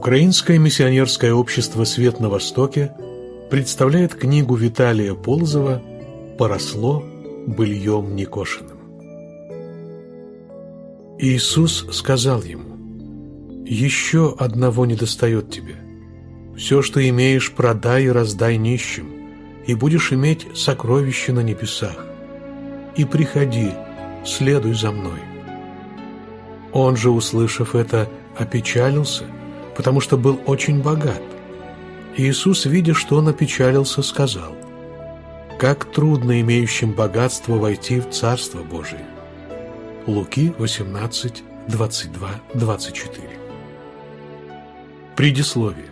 Украинское миссионерское общество «Свет на Востоке» представляет книгу Виталия Ползова «Поросло быльем некошенным». Иисус сказал ему, «Еще одного недостает тебе. Все, что имеешь, продай и раздай нищим, и будешь иметь сокровища на небесах. И приходи, следуй за мной». Он же, услышав это, опечалился – потому что был очень богат. Иисус, видя, что он опечалился, сказал, «Как трудно имеющим богатство войти в Царство Божие». Луки 18, 22, 24. Предисловие.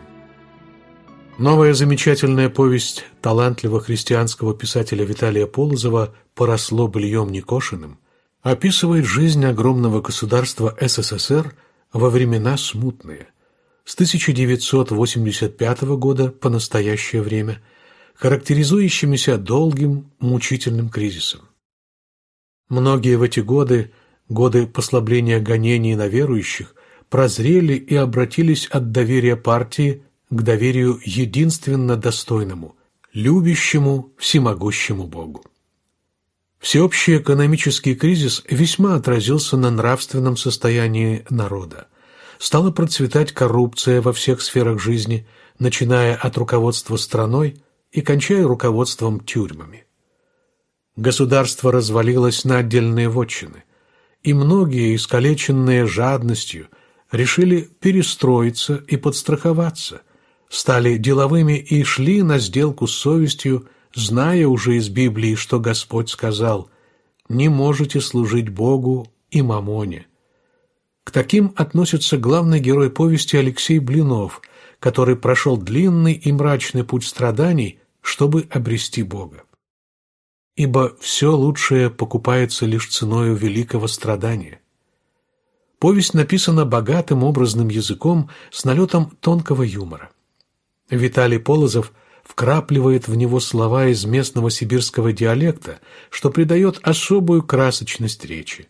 Новая замечательная повесть талантливого христианского писателя Виталия Полозова «Поросло быльем некошенным» описывает жизнь огромного государства СССР во времена смутные – с 1985 года по настоящее время, характеризующимися долгим, мучительным кризисом. Многие в эти годы, годы послабления гонений на верующих, прозрели и обратились от доверия партии к доверию единственно достойному, любящему, всемогущему Богу. Всеобщий экономический кризис весьма отразился на нравственном состоянии народа стала процветать коррупция во всех сферах жизни, начиная от руководства страной и кончая руководством тюрьмами. Государство развалилось на отдельные вотчины, и многие, искалеченные жадностью, решили перестроиться и подстраховаться, стали деловыми и шли на сделку с совестью, зная уже из Библии, что Господь сказал «Не можете служить Богу и мамоне». К таким относится главный герой повести Алексей Блинов, который прошел длинный и мрачный путь страданий, чтобы обрести Бога. Ибо все лучшее покупается лишь ценою великого страдания. Повесть написана богатым образным языком с налетом тонкого юмора. Виталий Полозов вкрапливает в него слова из местного сибирского диалекта, что придает особую красочность речи.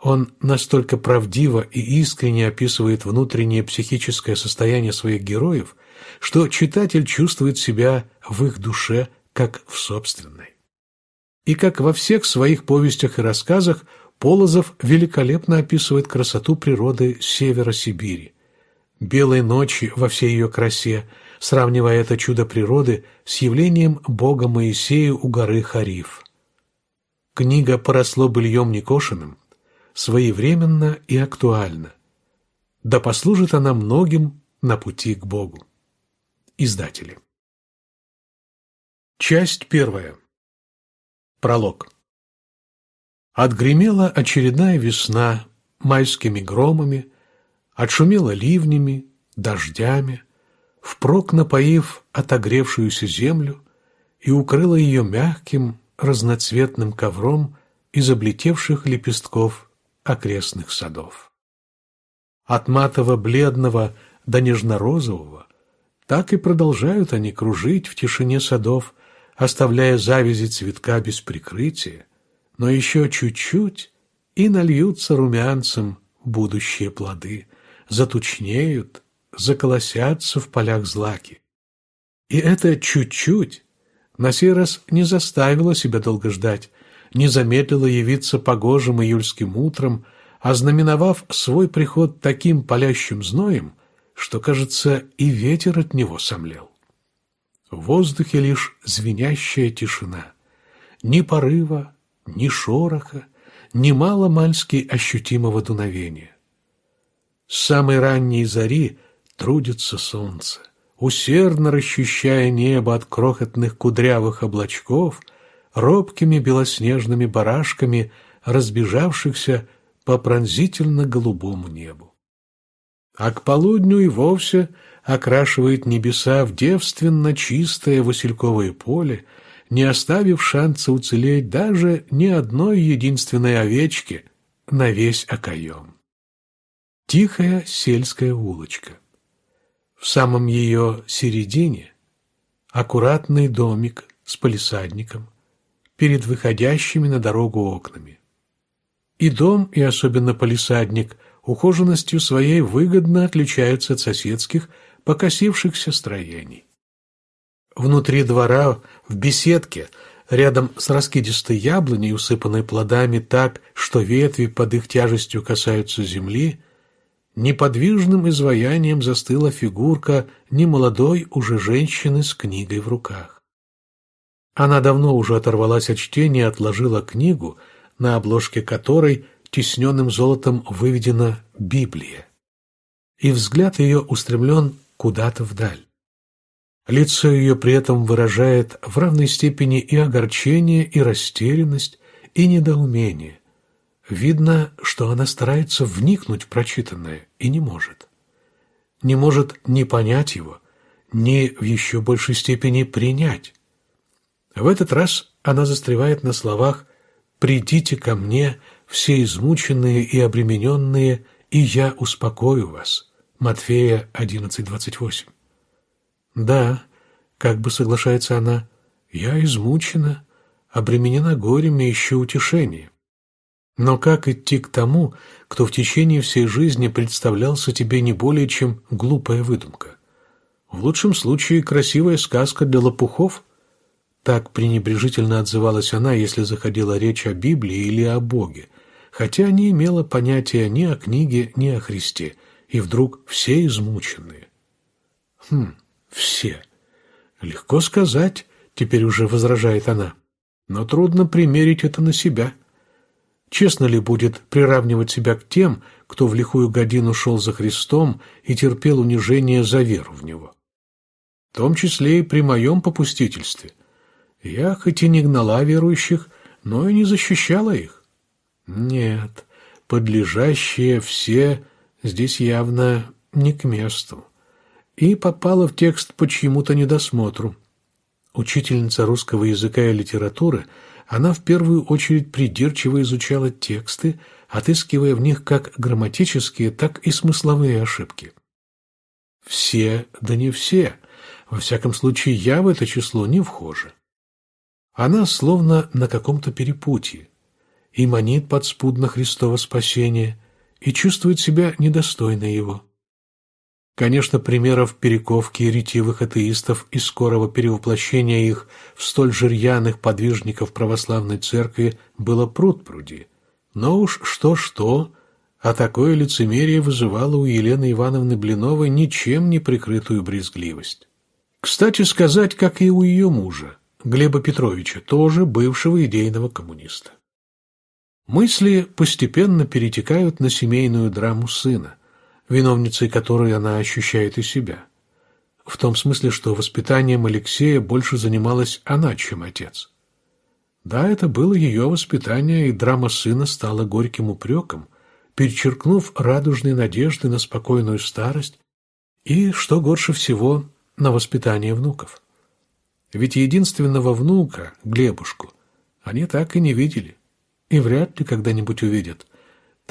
Он настолько правдиво и искренне описывает внутреннее психическое состояние своих героев, что читатель чувствует себя в их душе, как в собственной. И как во всех своих повестях и рассказах, Полозов великолепно описывает красоту природы севера Сибири, белой ночи во всей ее красе, сравнивая это чудо природы с явлением Бога Моисея у горы Хариф. Книга «Поросло быльем некошенным» своевременно и актуальна. Да послужит она многим на пути к Богу. Издатели. Часть первая. Пролог. Отгремела очередная весна майскими громами, отшумела ливнями, дождями, впрок напоив отогревшуюся землю и укрыла ее мягким разноцветным ковром из облетевших лепестков окрестных садов. От матово-бледного до нежно-розового так и продолжают они кружить в тишине садов, оставляя завязи цветка без прикрытия, но еще чуть-чуть и нальются румянцем будущие плоды, затучнеют, заколосятся в полях злаки. И это чуть-чуть на сей раз не заставило себя долго ждать, не замедлила явиться погожим июльским утром, ознаменовав свой приход таким палящим зноем, что, кажется, и ветер от него сомлел. В воздухе лишь звенящая тишина. Ни порыва, ни шороха, ни мало-мальски ощутимого дуновения. С самой ранней зари трудится солнце, усердно расчищая небо от крохотных кудрявых облачков — робкими белоснежными барашками, разбежавшихся по пронзительно-голубому небу. А к полудню и вовсе окрашивает небеса в девственно чистое васильковое поле, не оставив шанса уцелеть даже ни одной единственной овечки на весь окоем. Тихая сельская улочка. В самом ее середине аккуратный домик с палисадником – перед выходящими на дорогу окнами. И дом, и особенно полисадник, ухоженностью своей выгодно отличаются от соседских, покосившихся строений. Внутри двора, в беседке, рядом с раскидистой яблоней, усыпанной плодами так, что ветви под их тяжестью касаются земли, неподвижным изваянием застыла фигурка немолодой уже женщины с книгой в руках. Она давно уже оторвалась от чтения и отложила книгу, на обложке которой тисненным золотом выведена Библия. И взгляд ее устремлен куда-то вдаль. Лицо ее при этом выражает в равной степени и огорчение, и растерянность, и недоумение. Видно, что она старается вникнуть в прочитанное и не может. Не может ни понять его, ни в еще большей степени принять. В этот раз она застревает на словах «Придите ко мне, все измученные и обремененные, и я успокою вас». Матфея 11.28. Да, как бы соглашается она, я измучена, обременена горем и ищу утешения. Но как идти к тому, кто в течение всей жизни представлялся тебе не более чем глупая выдумка? В лучшем случае красивая сказка для лопухов? Так пренебрежительно отзывалась она, если заходила речь о Библии или о Боге, хотя не имела понятия ни о книге, ни о Христе, и вдруг все измученные. Хм, все. Легко сказать, теперь уже возражает она, но трудно примерить это на себя. Честно ли будет приравнивать себя к тем, кто в лихую годину шел за Христом и терпел унижение за веру в Него? В том числе и при моем попустительстве. Я хоть и не гнала верующих, но и не защищала их. Нет, подлежащие все здесь явно не к месту и попала в текст по чьему-то недосмотру. Учительница русского языка и литературы, она в первую очередь придирчиво изучала тексты, отыскивая в них как грамматические, так и смысловые ошибки. Все, да не все, во всяком случае я в это число не вхожа. Она словно на каком-то перепутье, и манит подспудно Христово спасение, и чувствует себя недостойной его. Конечно, примеров перековки ретивых атеистов и скорого перевоплощения их в столь же рьяных подвижников православной церкви было пруд-пруди. Но уж что-что, а такое лицемерие вызывало у Елены Ивановны Блиновой ничем не прикрытую брезгливость. Кстати сказать, как и у ее мужа, Глеба Петровича, тоже бывшего идейного коммуниста. Мысли постепенно перетекают на семейную драму сына виновницей которой она ощущает и себя. В том смысле, что воспитанием Алексея больше занималась она, чем отец. Да, это было ее воспитание, и драма сына стала горьким упреком, перечеркнув радужные надежды на спокойную старость и, что горше всего, на воспитание внуков. Ведь единственного внука, Глебушку, они так и не видели, и вряд ли когда-нибудь увидят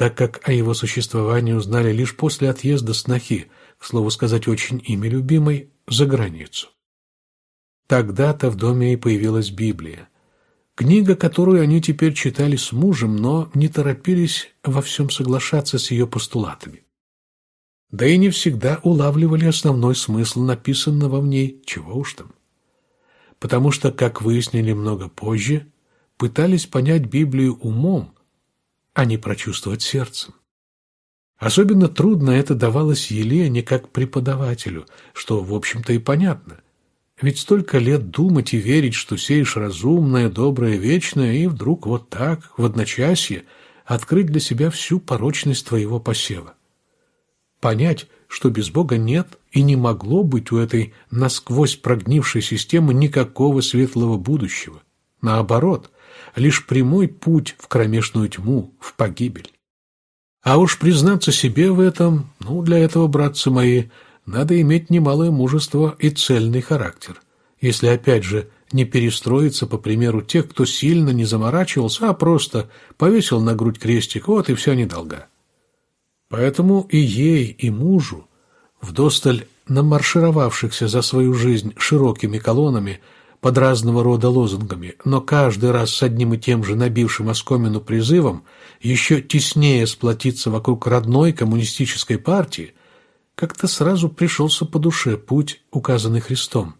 так как о его существовании узнали лишь после отъезда снохи, к слову сказать, очень ими любимой, за границу. Тогда-то в доме и появилась Библия. Книга, которую они теперь читали с мужем, но не торопились во всем соглашаться с ее постулатами. Да и не всегда улавливали основной смысл написанного в ней, чего уж там. Потому что, как выяснили много позже, пытались понять Библию умом, а не прочувствовать сердцем. Особенно трудно это давалось Елене как преподавателю, что, в общем-то, и понятно. Ведь столько лет думать и верить, что сеешь разумное, доброе, вечное, и вдруг вот так, в одночасье, открыть для себя всю порочность твоего посева. Понять, что без Бога нет и не могло быть у этой насквозь прогнившей системы никакого светлого будущего. Наоборот, лишь прямой путь в кромешную тьму, в погибель. А уж признаться себе в этом, ну, для этого, братцы мои, надо иметь немалое мужество и цельный характер, если, опять же, не перестроиться по примеру тех, кто сильно не заморачивался, а просто повесил на грудь крестик, вот и вся недолга. Поэтому и ей, и мужу, вдосталь намаршировавшихся за свою жизнь широкими колоннами, под разного рода лозунгами, но каждый раз с одним и тем же набившим оскомину призывом еще теснее сплотиться вокруг родной коммунистической партии, как-то сразу пришелся по душе путь, указанный Христом.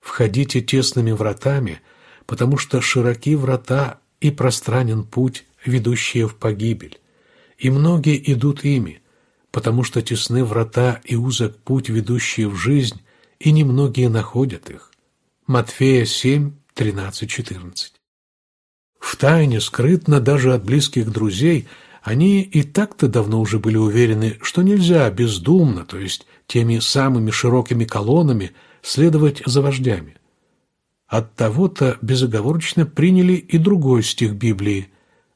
«Входите тесными вратами, потому что широки врата и пространен путь, ведущий в погибель, и многие идут ими, потому что тесны врата и узок путь, ведущий в жизнь, и немногие находят их. Матфея 7, 13, 14. В тайне, скрытно даже от близких друзей, они и так-то давно уже были уверены, что нельзя бездумно, то есть теми самыми широкими колоннами, следовать за вождями. От того-то безоговорочно приняли и другой стих Библии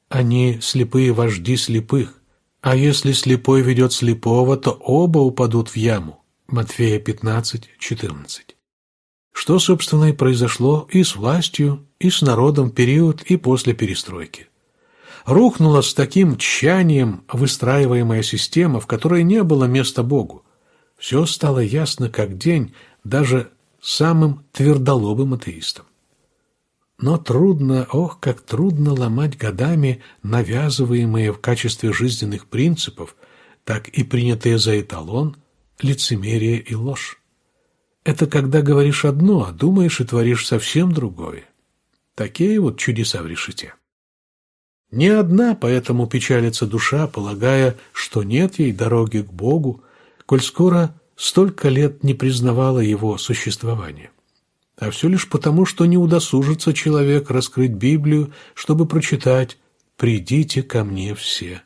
«Они слепые вожди слепых». А если слепой ведет слепого, то оба упадут в яму. Матфея 15, 14. Что, собственно, и произошло и с властью, и с народом период и после перестройки. Рухнула с таким тщанием выстраиваемая система, в которой не было места Богу. Все стало ясно как день даже самым твердолобым атеистам. Но трудно, ох, как трудно ломать годами навязываемые в качестве жизненных принципов, так и принятые за эталон, лицемерие и ложь. Это когда говоришь одно, а думаешь и творишь совсем другое. Такие вот чудеса в решете. Не одна поэтому печалится душа, полагая, что нет ей дороги к Богу, коль скоро столько лет не признавала его существование а все лишь потому, что не удосужится человек раскрыть Библию, чтобы прочитать «Придите ко мне все».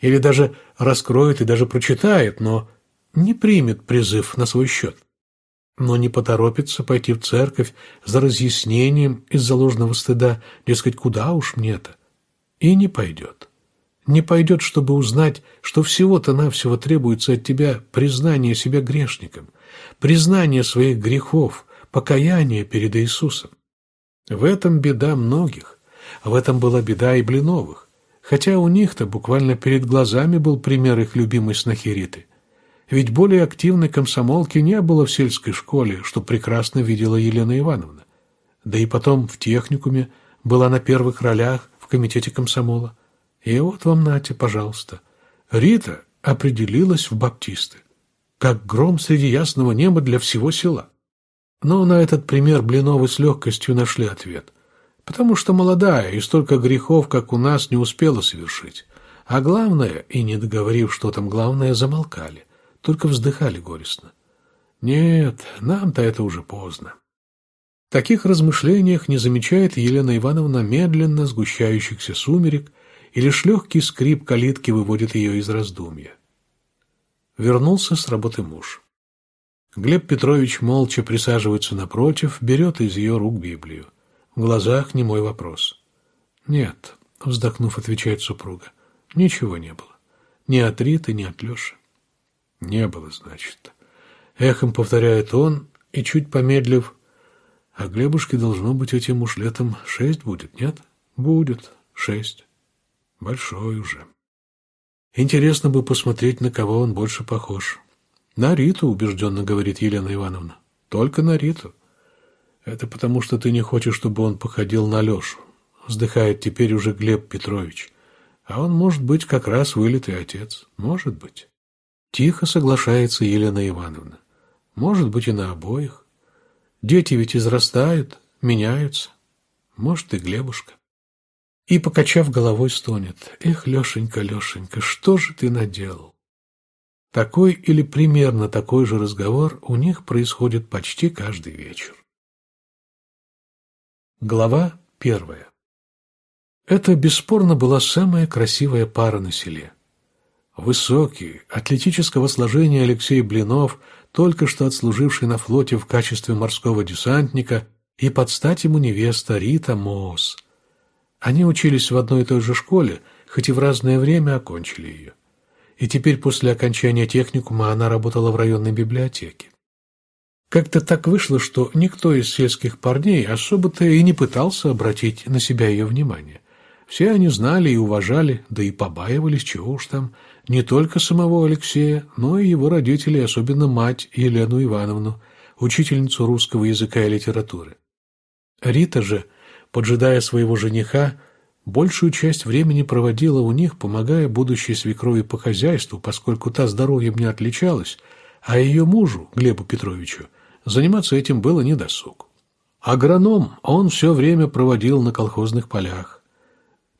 Или даже раскроет и даже прочитает, но не примет призыв на свой счет. Но не поторопится пойти в церковь за разъяснением из-за ложного стыда, дескать, куда уж мне-то, и не пойдет. Не пойдет, чтобы узнать, что всего-то навсего требуется от тебя признание себя грешником, признание своих грехов, покаяние перед Иисусом. В этом беда многих, в этом была беда и Блиновых, хотя у них-то буквально перед глазами был пример их любимой снохириты. Ведь более активной комсомолки не было в сельской школе, что прекрасно видела Елена Ивановна. Да и потом в техникуме была на первых ролях в комитете комсомола. И вот вам, Натя, пожалуйста. Рита определилась в баптисты. Как гром среди ясного неба для всего села. Но на этот пример Блиновы с легкостью нашли ответ. Потому что молодая и столько грехов, как у нас, не успела совершить. А главное, и не договорив, что там главное, замолкали. Только вздыхали горестно. Нет, нам-то это уже поздно. В таких размышлениях не замечает Елена Ивановна медленно сгущающихся сумерек, и лишь легкий скрип калитки выводит ее из раздумья. Вернулся с работы муж. Глеб Петрович молча присаживается напротив, берет из ее рук Библию. В глазах не мой вопрос. «Нет», — вздохнув, отвечает супруга, — «ничего не было. Ни от Риты, ни от Леши». «Не было, значит». Эхом повторяет он и, чуть помедлив, «А Глебушке должно быть этим уж летом шесть будет, нет?» «Будет. Шесть. Большой уже». Интересно бы посмотреть, на кого он больше похож. «На Риту», — убежденно говорит Елена Ивановна. «Только на Риту». «Это потому, что ты не хочешь, чтобы он походил на Лешу», — вздыхает теперь уже Глеб Петрович. «А он, может быть, как раз вылитый отец. Может быть». Тихо соглашается Елена Ивановна. «Может быть, и на обоих. Дети ведь израстают, меняются. Может, и Глебушка». И, покачав головой, стонет. «Эх, Лешенька, Лешенька, что же ты наделал?» Такой или примерно такой же разговор у них происходит почти каждый вечер. Глава первая. Это бесспорно была самая красивая пара на селе. Высокий, атлетического сложения Алексей Блинов, только что отслуживший на флоте в качестве морского десантника, и под стать ему невеста Рита Моос. Они учились в одной и той же школе, хоть и в разное время окончили ее и теперь после окончания техникума она работала в районной библиотеке. Как-то так вышло, что никто из сельских парней особо-то и не пытался обратить на себя ее внимание. Все они знали и уважали, да и побаивались, чего уж там, не только самого Алексея, но и его родителей, особенно мать Елену Ивановну, учительницу русского языка и литературы. Рита же, поджидая своего жениха, большую часть времени проводила у них, помогая будущей свекрови по хозяйству, поскольку та здоровьем не отличалась, а ее мужу, Глебу Петровичу, заниматься этим было недосуг. Агроном он все время проводил на колхозных полях.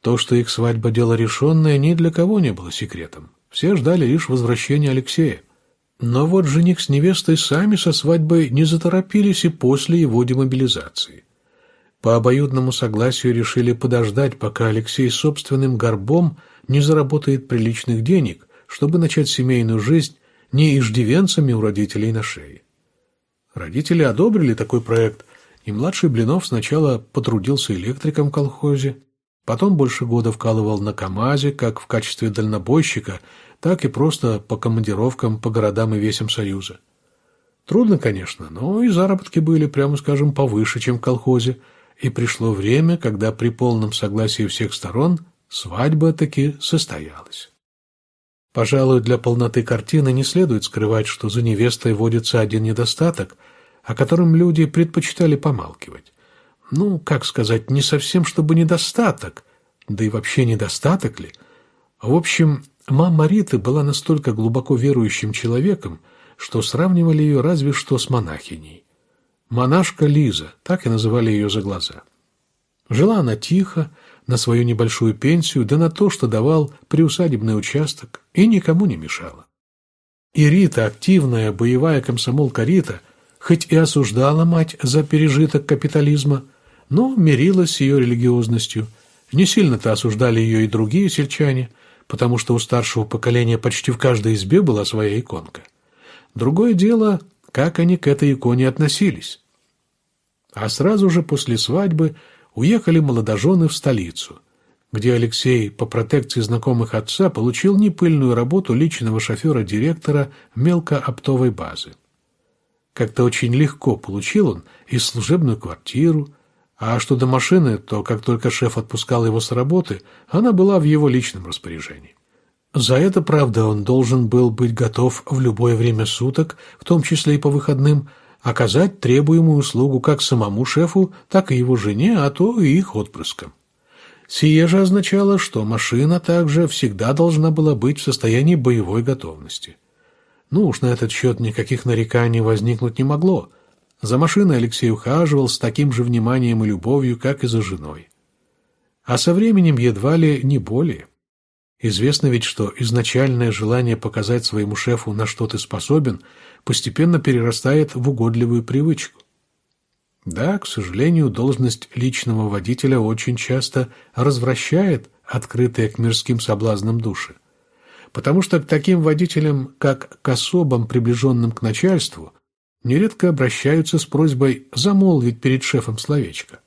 То, что их свадьба дело решенное, ни для кого не было секретом. Все ждали лишь возвращения Алексея. Но вот жених с невестой сами со свадьбой не заторопились и после его демобилизации. По обоюдному согласию решили подождать, пока Алексей собственным горбом не заработает приличных денег, чтобы начать семейную жизнь не иждивенцами у родителей на шее. Родители одобрили такой проект, и младший Блинов сначала потрудился электриком в колхозе, потом больше года вкалывал на КАМАЗе, как в качестве дальнобойщика, так и просто по командировкам по городам и весям Союза. Трудно, конечно, но и заработки были, прямо скажем, повыше, чем в колхозе, и пришло время, когда при полном согласии всех сторон свадьба таки состоялась. Пожалуй, для полноты картины не следует скрывать, что за невестой водится один недостаток, о котором люди предпочитали помалкивать. Ну, как сказать, не совсем чтобы недостаток, да и вообще недостаток ли. В общем, мама Риты была настолько глубоко верующим человеком, что сравнивали ее разве что с монахиней. Монашка Лиза, так и называли ее за глаза. Жила она тихо, на свою небольшую пенсию, да на то, что давал приусадебный участок, и никому не мешала. И Рита, активная боевая комсомолка Рита, хоть и осуждала мать за пережиток капитализма, но мирилась с ее религиозностью. Не сильно-то осуждали ее и другие сельчане, потому что у старшего поколения почти в каждой избе была своя иконка. Другое дело, как они к этой иконе относились. А сразу же после свадьбы – уехали молодожены в столицу, где Алексей по протекции знакомых отца получил непыльную работу личного шофера-директора мелкооптовой базы. Как-то очень легко получил он и служебную квартиру, а что до машины, то как только шеф отпускал его с работы, она была в его личном распоряжении. За это, правда, он должен был быть готов в любое время суток, в том числе и по выходным, оказать требуемую услугу как самому шефу, так и его жене, а то и их отпрыскам. Сие же означало, что машина также всегда должна была быть в состоянии боевой готовности. Ну уж на этот счет никаких нареканий возникнуть не могло. За машиной Алексей ухаживал с таким же вниманием и любовью, как и за женой. А со временем едва ли не более. Известно ведь, что изначальное желание показать своему шефу, на что ты способен, постепенно перерастает в угодливую привычку. Да, к сожалению, должность личного водителя очень часто развращает открытые к мирским соблазнам души. Потому что к таким водителям, как к особам, приближенным к начальству, нередко обращаются с просьбой замолвить перед шефом словечко.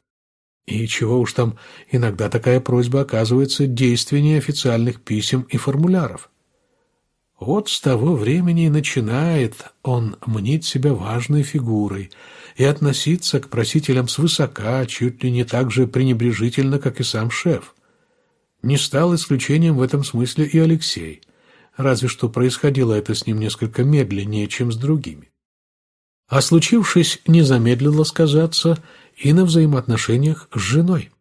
И чего уж там, иногда такая просьба оказывается действеннее официальных писем и формуляров. Вот с того времени и начинает он мнить себя важной фигурой и относиться к просителям свысока, чуть ли не так же пренебрежительно, как и сам шеф. Не стал исключением в этом смысле и Алексей, разве что происходило это с ним несколько медленнее, чем с другими. А случившись, не замедлило сказаться и на взаимоотношениях с женой.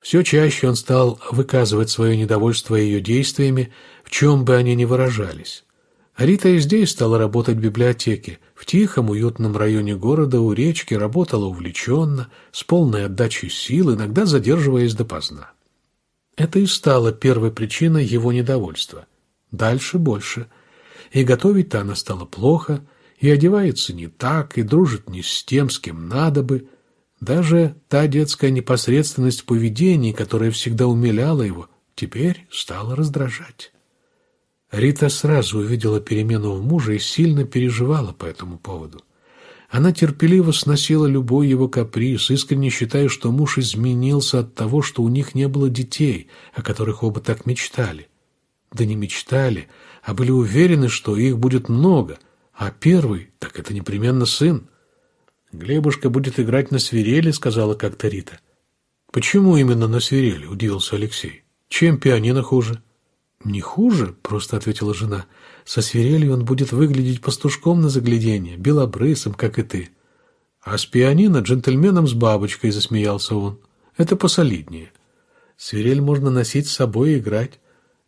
Все чаще он стал выказывать свое недовольство ее действиями, в чем бы они ни выражались. Рита и здесь стала работать в библиотеке. В тихом, уютном районе города у речки работала увлеченно, с полной отдачей сил, иногда задерживаясь допоздна. Это и стало первой причиной его недовольства. Дальше больше. И готовить-то она стала плохо, и одевается не так, и дружит не с тем, с кем надо бы – даже та детская непосредственность в поведении, которая всегда умиляла его, теперь стала раздражать. Рита сразу увидела перемену в муже и сильно переживала по этому поводу. Она терпеливо сносила любой его каприз, искренне считая, что муж изменился от того, что у них не было детей, о которых оба так мечтали. Да не мечтали, а были уверены, что их будет много, а первый, так это непременно сын. «Глебушка будет играть на свирели», — сказала как-то Рита. «Почему именно на свирели?» — удивился Алексей. «Чем пианино хуже?» «Не хуже», — просто ответила жена. «Со свирелью он будет выглядеть пастушком на загляденье, белобрысым, как и ты». А с пианино джентльменом с бабочкой засмеялся он. Это посолиднее. Свирель можно носить с собой и играть.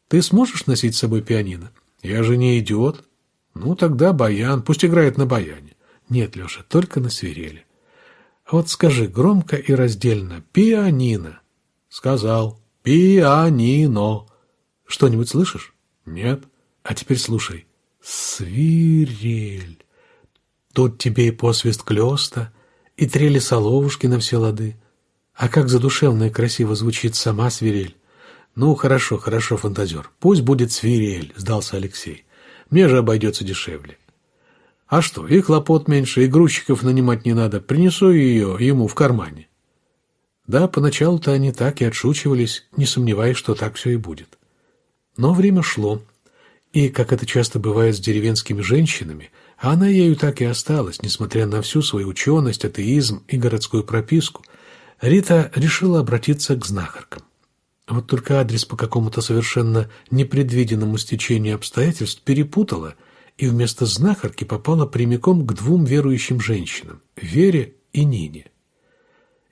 Ты сможешь носить с собой пианино? Я же не идиот. Ну, тогда баян, пусть играет на баяне. Нет, Леша, только на свирели. Вот скажи громко и раздельно «пианино». Сказал «пианино». Что-нибудь слышишь? Нет. А теперь слушай. Свирель. Тут тебе и посвист клёста, и трели соловушки на все лады. А как задушевно и красиво звучит сама свирель. Ну, хорошо, хорошо, фантазер. Пусть будет свирель, сдался Алексей. Мне же обойдется дешевле. А что, и хлопот меньше, и грузчиков нанимать не надо. Принесу ее ему в кармане. Да, поначалу-то они так и отшучивались, не сомневаясь, что так все и будет. Но время шло, и, как это часто бывает с деревенскими женщинами, она ею так и осталась, несмотря на всю свою ученость, атеизм и городскую прописку, Рита решила обратиться к знахаркам. Вот только адрес по какому-то совершенно непредвиденному стечению обстоятельств перепутала и вместо знахарки попала прямиком к двум верующим женщинам – Вере и Нине.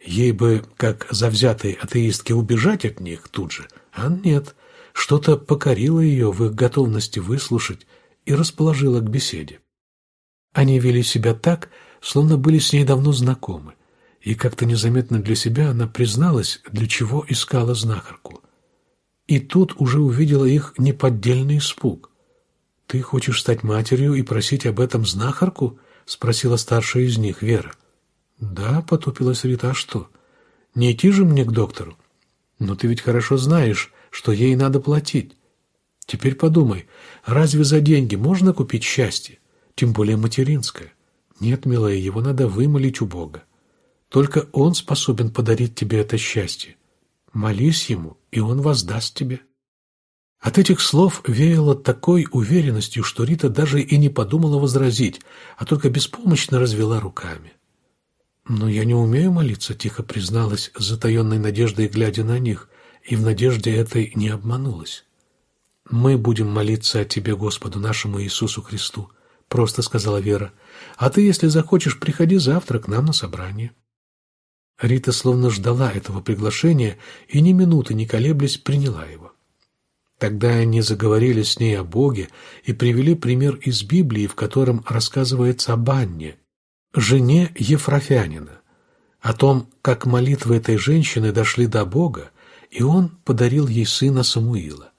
Ей бы, как завзятой атеистке, убежать от них тут же, а нет, что-то покорило ее в их готовности выслушать и расположило к беседе. Они вели себя так, словно были с ней давно знакомы, и как-то незаметно для себя она призналась, для чего искала знахарку. И тут уже увидела их неподдельный испуг. «Ты хочешь стать матерью и просить об этом знахарку?» — спросила старшая из них, Вера. «Да», — потупилась Рита, — «а что? Не идти же мне к доктору?» «Но ты ведь хорошо знаешь, что ей надо платить. Теперь подумай, разве за деньги можно купить счастье, тем более материнское? Нет, милая, его надо вымолить у Бога. Только Он способен подарить тебе это счастье. Молись Ему, и Он воздаст тебе. От этих слов веяло такой уверенностью, что Рита даже и не подумала возразить, а только беспомощно развела руками. «Но я не умею молиться», — тихо призналась, с затаенной надеждой, глядя на них и в надежде этой не обманулась. «Мы будем молиться о Тебе, Господу нашему Иисусу Христу», — просто сказала Вера. «А ты, если захочешь, приходи завтра к нам на собрание». Рита словно ждала этого приглашения и ни минуты не колеблясь приняла его. Тогда они заговорили с ней о Боге и привели пример из Библии, в котором рассказывается об Анне, жене Ефрофянина, о том, как молитвы этой женщины дошли до Бога, и он подарил ей сына Самуила.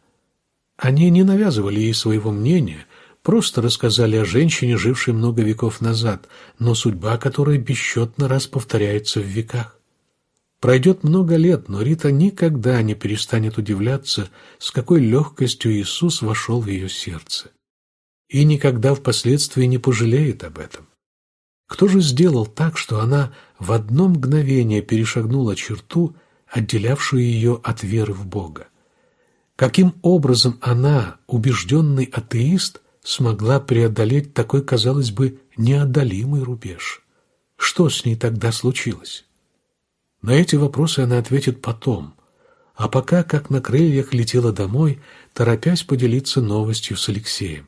Они не навязывали ей своего мнения, просто рассказали о женщине, жившей много веков назад, но судьба которой бесчетно раз повторяется в веках. Пройдет много лет, но Рита никогда не перестанет удивляться, с какой легкостью Иисус вошел в ее сердце. И никогда впоследствии не пожалеет об этом. Кто же сделал так, что она в одно мгновение перешагнула черту, отделявшую ее от веры в Бога. Каким образом она, убежденный атеист, смогла преодолеть такой, казалось бы, неодолимый рубеж? Что с ней тогда случилось? На эти вопросы она ответит потом, а пока, как на крыльях, летела домой, торопясь поделиться новостью с Алексеем.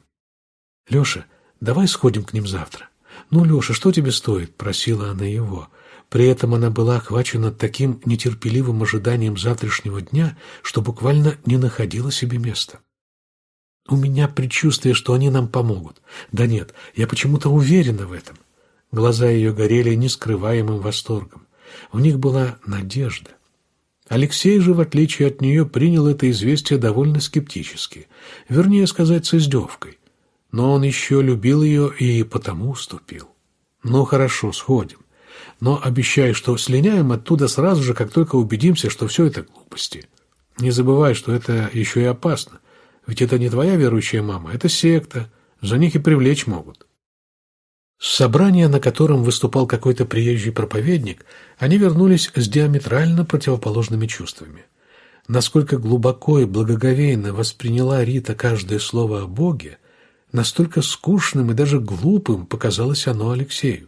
«Леша, давай сходим к ним завтра». «Ну, Леша, что тебе стоит?» – просила она его – при этом она была охвачена таким нетерпеливым ожиданием завтрашнего дня, что буквально не находила себе места. «У меня предчувствие, что они нам помогут. Да нет, я почему-то уверена в этом». Глаза ее горели нескрываемым восторгом. В них была надежда. Алексей же, в отличие от нее, принял это известие довольно скептически, вернее сказать, с издевкой. Но он еще любил ее и потому уступил. «Ну хорошо, сходим но обещай, что слиняем оттуда сразу же, как только убедимся, что все это глупости. Не забывай, что это еще и опасно. Ведь это не твоя верующая мама, это секта. За них и привлечь могут. С собрания, на котором выступал какой-то приезжий проповедник, они вернулись с диаметрально противоположными чувствами. Насколько глубоко и благоговейно восприняла Рита каждое слово о Боге, настолько скучным и даже глупым показалось оно Алексею.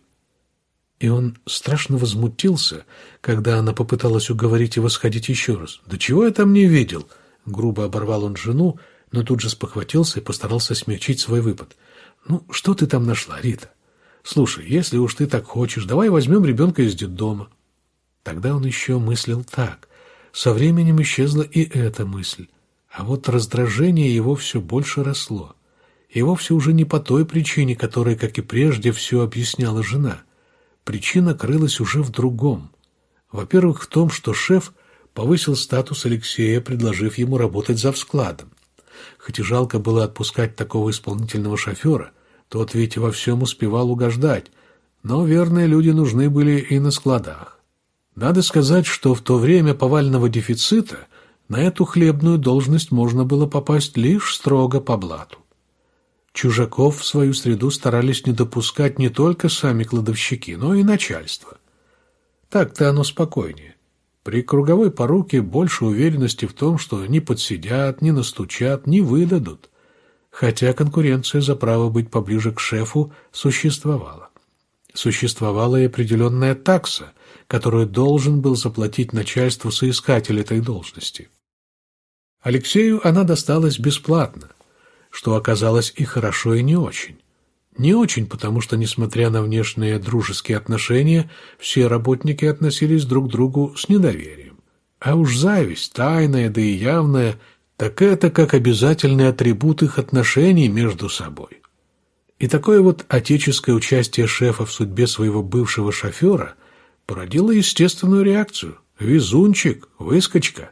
И он страшно возмутился, когда она попыталась уговорить его сходить еще раз. «Да чего я там не видел?» Грубо оборвал он жену, но тут же спохватился и постарался смягчить свой выпад. «Ну, что ты там нашла, Рита? Слушай, если уж ты так хочешь, давай возьмем ребенка из детдома. Тогда он еще мыслил так. Со временем исчезла и эта мысль. А вот раздражение его все больше росло. И вовсе уже не по той причине, которая, как и прежде, все объясняла жена. Причина крылась уже в другом. Во-первых, в том, что шеф повысил статус Алексея, предложив ему работать за вскладом. Хоть и жалко было отпускать такого исполнительного шофера, тот ведь во всем успевал угождать, но верные люди нужны были и на складах. Надо сказать, что в то время повального дефицита на эту хлебную должность можно было попасть лишь строго по блату. Чужаков в свою среду старались не допускать не только сами кладовщики, но и начальство. Так-то оно спокойнее. При круговой поруке больше уверенности в том, что не подсидят, не настучат, не выдадут. Хотя конкуренция за право быть поближе к шефу существовала. Существовала и определенная такса, которую должен был заплатить начальству соискатель этой должности. Алексею она досталась бесплатно, что оказалось и хорошо, и не очень. Не очень, потому что, несмотря на внешние дружеские отношения, все работники относились друг к другу с недоверием. А уж зависть, тайная, да и явная, так это как обязательный атрибут их отношений между собой. И такое вот отеческое участие шефа в судьбе своего бывшего шофера породило естественную реакцию. Везунчик, выскочка.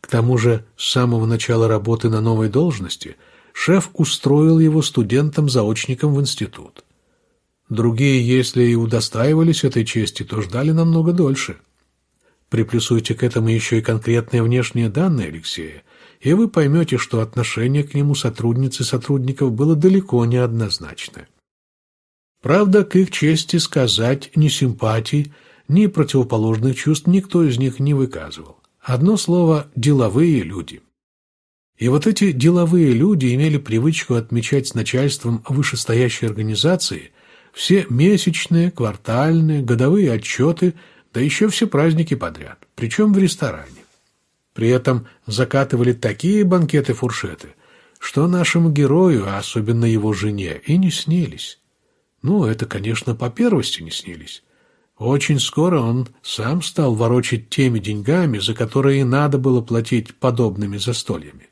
К тому же с самого начала работы на новой должности – шеф устроил его студентом-заочником в институт. Другие, если и удостаивались этой чести, то ждали намного дольше. Приплюсуйте к этому еще и конкретные внешние данные Алексея, и вы поймете, что отношение к нему сотрудниц и сотрудников было далеко не однозначное. Правда, к их чести сказать, ни симпатий, ни противоположных чувств никто из них не выказывал. Одно слово – деловые люди – и вот эти деловые люди имели привычку отмечать с начальством вышестоящей организации все месячные, квартальные, годовые отчеты, да еще все праздники подряд, причем в ресторане. При этом закатывали такие банкеты-фуршеты, что нашему герою, а особенно его жене, и не снились. Ну, это, конечно, по первости не снились. Очень скоро он сам стал ворочать теми деньгами, за которые надо было платить подобными застольями.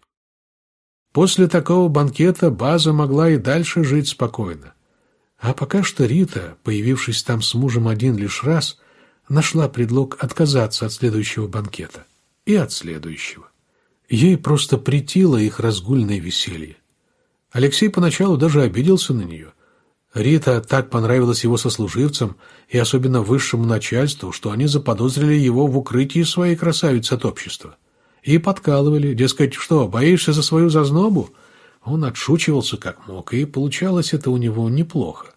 После такого банкета база могла и дальше жить спокойно. А пока что Рита, появившись там с мужем один лишь раз, нашла предлог отказаться от следующего банкета. И от следующего. Ей просто притило их разгульное веселье. Алексей поначалу даже обиделся на нее. Рита так понравилась его сослуживцам и особенно высшему начальству, что они заподозрили его в укрытии своей красавицы от общества и подкалывали, дескать, что, боишься за свою зазнобу? Он отшучивался как мог, и получалось это у него неплохо.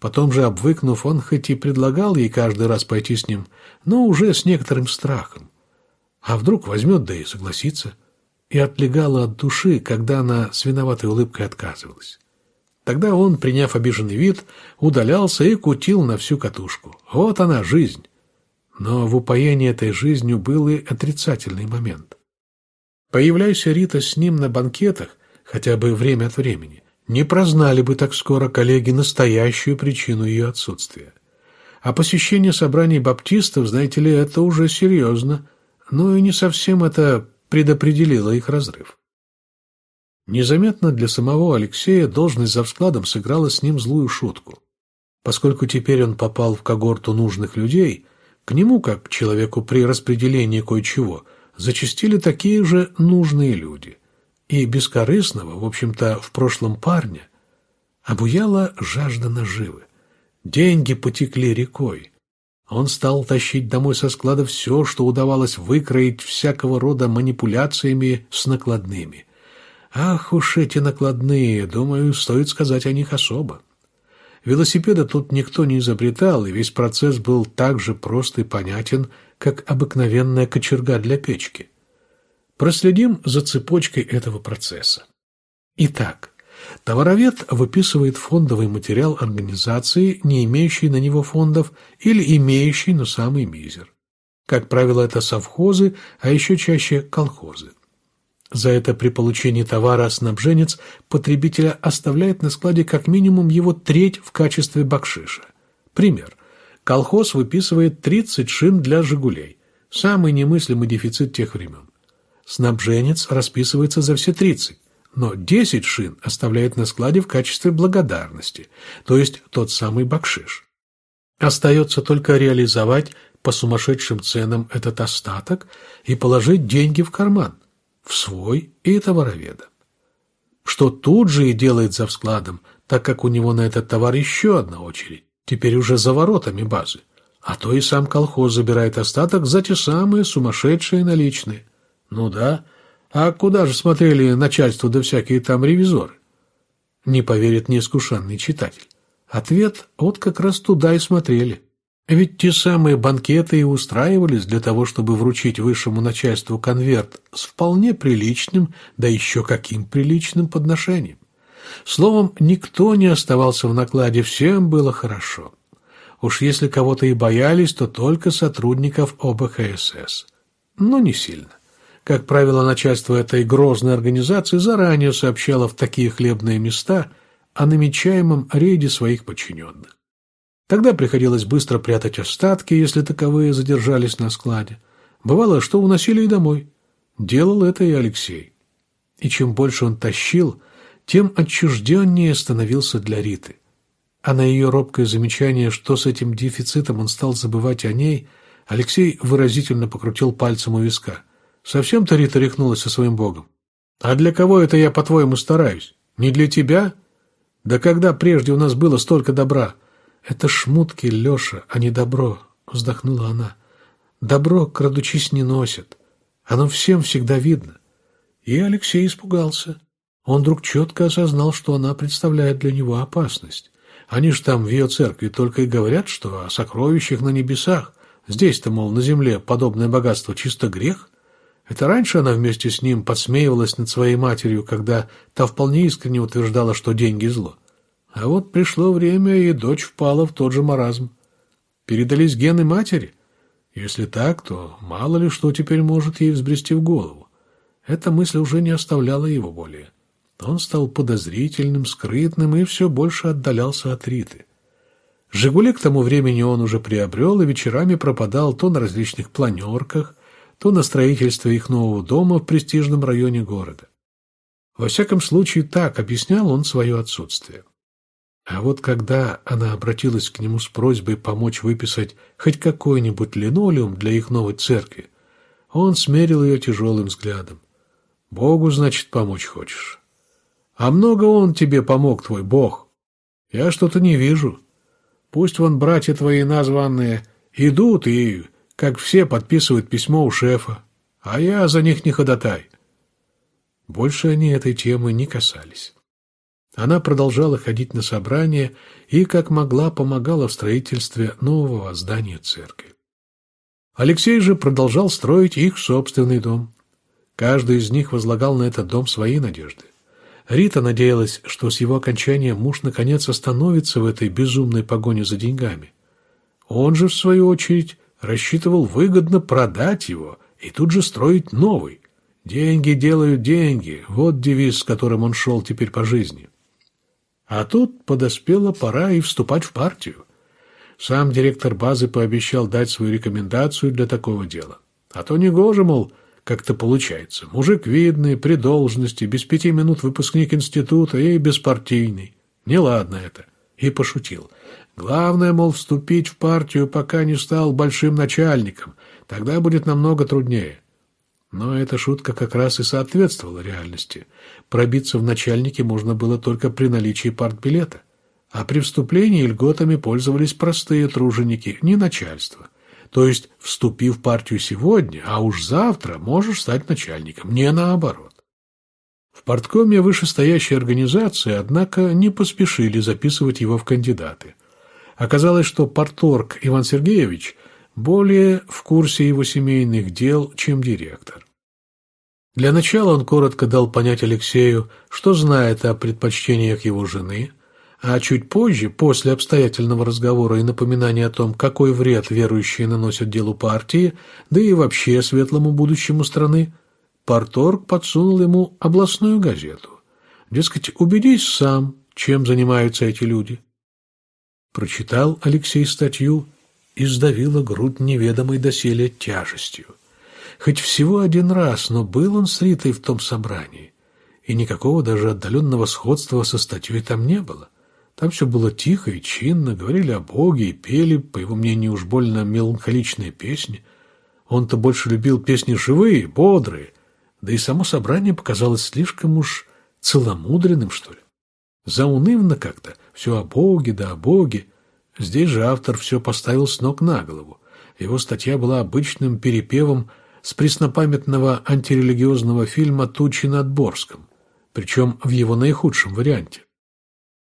Потом же, обвыкнув, он хоть и предлагал ей каждый раз пойти с ним, но уже с некоторым страхом. А вдруг возьмет, да и согласится. И отлегала от души, когда она с виноватой улыбкой отказывалась. Тогда он, приняв обиженный вид, удалялся и кутил на всю катушку. Вот она, жизнь. Но в упоении этой жизнью был и отрицательный момент. Появляйся Рита с ним на банкетах, хотя бы время от времени, не прознали бы так скоро коллеги настоящую причину ее отсутствия. А посещение собраний баптистов, знаете ли, это уже серьезно, но и не совсем это предопределило их разрыв. Незаметно для самого Алексея должность за вскладом сыграла с ним злую шутку. Поскольку теперь он попал в когорту нужных людей – к нему, как к человеку при распределении кое-чего, зачастили такие же нужные люди. И бескорыстного, в общем-то, в прошлом парня обуяла жажда наживы. Деньги потекли рекой. Он стал тащить домой со склада все, что удавалось выкроить всякого рода манипуляциями с накладными. Ах уж эти накладные, думаю, стоит сказать о них особо. Велосипеда тут никто не изобретал, и весь процесс был так же прост и понятен, как обыкновенная кочерга для печки. Проследим за цепочкой этого процесса. Итак, товаровед выписывает фондовый материал организации, не имеющей на него фондов или имеющей, но самый мизер. Как правило, это совхозы, а еще чаще колхозы. За это при получении товара снабженец потребителя оставляет на складе как минимум его треть в качестве бакшиша. Пример. Колхоз выписывает 30 шин для «Жигулей». Самый немыслимый дефицит тех времен. Снабженец расписывается за все 30, но 10 шин оставляет на складе в качестве благодарности, то есть тот самый бакшиш. Остается только реализовать по сумасшедшим ценам этот остаток и положить деньги в карман, в свой и товароведа. Что тут же и делает за складом, так как у него на этот товар еще одна очередь, теперь уже за воротами базы. А то и сам колхоз забирает остаток за те самые сумасшедшие наличные. Ну да, а куда же смотрели начальство да всякие там ревизоры? Не поверит неискушенный читатель. Ответ вот как раз туда и смотрели. Ведь те самые банкеты и устраивались для того, чтобы вручить высшему начальству конверт с вполне приличным, да еще каким приличным подношением. Словом, никто не оставался в накладе, всем было хорошо. Уж если кого-то и боялись, то только сотрудников ОБХСС. Но не сильно. Как правило, начальство этой грозной организации заранее сообщало в такие хлебные места о намечаемом рейде своих подчиненных. Тогда приходилось быстро прятать остатки, если таковые задержались на складе. Бывало, что уносили и домой. Делал это и Алексей. И чем больше он тащил, тем отчужденнее становился для Риты. А на ее робкое замечание, что с этим дефицитом он стал забывать о ней, Алексей выразительно покрутил пальцем у виска. «Совсем-то Рита рехнулась со своим богом? А для кого это я, по-твоему, стараюсь? Не для тебя? Да когда прежде у нас было столько добра?» «Это шмутки, Леша, а не добро», — вздохнула она. «Добро, крадучись, не носят. Оно всем всегда видно». И Алексей испугался. Он вдруг четко осознал, что она представляет для него опасность. Они ж там в ее церкви только и говорят, что о сокровищах на небесах. Здесь-то, мол, на земле подобное богатство чисто грех. Это раньше она вместе с ним подсмеивалась над своей матерью, когда та вполне искренне утверждала, что деньги – зло. А вот пришло время, и дочь впала в тот же маразм. Передались гены матери? Если так, то мало ли что теперь может ей взбрести в голову. Эта мысль уже не оставляла его более. Он стал подозрительным, скрытным и все больше отдалялся от Риты. «Жигули» к тому времени он уже приобрел и вечерами пропадал то на различных планерках, то на строительстве их нового дома в престижном районе города. Во всяком случае, так объяснял он свое отсутствие. А вот когда она обратилась к нему с просьбой помочь выписать хоть какой-нибудь линолеум для их новой церкви, он смерил ее тяжелым взглядом. «Богу, значит, помочь хочешь. А много он тебе помог, твой Бог. Я что-то не вижу. Пусть вон братья твои названные идут и, как все, подписывают письмо у шефа, а я за них не ходатай». Больше они этой темы не касались. Она продолжала ходить на собрания и, как могла, помогала в строительстве нового здания церкви. Алексей же продолжал строить их собственный дом. Каждый из них возлагал на этот дом свои надежды. Рита надеялась, что с его окончанием муж наконец остановится в этой безумной погоне за деньгами. Он же, в свою очередь, рассчитывал выгодно продать его и тут же строить новый. «Деньги делают деньги» — вот девиз, с которым он шел теперь по жизни. А тут подоспела пора и вступать в партию. Сам директор базы пообещал дать свою рекомендацию для такого дела. А то не гоже, мол, как-то получается. Мужик видный, при должности, без пяти минут выпускник института и беспартийный. Неладно это. И пошутил. Главное, мол, вступить в партию, пока не стал большим начальником. Тогда будет намного труднее. Но эта шутка как раз и соответствовала реальности. Пробиться в начальники можно было только при наличии партбилета. А при вступлении льготами пользовались простые труженики, не начальство. То есть, вступив в партию сегодня, а уж завтра можешь стать начальником, не наоборот. В парткоме вышестоящей организации, однако, не поспешили записывать его в кандидаты. Оказалось, что парторг Иван Сергеевич более в курсе его семейных дел, чем директор. Для начала он коротко дал понять Алексею, что знает о предпочтениях его жены, а чуть позже, после обстоятельного разговора и напоминания о том, какой вред верующие наносят делу партии, да и вообще светлому будущему страны, Порторг подсунул ему областную газету. Дескать, убедись сам, чем занимаются эти люди. Прочитал Алексей статью и сдавила грудь неведомой доселе тяжестью. Хоть всего один раз, но был он с Ритой в том собрании, и никакого даже отдаленного сходства со статьей там не было. Там все было тихо и чинно, говорили о Боге и пели, по его мнению, уж больно меланхоличные песни. Он-то больше любил песни живые, бодрые, да и само собрание показалось слишком уж целомудренным, что ли. Заунывно как-то, все о Боге да о Боге. Здесь же автор все поставил с ног на голову. Его статья была обычным перепевом с преснопамятного антирелигиозного фильма «Тучи над Борском», причем в его наихудшем варианте.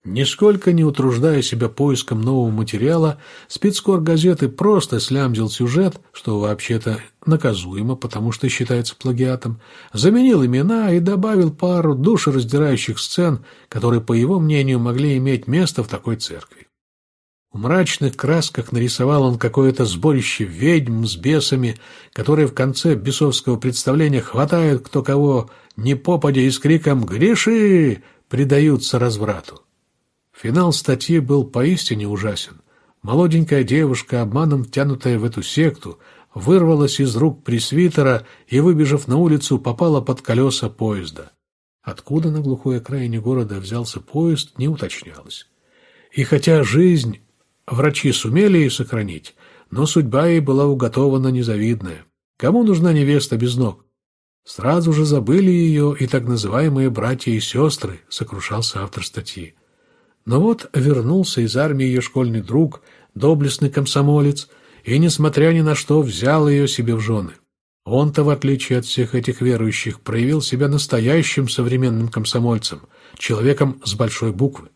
Нисколько не утруждая себя поиском нового материала, спецкор газеты просто слямзил сюжет, что вообще-то наказуемо, потому что считается плагиатом, заменил имена и добавил пару душераздирающих сцен, которые, по его мнению, могли иметь место в такой церкви. В мрачных красках нарисовал он какое-то сборище ведьм с бесами, которые в конце бесовского представления хватают кто кого, не попадя и с криком «Греши!» предаются разврату. Финал статьи был поистине ужасен. Молоденькая девушка, обманом втянутая в эту секту, вырвалась из рук пресвитера и, выбежав на улицу, попала под колеса поезда. Откуда на глухой окраине города взялся поезд, не уточнялось. И хотя жизнь врачи сумели ей сохранить, но судьба ей была уготована незавидная. Кому нужна невеста без ног? Сразу же забыли ее и так называемые братья и сестры, сокрушался автор статьи. Но вот вернулся из армии ее школьный друг, доблестный комсомолец, и, несмотря ни на что, взял ее себе в жены. Он-то, в отличие от всех этих верующих, проявил себя настоящим современным комсомольцем, человеком с большой буквы.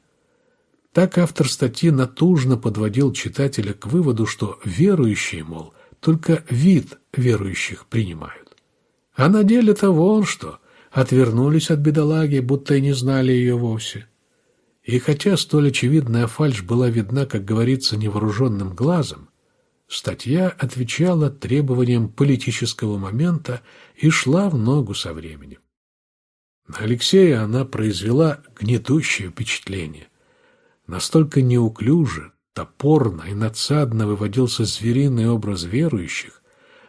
Так автор статьи натужно подводил читателя к выводу, что верующие, мол, только вид верующих принимают. А на деле-то вон что, отвернулись от бедолаги, будто и не знали ее вовсе. И хотя столь очевидная фальшь была видна, как говорится, невооруженным глазом, статья отвечала требованиям политического момента и шла в ногу со временем. На Алексея она произвела гнетущее впечатление. Настолько неуклюже, топорно и надсадно выводился звериный образ верующих,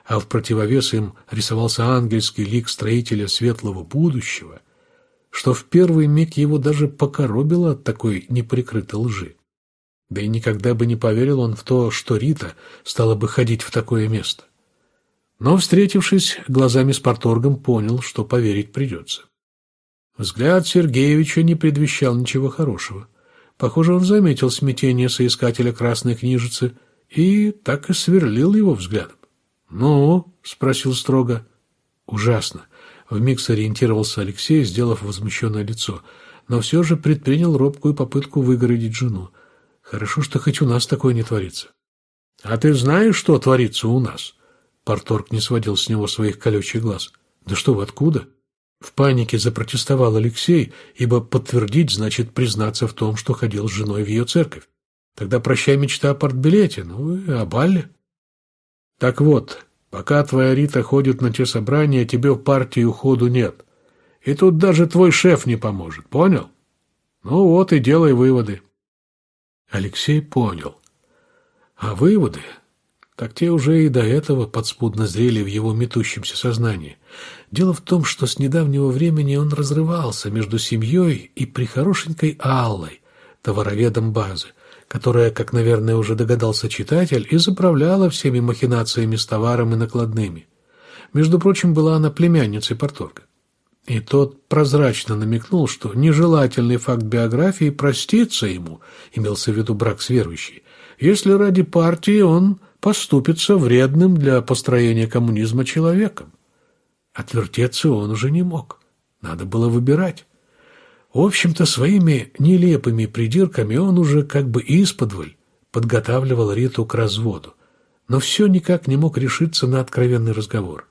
а в противовес им рисовался ангельский лик строителя светлого будущего – что в первый миг его даже покоробило от такой неприкрытой лжи. Да и никогда бы не поверил он в то, что Рита стала бы ходить в такое место. Но, встретившись глазами с порторгом, понял, что поверить придется. Взгляд Сергеевича не предвещал ничего хорошего. Похоже, он заметил смятение соискателя красной книжицы и так и сверлил его взглядом. «Ну?» — спросил строго. «Ужасно. Вмиг сориентировался Алексей, сделав возмущенное лицо, но все же предпринял робкую попытку выгородить жену. Хорошо, что хоть у нас такое не творится. — А ты знаешь, что творится у нас? Порторг не сводил с него своих колючих глаз. — Да что вы, откуда? В панике запротестовал Алексей, ибо подтвердить значит признаться в том, что ходил с женой в ее церковь. Тогда прощай мечта о портбилете, ну и о балле. Так вот, Пока твоя Рита ходит на те собрания, тебе в партию ходу нет. И тут даже твой шеф не поможет, понял? Ну вот и делай выводы. Алексей понял. А выводы? Так те уже и до этого подспудно зрели в его метущемся сознании. Дело в том, что с недавнего времени он разрывался между семьей и прихорошенькой Аллой, товароведом базы, которая, как, наверное, уже догадался читатель, и заправляла всеми махинациями с товаром и накладными. Между прочим, была она племянницей Порторга. И тот прозрачно намекнул, что нежелательный факт биографии простится ему, имелся в виду брак с верующей, если ради партии он поступится вредным для построения коммунизма человеком. Отвертеться он уже не мог. Надо было выбирать. В общем-то, своими нелепыми придирками он уже как бы исподволь подготавливал Риту к разводу, но все никак не мог решиться на откровенный разговор.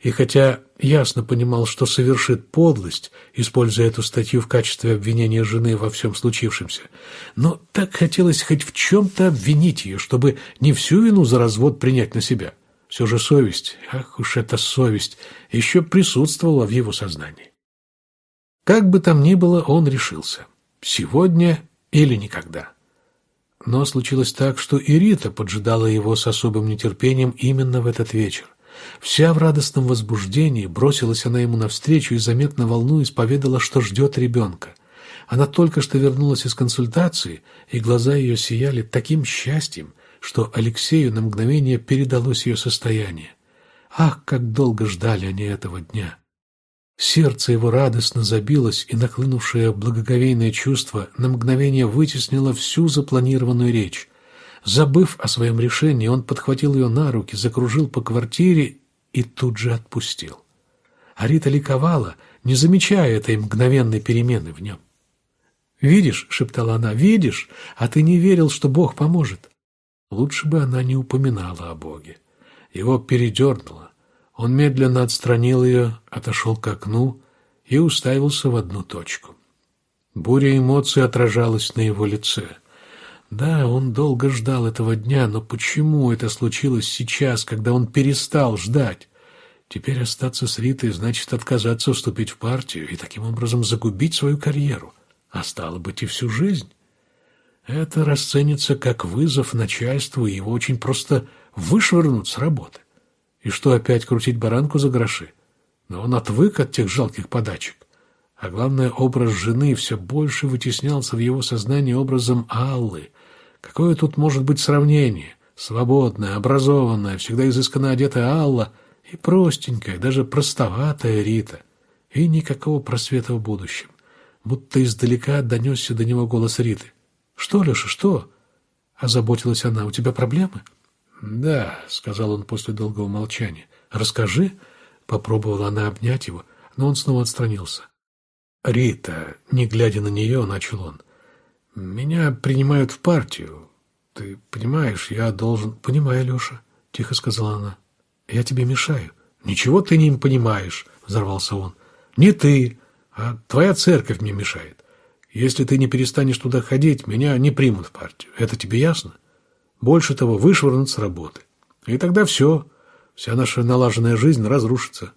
И хотя ясно понимал, что совершит подлость, используя эту статью в качестве обвинения жены во всем случившемся, но так хотелось хоть в чем-то обвинить ее, чтобы не всю вину за развод принять на себя. Все же совесть, ах уж эта совесть, еще присутствовала в его сознании. Как бы там ни было, он решился. Сегодня или никогда. Но случилось так, что и Рита поджидала его с особым нетерпением именно в этот вечер. Вся в радостном возбуждении бросилась она ему навстречу и, заметно волнуясь, поведала, что ждет ребенка. Она только что вернулась из консультации, и глаза ее сияли таким счастьем, что Алексею на мгновение передалось ее состояние. Ах, как долго ждали они этого дня! Сердце его радостно забилось, и нахлынувшее благоговейное чувство на мгновение вытеснило всю запланированную речь. Забыв о своем решении, он подхватил ее на руки, закружил по квартире и тут же отпустил. А Рита ликовала, не замечая этой мгновенной перемены в нем. «Видишь», — шептала она, — «видишь, а ты не верил, что Бог поможет». Лучше бы она не упоминала о Боге. Его передернуло. Он медленно отстранил ее, отошел к окну и уставился в одну точку. Буря эмоций отражалась на его лице. Да, он долго ждал этого дня, но почему это случилось сейчас, когда он перестал ждать? Теперь остаться с Ритой значит отказаться вступить в партию и таким образом загубить свою карьеру, а стало быть и всю жизнь. Это расценится как вызов начальству, и его очень просто вышвырнут с работы. И что опять крутить баранку за гроши? Но он отвык от тех жалких подачек. А главное, образ жены все больше вытеснялся в его сознании образом Аллы — Какое тут может быть сравнение? Свободная, образованная, всегда изысканно одетая Алла и простенькая, даже простоватая Рита. И никакого просвета в будущем. Будто издалека донесся до него голос Риты. «Что, Леша, что?» Озаботилась она. «У тебя проблемы?» «Да», — сказал он после долгого молчания. «Расскажи». Попробовала она обнять его, но он снова отстранился. «Рита», не глядя на нее, начал он, — меня принимают в партию. Ты понимаешь, я должен... Понимаю, Леша, тихо сказала она. Я тебе мешаю. Ничего ты не понимаешь, взорвался он. Не ты, а твоя церковь мне мешает. Если ты не перестанешь туда ходить, меня не примут в партию. Это тебе ясно? Больше того, вышвырнут с работы. И тогда все. Вся наша налаженная жизнь разрушится.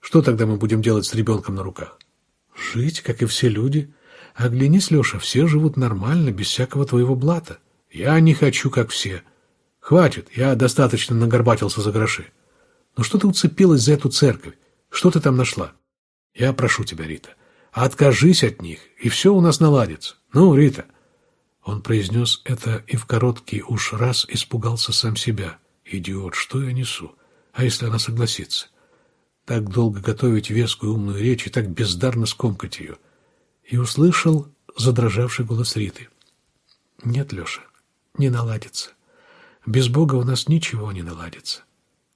Что тогда мы будем делать с ребенком на руках? Жить, как и все люди, Оглянись, Леша, все живут нормально, без всякого твоего блата. Я не хочу, как все. Хватит, я достаточно нагорбатился за гроши. Но что ты уцепилась за эту церковь? Что ты там нашла? Я прошу тебя, Рита, откажись от них, и все у нас наладится. Ну, Рита. Он произнес это и в короткий уж раз испугался сам себя. Идиот, что я несу? А если она согласится? Так долго готовить вескую умную речь и так бездарно скомкать ее — и услышал задрожавший голос Риты. «Нет, Леша, не наладится. Без Бога у нас ничего не наладится.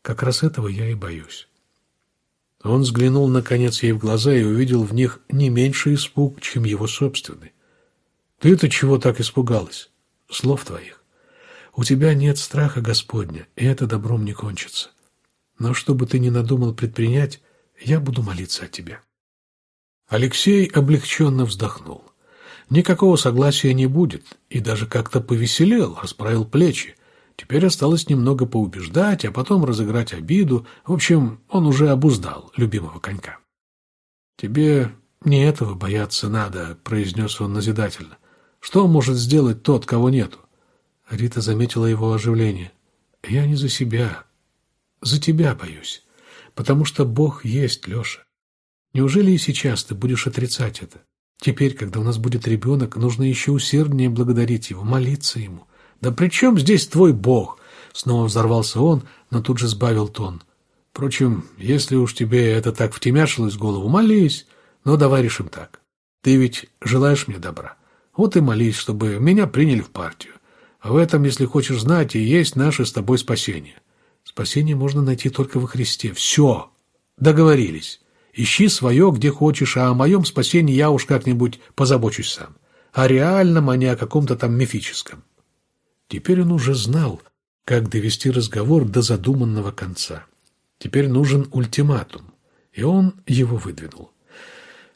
Как раз этого я и боюсь». Он взглянул, наконец, ей в глаза и увидел в них не меньший испуг, чем его собственный. «Ты-то чего так испугалась? Слов твоих. У тебя нет страха Господня, и это добром не кончится. Но что бы ты ни надумал предпринять, я буду молиться о тебе». Алексей облегченно вздохнул. Никакого согласия не будет, и даже как-то повеселел, расправил плечи. Теперь осталось немного поубеждать, а потом разыграть обиду. В общем, он уже обуздал любимого конька. «Тебе не этого бояться надо», — произнес он назидательно. «Что может сделать тот, кого нету?» Рита заметила его оживление. «Я не за себя, за тебя боюсь, потому что Бог есть, Леша. Неужели и сейчас ты будешь отрицать это? Теперь, когда у нас будет ребенок, нужно еще усерднее благодарить его, молиться ему. Да при чем здесь твой Бог? Снова взорвался он, но тут же сбавил тон. Впрочем, если уж тебе это так втемяшилось в голову, молись. Но давай решим так. Ты ведь желаешь мне добра. Вот и молись, чтобы меня приняли в партию. А в этом, если хочешь знать, и есть наше с тобой спасение. Спасение можно найти только во Христе. Все. Договорились. Ищи свое, где хочешь, а о моем спасении я уж как-нибудь позабочусь сам. О реальном, а не о каком-то там мифическом. Теперь он уже знал, как довести разговор до задуманного конца. Теперь нужен ультиматум, и он его выдвинул.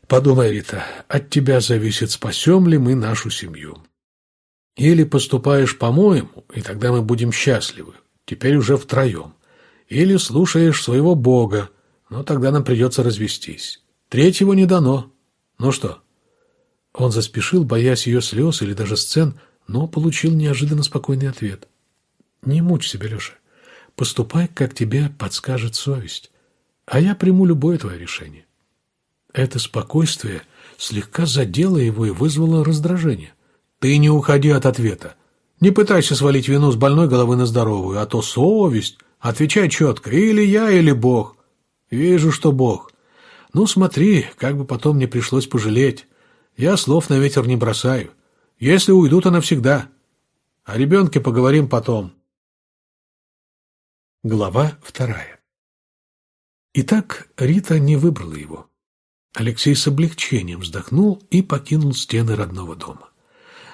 «Подумай, Рита, от тебя зависит, спасем ли мы нашу семью. Или поступаешь по-моему, и тогда мы будем счастливы, теперь уже втроем. или слушаешь своего Бога, но тогда нам придется развестись. Третьего не дано. Ну что?» Он заспешил, боясь ее слез или даже сцен, но получил неожиданно спокойный ответ. «Не мучь себя, Леша. Поступай, как тебе подскажет совесть, а я приму любое твое решение». Это спокойствие слегка задело его и вызвало раздражение. «Ты не уходи от ответа. Не пытайся свалить вину с больной головы на здоровую, а то совесть. Отвечай четко, или я, или Бог. Вижу, что Бог. Ну, смотри, как бы потом не пришлось пожалеть. Я слов на ветер не бросаю. Если уйду, то навсегда. О ребенке поговорим потом. Глава вторая. Итак, Рита не выбрала его. Алексей с облегчением вздохнул и покинул стены родного дома.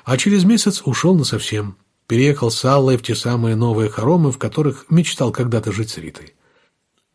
А через месяц ушел насовсем. Переехал с Аллой в те самые новые хоромы, в которых мечтал когда-то жить с Ритой.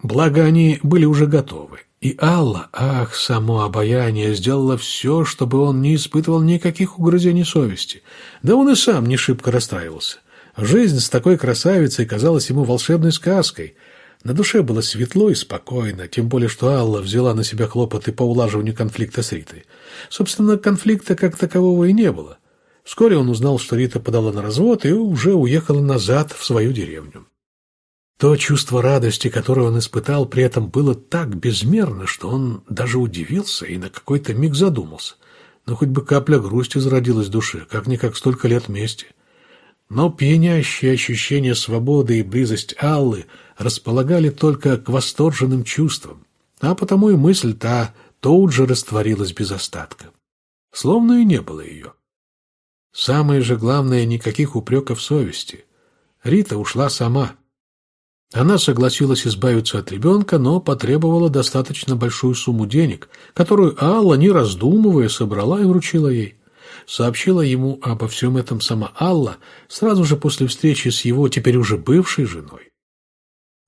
Благо, они были уже готовы. И Алла, ах, само обаяние, сделала все, чтобы он не испытывал никаких угрызений совести. Да он и сам не шибко расстраивался. Жизнь с такой красавицей казалась ему волшебной сказкой. На душе было светло и спокойно, тем более, что Алла взяла на себя хлопоты по улаживанию конфликта с Ритой. Собственно, конфликта как такового и не было. Вскоре он узнал, что Рита подала на развод и уже уехала назад в свою деревню. То чувство радости, которое он испытал, при этом было так безмерно, что он даже удивился и на какой-то миг задумался. Но хоть бы капля грусти зародилась в душе, как-никак столько лет вместе. Но пьянящее ощущение свободы и близость Аллы располагали только к восторженным чувствам, а потому и мысль та тут же растворилась без остатка. Словно и не было ее. Самое же главное, никаких упреков совести. Рита ушла сама — она согласилась избавиться от ребенка, но потребовала достаточно большую сумму денег, которую Алла, не раздумывая, собрала и вручила ей. Сообщила ему обо всем этом сама Алла сразу же после встречи с его теперь уже бывшей женой.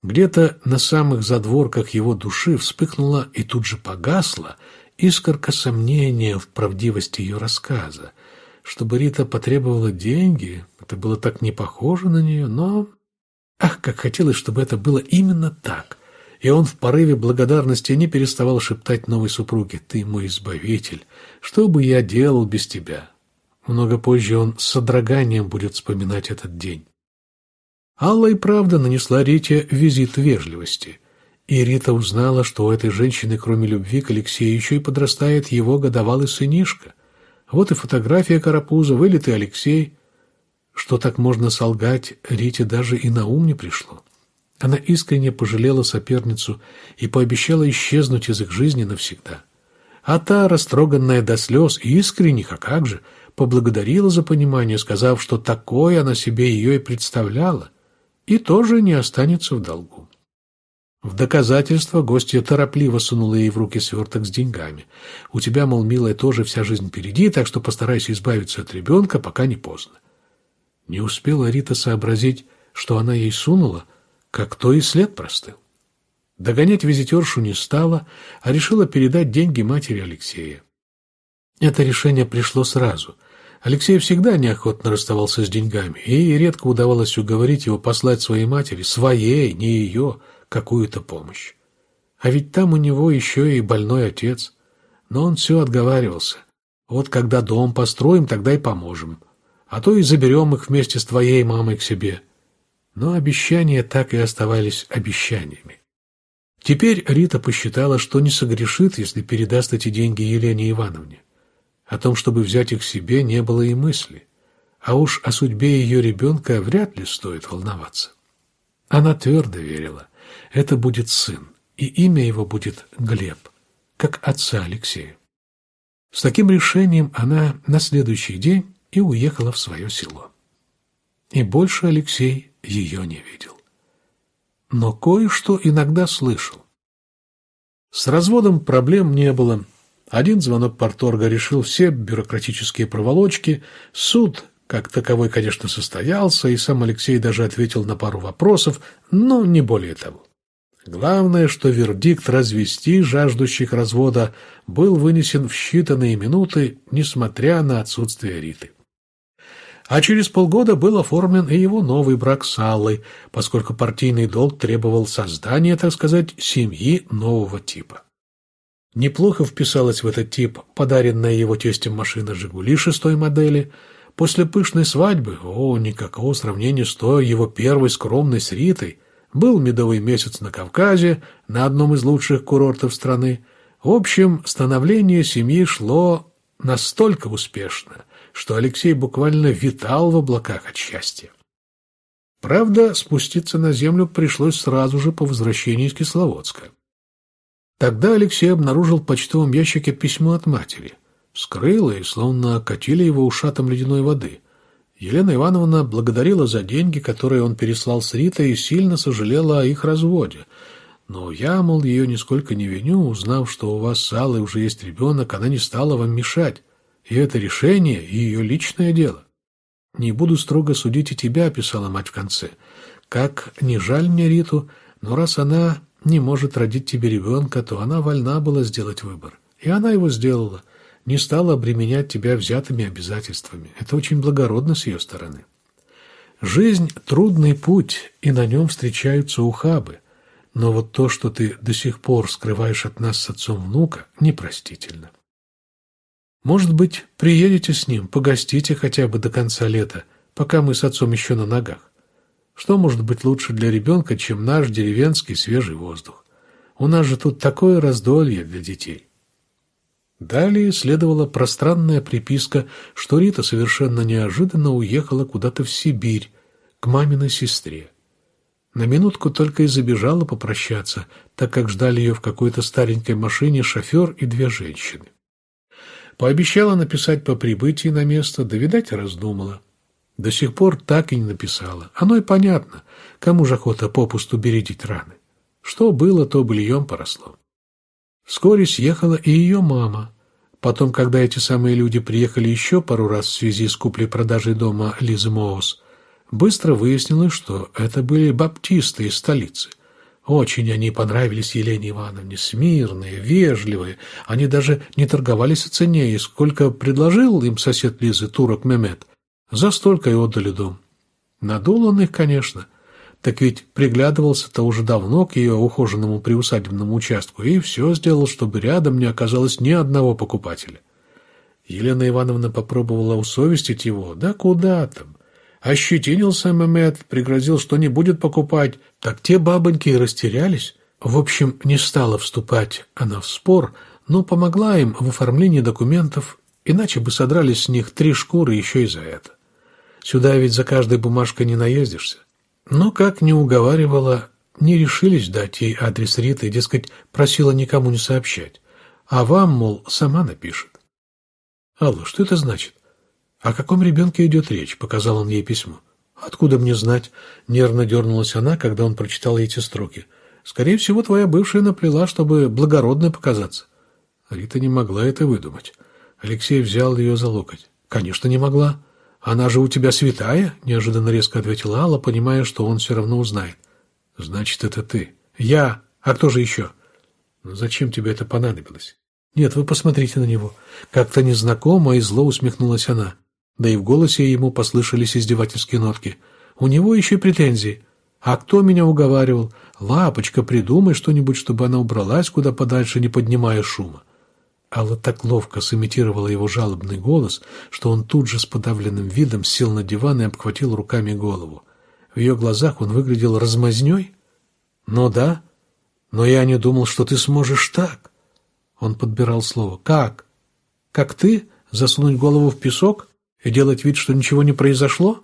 Где-то на самых задворках его души вспыхнула и тут же погасла искорка сомнения в правдивости ее рассказа. Чтобы Рита потребовала деньги, это было так не похоже на нее, но Ах, как хотелось, чтобы это было именно так. И он в порыве благодарности не переставал шептать новой супруге «Ты мой избавитель! Что бы я делал без тебя?» Много позже он с содроганием будет вспоминать этот день. Алла и правда нанесла Рите визит вежливости. И Рита узнала, что у этой женщины, кроме любви к Алексею, еще и подрастает его годовалый сынишка. Вот и фотография Карапуза, вылитый Алексей, что так можно солгать, Рите даже и на ум не пришло. Она искренне пожалела соперницу и пообещала исчезнуть из их жизни навсегда. А та, растроганная до слез, искренних, а как же, поблагодарила за понимание, сказав, что такое она себе ее и представляла, и тоже не останется в долгу. В доказательство гостья торопливо сунула ей в руки сверток с деньгами. «У тебя, мол, милая, тоже вся жизнь впереди, так что постарайся избавиться от ребенка, пока не поздно». Не успела Рита сообразить, что она ей сунула, как то и след простыл. Догонять визитершу не стала, а решила передать деньги матери Алексея. Это решение пришло сразу. Алексей всегда неохотно расставался с деньгами, и редко удавалось уговорить его послать своей матери, своей, не ее, какую-то помощь. А ведь там у него еще и больной отец. Но он все отговаривался. Вот когда дом построим, тогда и поможем а то и заберем их вместе с твоей мамой к себе. Но обещания так и оставались обещаниями. Теперь Рита посчитала, что не согрешит, если передаст эти деньги Елене Ивановне. О том, чтобы взять их себе, не было и мысли. А уж о судьбе ее ребенка вряд ли стоит волноваться. Она твердо верила, это будет сын, и имя его будет Глеб, как отца Алексея. С таким решением она на следующий день и уехала в свое село. И больше Алексей ее не видел. Но кое-что иногда слышал. С разводом проблем не было. Один звонок порторга решил все бюрократические проволочки, суд как таковой, конечно, состоялся, и сам Алексей даже ответил на пару вопросов, но не более того. Главное, что вердикт развести жаждущих развода был вынесен в считанные минуты, несмотря на отсутствие Риты. А через полгода был оформлен и его новый брак с Аллой, поскольку партийный долг требовал создания, так сказать, семьи нового типа. Неплохо вписалась в этот тип подаренная его тестем машина «Жигули» шестой модели. После пышной свадьбы, о, никакого сравнения с той его первой скромной с Ритой, был медовый месяц на Кавказе, на одном из лучших курортов страны. В общем, становление семьи шло настолько успешно, что Алексей буквально витал в облаках от счастья. Правда, спуститься на землю пришлось сразу же по возвращении из Кисловодска. Тогда Алексей обнаружил в почтовом ящике письмо от матери. Вскрыл и словно катили его ушатом ледяной воды. Елена Ивановна благодарила за деньги, которые он переслал с Ритой, и сильно сожалела о их разводе. Но я, мол, ее нисколько не виню, узнав, что у вас с Аллой уже есть ребенок, она не стала вам мешать. И это решение, и ее личное дело. «Не буду строго судить и тебя», — писала мать в конце. «Как не жаль мне Риту, но раз она не может родить тебе ребенка, то она вольна была сделать выбор. И она его сделала, не стала обременять тебя взятыми обязательствами. Это очень благородно с ее стороны. Жизнь — трудный путь, и на нем встречаются ухабы. Но вот то, что ты до сих пор скрываешь от нас с отцом внука, непростительно. Может быть, приедете с ним, погостите хотя бы до конца лета, пока мы с отцом еще на ногах. Что может быть лучше для ребенка, чем наш деревенский свежий воздух? У нас же тут такое раздолье для детей. Далее следовала пространная приписка, что Рита совершенно неожиданно уехала куда-то в Сибирь, к маминой сестре. На минутку только и забежала попрощаться, так как ждали ее в какой-то старенькой машине шофер и две женщины. Пообещала написать по прибытии на место, да, видать, раздумала. До сих пор так и не написала. Оно и понятно, кому же охота попусту бередить раны. Что было, то быльем поросло. Вскоре съехала и ее мама. Потом, когда эти самые люди приехали еще пару раз в связи с куплей-продажей дома Лизы Моос, быстро выяснилось, что это были баптисты из столицы. Очень они понравились Елене Ивановне, смирные, вежливые. Они даже не торговались о цене, и сколько предложил им сосед Лизы, турок Мемет, за столько и отдали дом. Надул он их, конечно. Так ведь приглядывался-то уже давно к ее ухоженному приусадебному участку и все сделал, чтобы рядом не оказалось ни одного покупателя. Елена Ивановна попробовала усовестить его. Да куда там? Ощетинился Мемет, пригрозил, что не будет покупать. Так те бабоньки и растерялись. В общем, не стала вступать она в спор, но помогла им в оформлении документов, иначе бы содрались с них три шкуры еще и за это. Сюда ведь за каждой бумажкой не наездишься. Но, как не уговаривала, не решились дать ей адрес Риты, дескать, просила никому не сообщать. А вам, мол, сама напишет. Алло, что это значит? «О каком ребенке идет речь?» — показал он ей письмо. «Откуда мне знать?» — нервно дернулась она, когда он прочитал эти строки. «Скорее всего, твоя бывшая наплела, чтобы благородно показаться». Рита не могла это выдумать. Алексей взял ее за локоть. «Конечно, не могла. Она же у тебя святая?» — неожиданно резко ответила Алла, понимая, что он все равно узнает. «Значит, это ты». «Я. А кто же еще?» «Ну, зачем тебе это понадобилось?» «Нет, вы посмотрите на него». Как-то незнакомо и зло усмехнулась она да и в голосе ему послышались издевательские нотки. «У него еще претензии. А кто меня уговаривал? Лапочка, придумай что-нибудь, чтобы она убралась куда подальше, не поднимая шума». Алла так ловко сымитировала его жалобный голос, что он тут же с подавленным видом сел на диван и обхватил руками голову. В ее глазах он выглядел размазней. «Ну да, но я не думал, что ты сможешь так». Он подбирал слово. «Как? Как ты? Засунуть голову в песок? И делать вид, что ничего не произошло?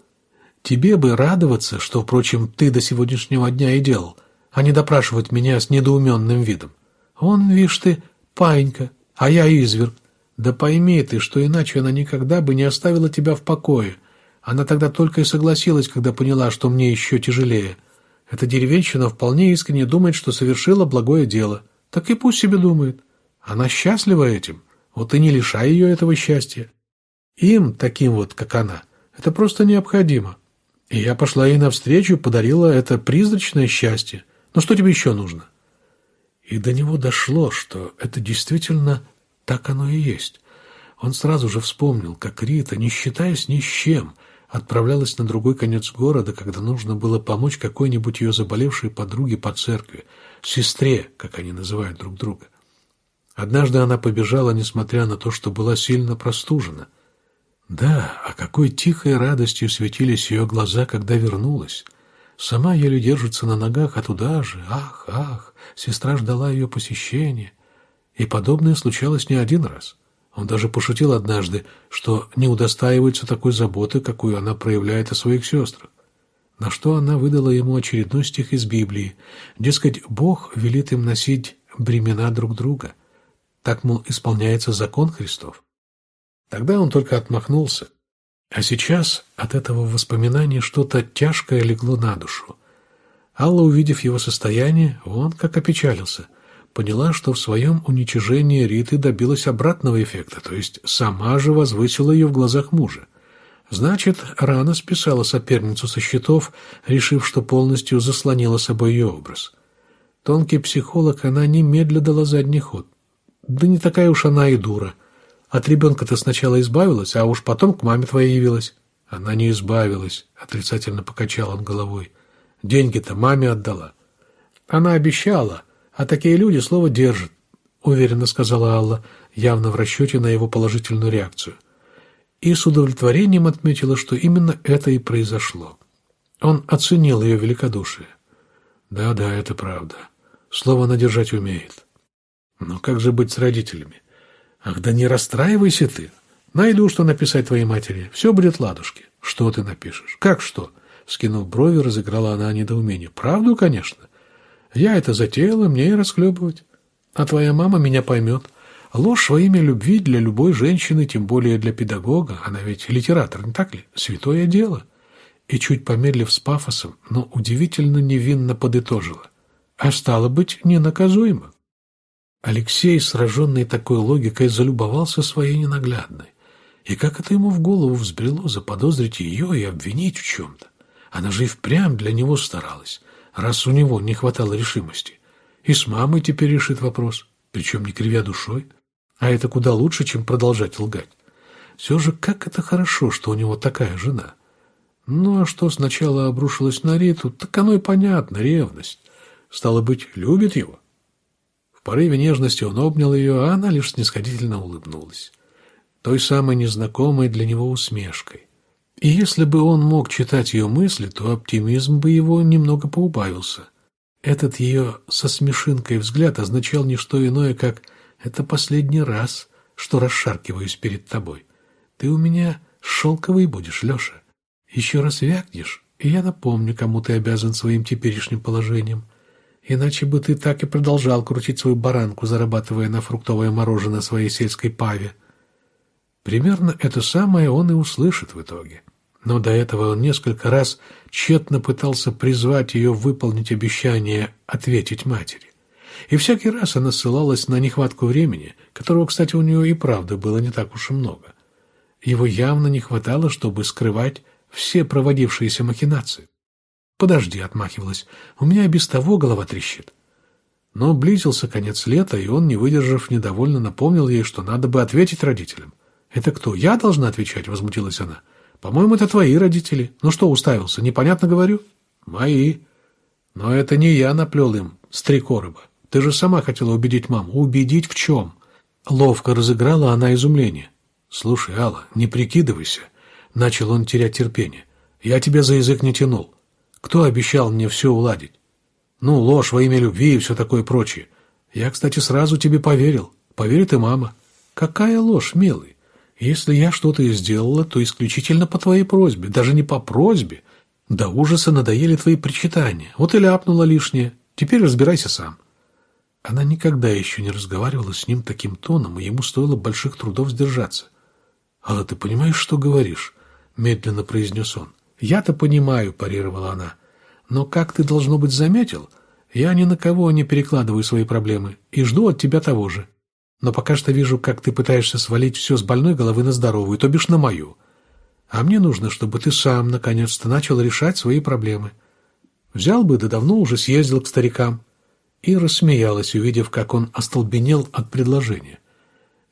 Тебе бы радоваться, что, впрочем, ты до сегодняшнего дня и делал, а не допрашивать меня с недоуменным видом. Он, видишь ты, паинька, а я изверг. Да пойми ты, что иначе она никогда бы не оставила тебя в покое. Она тогда только и согласилась, когда поняла, что мне еще тяжелее. Эта деревенщина вполне искренне думает, что совершила благое дело. Так и пусть себе думает. Она счастлива этим. Вот и не лишай ее этого счастья. Им, таким вот, как она, это просто необходимо. И я пошла ей навстречу подарила это призрачное счастье. Но что тебе еще нужно? И до него дошло, что это действительно так оно и есть. Он сразу же вспомнил, как Рита, не считаясь ни с чем, отправлялась на другой конец города, когда нужно было помочь какой-нибудь ее заболевшей подруге по церкви, сестре, как они называют друг друга. Однажды она побежала, несмотря на то, что была сильно простужена. Да, а какой тихой радостью светились ее глаза, когда вернулась. Сама еле держится на ногах, а туда же, ах, ах, сестра ждала ее посещения. И подобное случалось не один раз. Он даже пошутил однажды, что не удостаивается такой заботы, какую она проявляет о своих сестрах. На что она выдала ему очередной стих из Библии. Дескать, Бог велит им носить бремена друг друга. Так, мол, исполняется закон Христов. Тогда он только отмахнулся. А сейчас от этого воспоминания что-то тяжкое легло на душу. Алла, увидев его состояние, он как опечалился – поняла, что в своем уничижении Риты добилась обратного эффекта, то есть сама же возвысила ее в глазах мужа. Значит, рано списала соперницу со счетов, решив, что полностью заслонила собой ее образ. Тонкий психолог, она немедля дала задний ход. Да не такая уж она и дура. От ребенка-то сначала избавилась, а уж потом к маме твоей явилась. Она не избавилась, отрицательно покачал он головой. Деньги-то маме отдала. Она обещала, а такие люди слово держат, уверенно сказала Алла, явно в расчете на его положительную реакцию. И с удовлетворением отметила, что именно это и произошло. Он оценил ее великодушие. Да-да, это правда. Слово она держать умеет. Но как же быть с родителями? Ах, да не расстраивайся ты. Найду, что написать твоей матери. Все будет ладушки. Что ты напишешь? Как что? Скинув брови, разыграла она недоумение. Правду, конечно. Я это затеяла, мне и расхлебывать. А твоя мама меня поймет. Ложь во имя любви для любой женщины, тем более для педагога, она ведь литератор, не так ли? Святое дело. И чуть помедлив с пафосом, но удивительно невинно подытожила. А стало быть, ненаказуемо. Алексей, сраженный такой логикой, залюбовался своей ненаглядной. И как это ему в голову взбрело заподозрить ее и обвинить в чем-то? Она же и впрямь для него старалась раз у него не хватало решимости. И с мамой теперь решит вопрос, причем не кривя душой. А это куда лучше, чем продолжать лгать. Все же как это хорошо, что у него такая жена. Ну, а что сначала обрушилось на Риту, так оно и понятно, ревность. Стало быть, любит его. Порыве нежности он обнял ее, а она лишь снисходительно улыбнулась. Той самой незнакомой для него усмешкой. И если бы он мог читать ее мысли, то оптимизм бы его немного поубавился. Этот ее со смешинкой взгляд означал не что иное, как «это последний раз, что расшаркиваюсь перед тобой. Ты у меня шелковый будешь, Леша. Еще раз вякнешь, и я напомню, кому ты обязан своим теперешним положением. Иначе бы ты так и продолжал крутить свою баранку, зарабатывая на фруктовое мороженое своей сельской паве». Примерно это самое он и услышит в итоге. Но до этого он несколько раз тщетно пытался призвать ее выполнить обещание ответить матери. И всякий раз она ссылалась на нехватку времени, которого, кстати, у нее и правда было не так уж и много. Его явно не хватало, чтобы скрывать все проводившиеся махинации. «Подожди», — отмахивалась, — «у меня и без того голова трещит». Но близился конец лета, и он, не выдержав, недовольно напомнил ей, что надо бы ответить родителям. «Это кто? Я должна отвечать?» – возмутилась она. «По-моему, это твои родители. Ну что уставился? Непонятно говорю?» «Мои. Но это не я наплел им, стрекорыба. Ты же сама хотела убедить маму. Убедить в чем?» Ловко разыграла она изумление. «Слушай, Алла, не прикидывайся». Начал он терять терпение. «Я тебя за язык не тянул. Кто обещал мне все уладить? Ну, ложь во имя любви и все такое прочее. Я, кстати, сразу тебе поверил. Поверит и мама. Какая ложь, милый? Если я что-то и сделала, то исключительно по твоей просьбе, даже не по просьбе. До ужаса надоели твои причитания. Вот и ляпнула лишнее. Теперь разбирайся сам». Она никогда еще не разговаривала с ним таким тоном, и ему стоило больших трудов сдержаться. «Алла, ты понимаешь, что говоришь?» — медленно произнес он. «Я-то понимаю», — парировала она. «Но как ты, должно быть, заметил, я ни на кого не перекладываю свои проблемы и жду от тебя того же. Но пока что вижу, как ты пытаешься свалить все с больной головы на здоровую, то бишь на мою. А мне нужно, чтобы ты сам, наконец-то, начал решать свои проблемы. Взял бы, да давно уже съездил к старикам. И рассмеялась, увидев, как он остолбенел от предложения.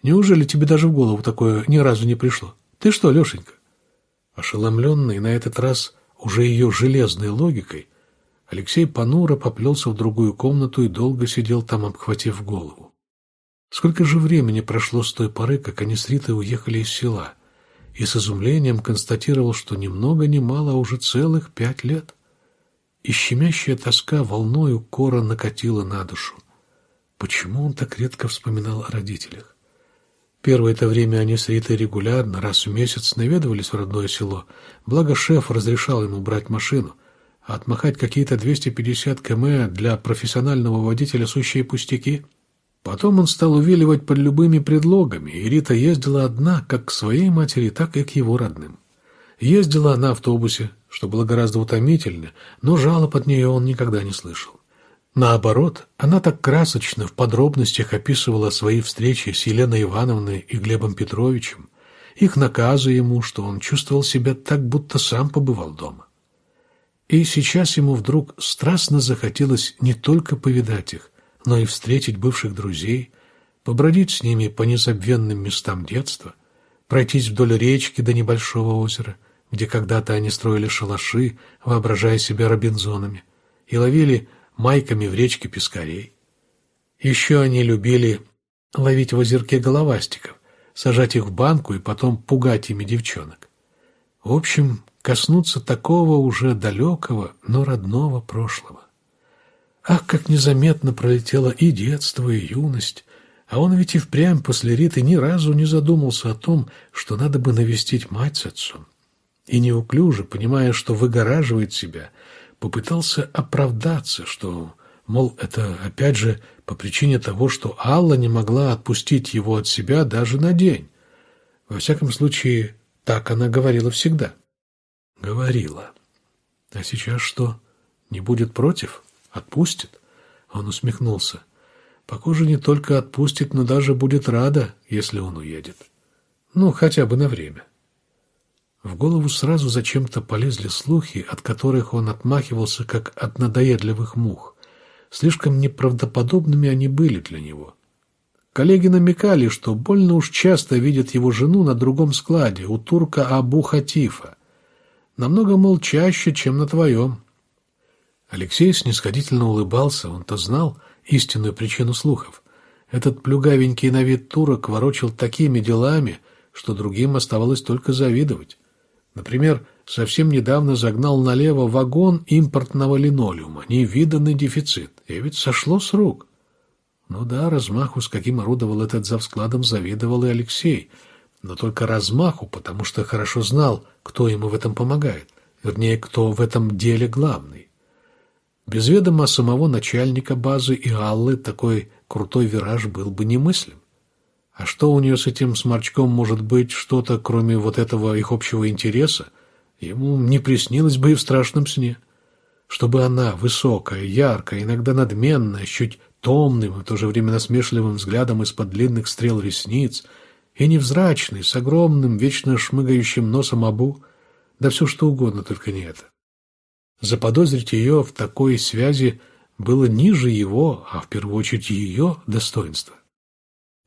Неужели тебе даже в голову такое ни разу не пришло? Ты что, Лешенька? Ошеломленный на этот раз уже ее железной логикой, Алексей понуро поплелся в другую комнату и долго сидел там, обхватив голову. Сколько же времени прошло с той поры, как они с Ритой уехали из села, и с изумлением констатировал, что ни много ни мало, а уже целых пять лет. И щемящая тоска волною кора накатила на душу. Почему он так редко вспоминал о родителях? Первое это время они с Ритой регулярно, раз в месяц, наведывались в родное село, благо шеф разрешал ему брать машину, а отмахать какие-то 250 км для профессионального водителя сущие пустяки. Потом он стал увиливать под любыми предлогами, и Рита ездила одна как к своей матери, так и к его родным. Ездила на автобусе, что было гораздо утомительнее, но жалоб от нее он никогда не слышал. Наоборот, она так красочно в подробностях описывала свои встречи с Еленой Ивановной и Глебом Петровичем, их наказы ему, что он чувствовал себя так, будто сам побывал дома. И сейчас ему вдруг страстно захотелось не только повидать их, но и встретить бывших друзей, побродить с ними по незабвенным местам детства, пройтись вдоль речки до небольшого озера, где когда-то они строили шалаши, воображая себя робинзонами, и ловили майками в речке пескарей. Еще они любили ловить в озерке головастиков, сажать их в банку и потом пугать ими девчонок. В общем, коснуться такого уже далекого, но родного прошлого. Ах, как незаметно пролетело и детство, и юность, а он ведь и впрямь после Риты ни разу не задумался о том, что надо бы навестить мать с отцом. И неуклюже, понимая, что выгораживает себя, попытался оправдаться, что, мол, это опять же по причине того, что Алла не могла отпустить его от себя даже на день. Во всяком случае, так она говорила всегда. Говорила. А сейчас что, не будет против? Отпустит? Он усмехнулся. Похоже, не только отпустит, но даже будет рада, если он уедет. Ну, хотя бы на время. В голову сразу зачем-то полезли слухи, от которых он отмахивался, как от надоедливых мух. Слишком неправдоподобными они были для него. Коллеги намекали, что больно уж часто видят его жену на другом складе, у турка Абу Хатифа. Намного, мол, чаще, чем на твоем. Алексей снисходительно улыбался, он-то знал истинную причину слухов. Этот плюгавенький на вид турок ворочил такими делами, что другим оставалось только завидовать. Например, совсем недавно загнал налево вагон импортного линолеума, невиданный дефицит, и ведь сошло с рук. Ну да, размаху, с каким орудовал этот завскладом, завидовал и Алексей, но только размаху, потому что хорошо знал, кто ему в этом помогает, вернее, кто в этом деле главный. Без ведома самого начальника базы и Аллы такой крутой вираж был бы немыслим. А что у нее с этим сморчком может быть что-то, кроме вот этого их общего интереса, ему не приснилось бы и в страшном сне. Чтобы она, высокая, яркая, иногда надменная, чуть томным и в то же время насмешливым взглядом из-под длинных стрел ресниц, и невзрачный, с огромным, вечно шмыгающим носом обу, да все что угодно, только не это. Заподозрить ее в такой связи было ниже его, а в первую очередь ее достоинства.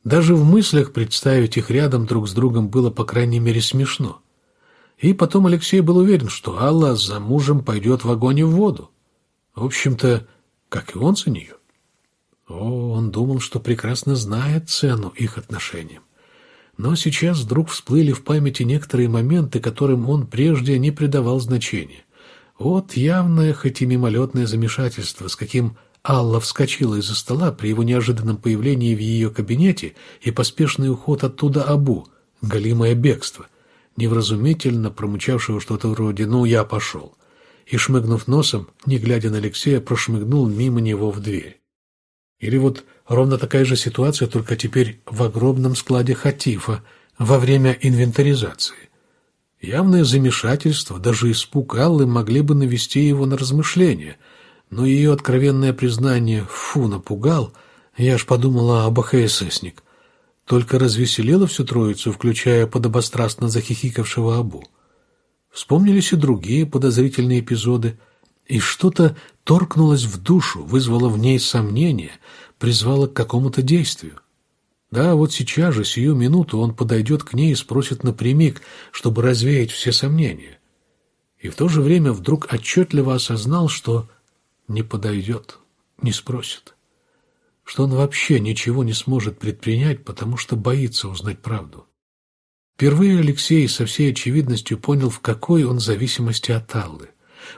Даже в мыслях представить их рядом друг с другом было, по крайней мере, смешно. И потом Алексей был уверен, что Алла за мужем пойдет в огонь и в воду. В общем-то, как и он за нее. О, он думал, что прекрасно знает цену их отношениям. Но сейчас вдруг всплыли в памяти некоторые моменты, которым он прежде не придавал значения. Вот явное, хоть и мимолетное замешательство, с каким Алла вскочила из-за стола при его неожиданном появлении в ее кабинете и поспешный уход оттуда Абу, галимое бегство, невразумительно промычавшего что-то вроде «ну, я пошел», и, шмыгнув носом, не глядя на Алексея, прошмыгнул мимо него в дверь. Или вот ровно такая же ситуация, только теперь в огромном складе Хатифа во время инвентаризации. Явное замешательство, даже испуг Аллы могли бы навести его на размышления – но ее откровенное признание «фу, напугал», я аж подумала об АХССник. Только развеселило всю троицу, включая подобострастно захихикавшего Абу. Вспомнились и другие подозрительные эпизоды, и что-то торкнулось в душу, вызвало в ней сомнение, призвало к какому-то действию. Да, вот сейчас же, сию минуту, он подойдет к ней и спросит напрямик, чтобы развеять все сомнения. И в то же время вдруг отчетливо осознал, что не подойдет, не спросит. Что он вообще ничего не сможет предпринять, потому что боится узнать правду. Впервые Алексей со всей очевидностью понял, в какой он зависимости от Аллы.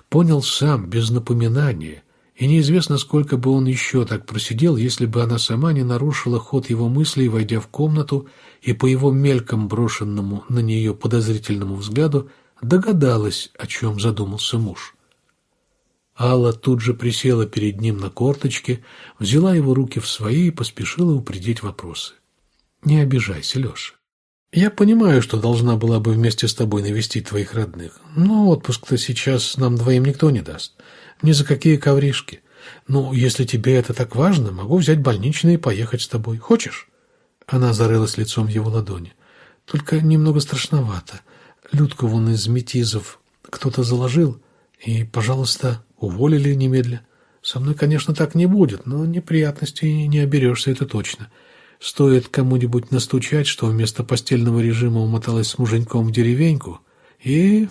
Понял сам, без напоминания, и неизвестно, сколько бы он еще так просидел, если бы она сама не нарушила ход его мыслей, войдя в комнату, и по его мельком брошенному на нее подозрительному взгляду догадалась, о чем задумался муж. Алла тут же присела перед ним на корточки, взяла его руки в свои и поспешила упредить вопросы. «Не обижайся, Леша. Я понимаю, что должна была бы вместе с тобой навестить твоих родных, но отпуск-то сейчас нам двоим никто не даст. Ни за какие ковришки. Ну, если тебе это так важно, могу взять больничный и поехать с тобой. Хочешь?» Она зарылась лицом в его ладони. «Только немного страшновато. Людку вон из метизов кто-то заложил, и, пожалуйста, уволили немедля. Со мной, конечно, так не будет, но неприятностей не оберешься, это точно. Стоит кому-нибудь настучать, что вместо постельного режима умоталась с муженьком в деревеньку, и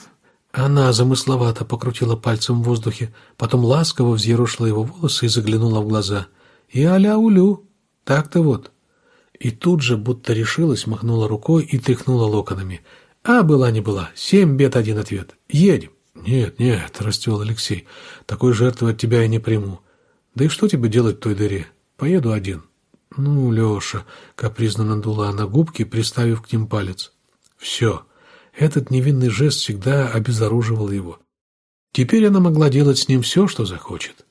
она замысловато покрутила пальцем в воздухе, потом ласково взъерошила его волосы и заглянула в глаза. И аля-улю, так-то вот. И тут же, будто решилась, махнула рукой и тряхнула локонами. А была не была, семь бед, один ответ. Едем. Нет, нет, расцвел Алексей, такой жертвы от тебя я не приму. Да и что тебе делать в той дыре? Поеду один. Ну, Леша, капризно надула она губки, приставив к ним палец. Все. Этот невинный жест всегда обезоруживал его. Теперь она могла делать с ним все, что захочет.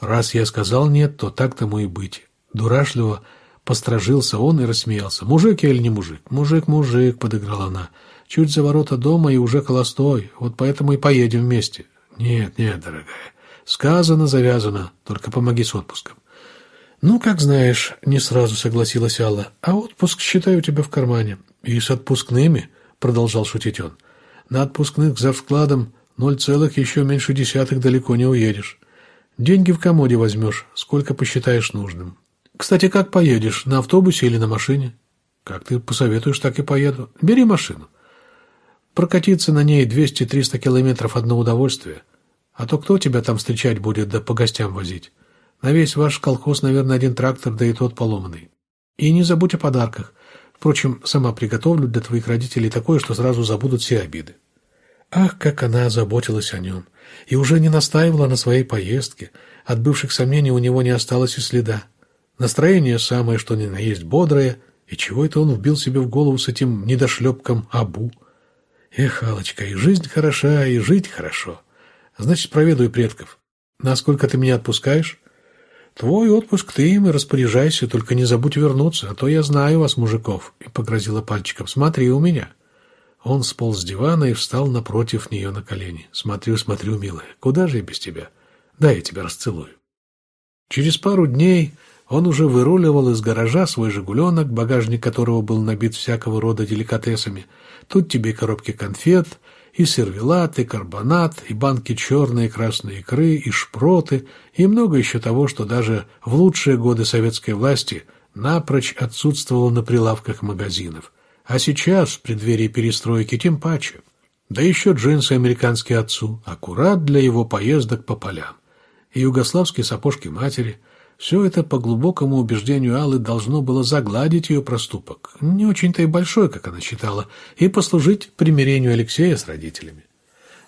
Раз я сказал «нет», то так тому и быть. Дурашливо построжился он и рассмеялся. «Мужик я или не мужик?» «Мужик, мужик», — подыграла она. «Чуть за ворота дома и уже холостой. Вот поэтому и поедем вместе». «Нет, нет, дорогая. Сказано, завязано. Только помоги с отпуском». «Ну, как знаешь», — не сразу согласилась Алла. «А отпуск, считай, у тебя в кармане. И с отпускными» продолжал шутить он. На отпускных за вкладом ноль целых еще меньше десятых далеко не уедешь. Деньги в комоде возьмешь, сколько посчитаешь нужным. Кстати, как поедешь, на автобусе или на машине? Как ты посоветуешь, так и поеду. Бери машину. Прокатиться на ней 200-300 километров одно удовольствие. А то кто тебя там встречать будет, да по гостям возить? На весь ваш колхоз, наверное, один трактор, да и тот поломанный. И не забудь о подарках. Впрочем, сама приготовлю для твоих родителей такое, что сразу забудут все обиды. Ах, как она заботилась о нем! И уже не настаивала на своей поездке. От бывших сомнений у него не осталось и следа. Настроение самое, что ни на есть бодрое, и чего это он вбил себе в голову с этим недошлепком Абу? Эх, Аллочка, и жизнь хороша, и жить хорошо. Значит, проведаю предков. Насколько ты меня отпускаешь? «Твой отпуск ты им и распоряжайся, только не забудь вернуться, а то я знаю вас, мужиков», и погрозила пальчиком. «Смотри у меня». Он сполз с дивана и встал напротив нее на колени. «Смотрю, смотрю, милая, куда же я без тебя? Дай я тебя расцелую». Через пару дней он уже выруливал из гаража свой «Жигуленок», багажник которого был набит всякого рода деликатесами. Тут тебе коробки конфет, и сервелат, и карбонат, и банки черной и красной икры, и шпроты, и много еще того, что даже в лучшие годы советской власти напрочь отсутствовало на прилавках магазинов. А сейчас, в преддверии перестройки, тем паче. Да еще джинсы американские отцу, аккурат для его поездок по полям. И югославские сапожки матери – все это, по глубокому убеждению Аллы, должно было загладить ее проступок, не очень-то и большой, как она считала, и послужить примирению Алексея с родителями.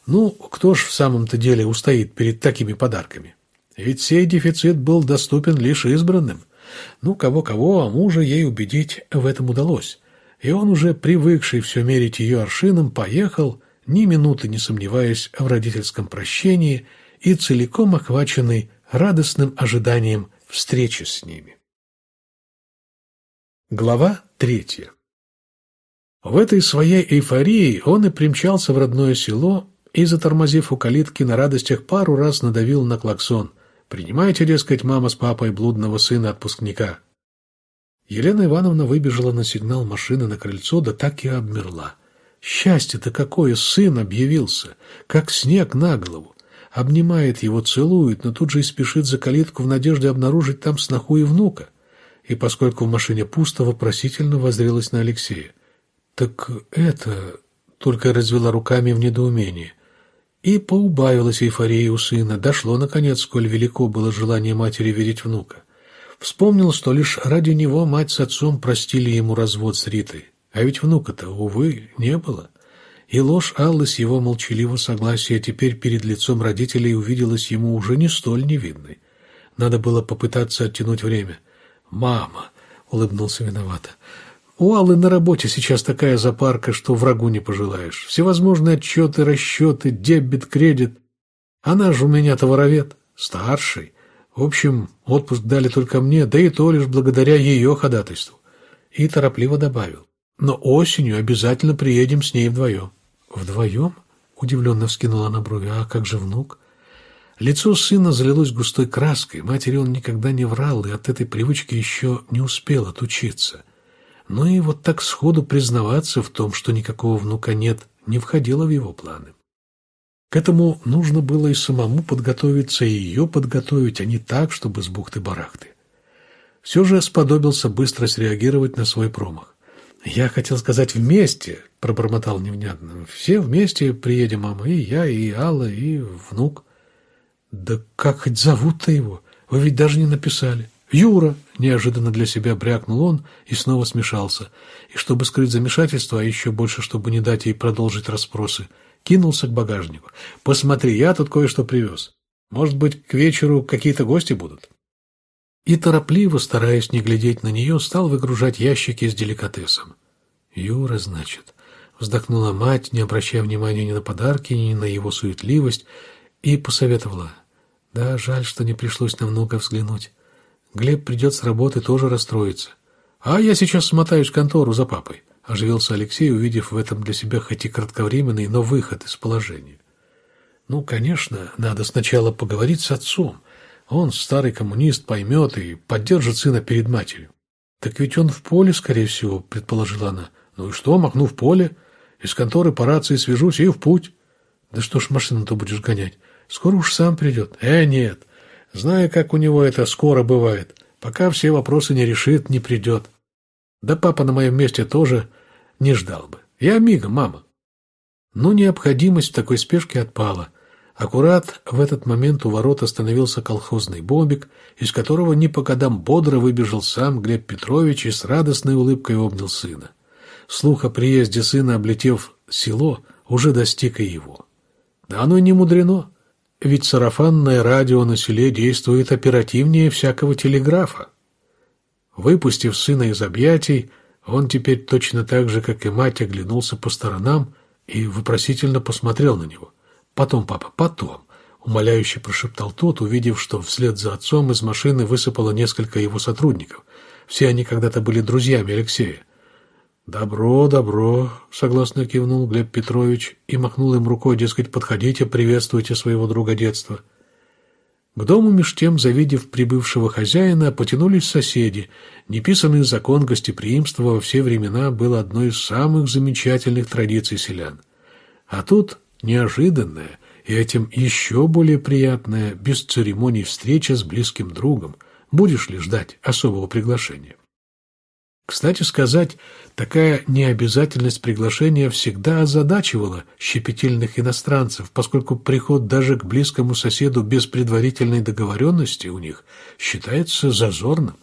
Ну, кто ж в самом-то деле устоит перед такими подарками? Ведь сей дефицит был доступен лишь избранным. Ну, кого-кого, а мужа ей убедить в этом удалось. И он, уже привыкший все мерить ее аршином, поехал, ни минуты не сомневаясь в родительском прощении и целиком охваченный радостным ожиданием встречи с ними. Глава третья. В этой своей эйфории он и примчался в родное село и, затормозив у калитки на радостях, пару раз надавил на клаксон. «Принимайте, дескать, мама с папой блудного сына-отпускника». Елена Ивановна выбежала на сигнал машины на крыльцо, да так и обмерла. Счастье-то какое! Сын объявился, как снег на голову обнимает его, целует, но тут же и спешит за калитку в надежде обнаружить там сноху и внука. и, поскольку в машине пусто, вопросительно воззрелась на Алексея. «Так это...» — только развела руками в недоумении. И поубавилась эйфория у сына. Дошло, наконец, сколь велико было желание матери видеть внука. Вспомнил, что лишь ради него мать с отцом простили ему развод с Ритой. А ведь внука-то, увы, не было. И ложь Аллы с его молчаливого согласия теперь перед лицом родителей увиделась ему уже не столь невидной. Надо было попытаться оттянуть время. «Мама!» — улыбнулся виновато. «У Аллы на работе сейчас такая запарка, что врагу не пожелаешь. Всевозможные отчеты, расчеты, дебет, кредит. Она же у меня товаровед, старший. В общем, отпуск дали только мне, да и то лишь благодаря ее ходатайству». И торопливо добавил. «Но осенью обязательно приедем с ней вдвоем». «Вдвоем?» — удивленно вскинула она брови. «А как же внук?» Лицо сына залилось густой краской, матери он никогда не врал и от этой привычки еще не успел отучиться. Но и вот так сходу признаваться в том, что никакого внука нет, не входило в его планы. К этому нужно было и самому подготовиться, и ее подготовить, а не так, чтобы с бухты-барахты. Все же сподобился быстро среагировать на свой промах. «Я хотел сказать вместе», — пробормотал невнятно. «Все вместе приедем, мама, и я, и Алла, и внук». «Да как хоть зовут-то его? Вы ведь даже не написали». «Юра!» – неожиданно для себя брякнул он и снова смешался. И чтобы скрыть замешательство, а еще больше, чтобы не дать ей продолжить расспросы, кинулся к багажнику. «Посмотри, я тут кое-что привез. Может быть, к вечеру какие-то гости будут?» И торопливо, стараясь не глядеть на нее, стал выгружать ящики с деликатесом. «Юра, значит», — вздохнула мать, не обращая внимания ни на подарки, ни на его суетливость, и посоветовала. «Да, жаль, что не пришлось на внука взглянуть. Глеб придет с работы, тоже расстроится. А я сейчас смотаюсь в контору за папой», — оживился Алексей, увидев в этом для себя хоть и кратковременный, но выход из положения. «Ну, конечно, надо сначала поговорить с отцом», он, старый коммунист, поймет и поддержит сына перед матерью. Так ведь он в поле, скорее всего, предположила она. Ну и что, махну в поле, из конторы по рации свяжусь и в путь. Да что ж машину-то будешь гонять? Скоро уж сам придет. Э, нет. Знаю, как у него это скоро бывает. Пока все вопросы не решит, не придет. Да папа на моем месте тоже не ждал бы. Я мигом, мама. Но необходимость в такой спешке отпала – Аккурат в этот момент у ворот остановился колхозный бомбик, из которого не по годам бодро выбежал сам Глеб Петрович и с радостной улыбкой обнял сына. Слух о приезде сына, облетев село, уже достиг и его. Да оно не мудрено, ведь сарафанное радио на селе действует оперативнее всякого телеграфа. Выпустив сына из объятий, он теперь точно так же, как и мать, оглянулся по сторонам и вопросительно посмотрел на него – «Потом, папа, потом», — умоляюще прошептал тот, увидев, что вслед за отцом из машины высыпало несколько его сотрудников. Все они когда-то были друзьями Алексея. «Добро, добро», — согласно кивнул Глеб Петрович и махнул им рукой, дескать, подходите, приветствуйте своего друга детства. К дому меж тем, завидев прибывшего хозяина, потянулись соседи. Неписанный закон гостеприимства во все времена был одной из самых замечательных традиций селян. А тут неожиданная и этим еще более приятная, без церемоний встреча с близким другом. Будешь ли ждать особого приглашения? Кстати сказать, такая необязательность приглашения всегда озадачивала щепетильных иностранцев, поскольку приход даже к близкому соседу без предварительной договоренности у них считается зазорным.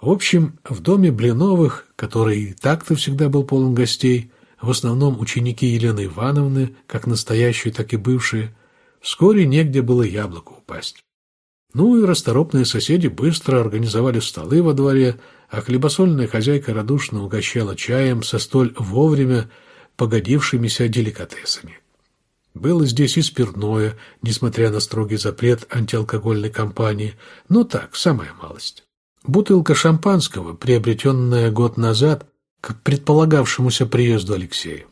В общем, в доме Блиновых, который так-то всегда был полон гостей, в основном ученики Елены Ивановны, как настоящие, так и бывшие, вскоре негде было яблоку упасть. Ну и расторопные соседи быстро организовали столы во дворе, а хлебосольная хозяйка радушно угощала чаем со столь вовремя погодившимися деликатесами. Было здесь и спиртное, несмотря на строгий запрет антиалкогольной кампании, но так, самая малость. Бутылка шампанского, приобретенная год назад, к предполагавшемуся приезду Алексея.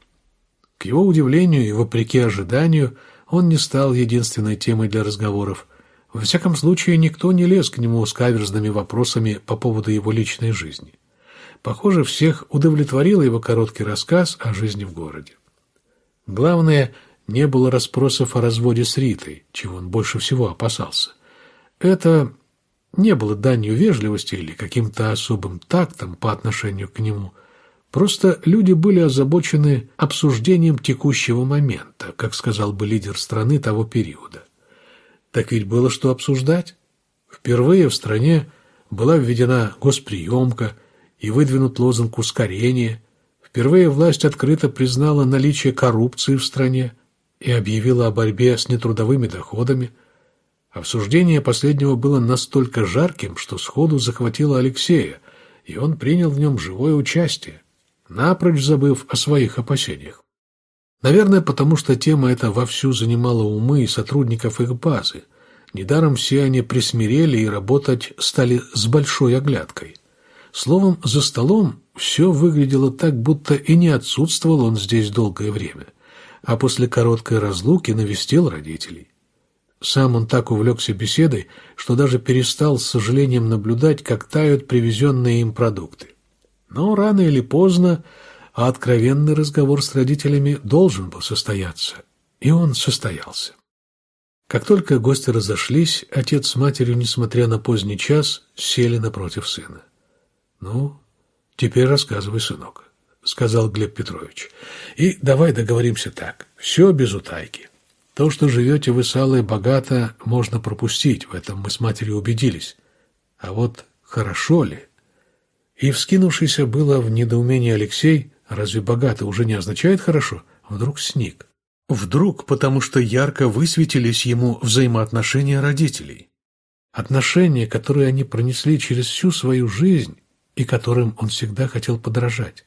К его удивлению и вопреки ожиданию, он не стал единственной темой для разговоров. Во всяком случае, никто не лез к нему с каверзными вопросами по поводу его личной жизни. Похоже, всех удовлетворил его короткий рассказ о жизни в городе. Главное, не было расспросов о разводе с Ритой, чего он больше всего опасался. Это не было данью вежливости или каким-то особым тактом по отношению к нему. Просто люди были озабочены обсуждением текущего момента, как сказал бы лидер страны того периода. Так ведь было что обсуждать. Впервые в стране была введена госприемка и выдвинут лозунг ускорения. Впервые власть открыто признала наличие коррупции в стране и объявила о борьбе с нетрудовыми доходами – Обсуждение последнего было настолько жарким, что сходу захватило Алексея, и он принял в нем живое участие, напрочь забыв о своих опасениях. Наверное, потому что тема эта вовсю занимала умы и сотрудников их базы. Недаром все они присмирели и работать стали с большой оглядкой. Словом, за столом все выглядело так, будто и не отсутствовал он здесь долгое время, а после короткой разлуки навестил родителей. Сам он так увлекся беседой, что даже перестал с сожалением наблюдать, как тают привезенные им продукты. Но рано или поздно откровенный разговор с родителями должен был состояться, и он состоялся. Как только гости разошлись, отец с матерью, несмотря на поздний час, сели напротив сына. «Ну, теперь рассказывай, сынок», — сказал Глеб Петрович. «И давай договоримся так, все без утайки». То, что живете вы с Аллой богато, можно пропустить, в этом мы с матерью убедились. А вот хорошо ли? И вскинувшийся было в недоумении Алексей, разве богато уже не означает хорошо, вдруг сник. Вдруг, потому что ярко высветились ему взаимоотношения родителей. Отношения, которые они пронесли через всю свою жизнь и которым он всегда хотел подражать.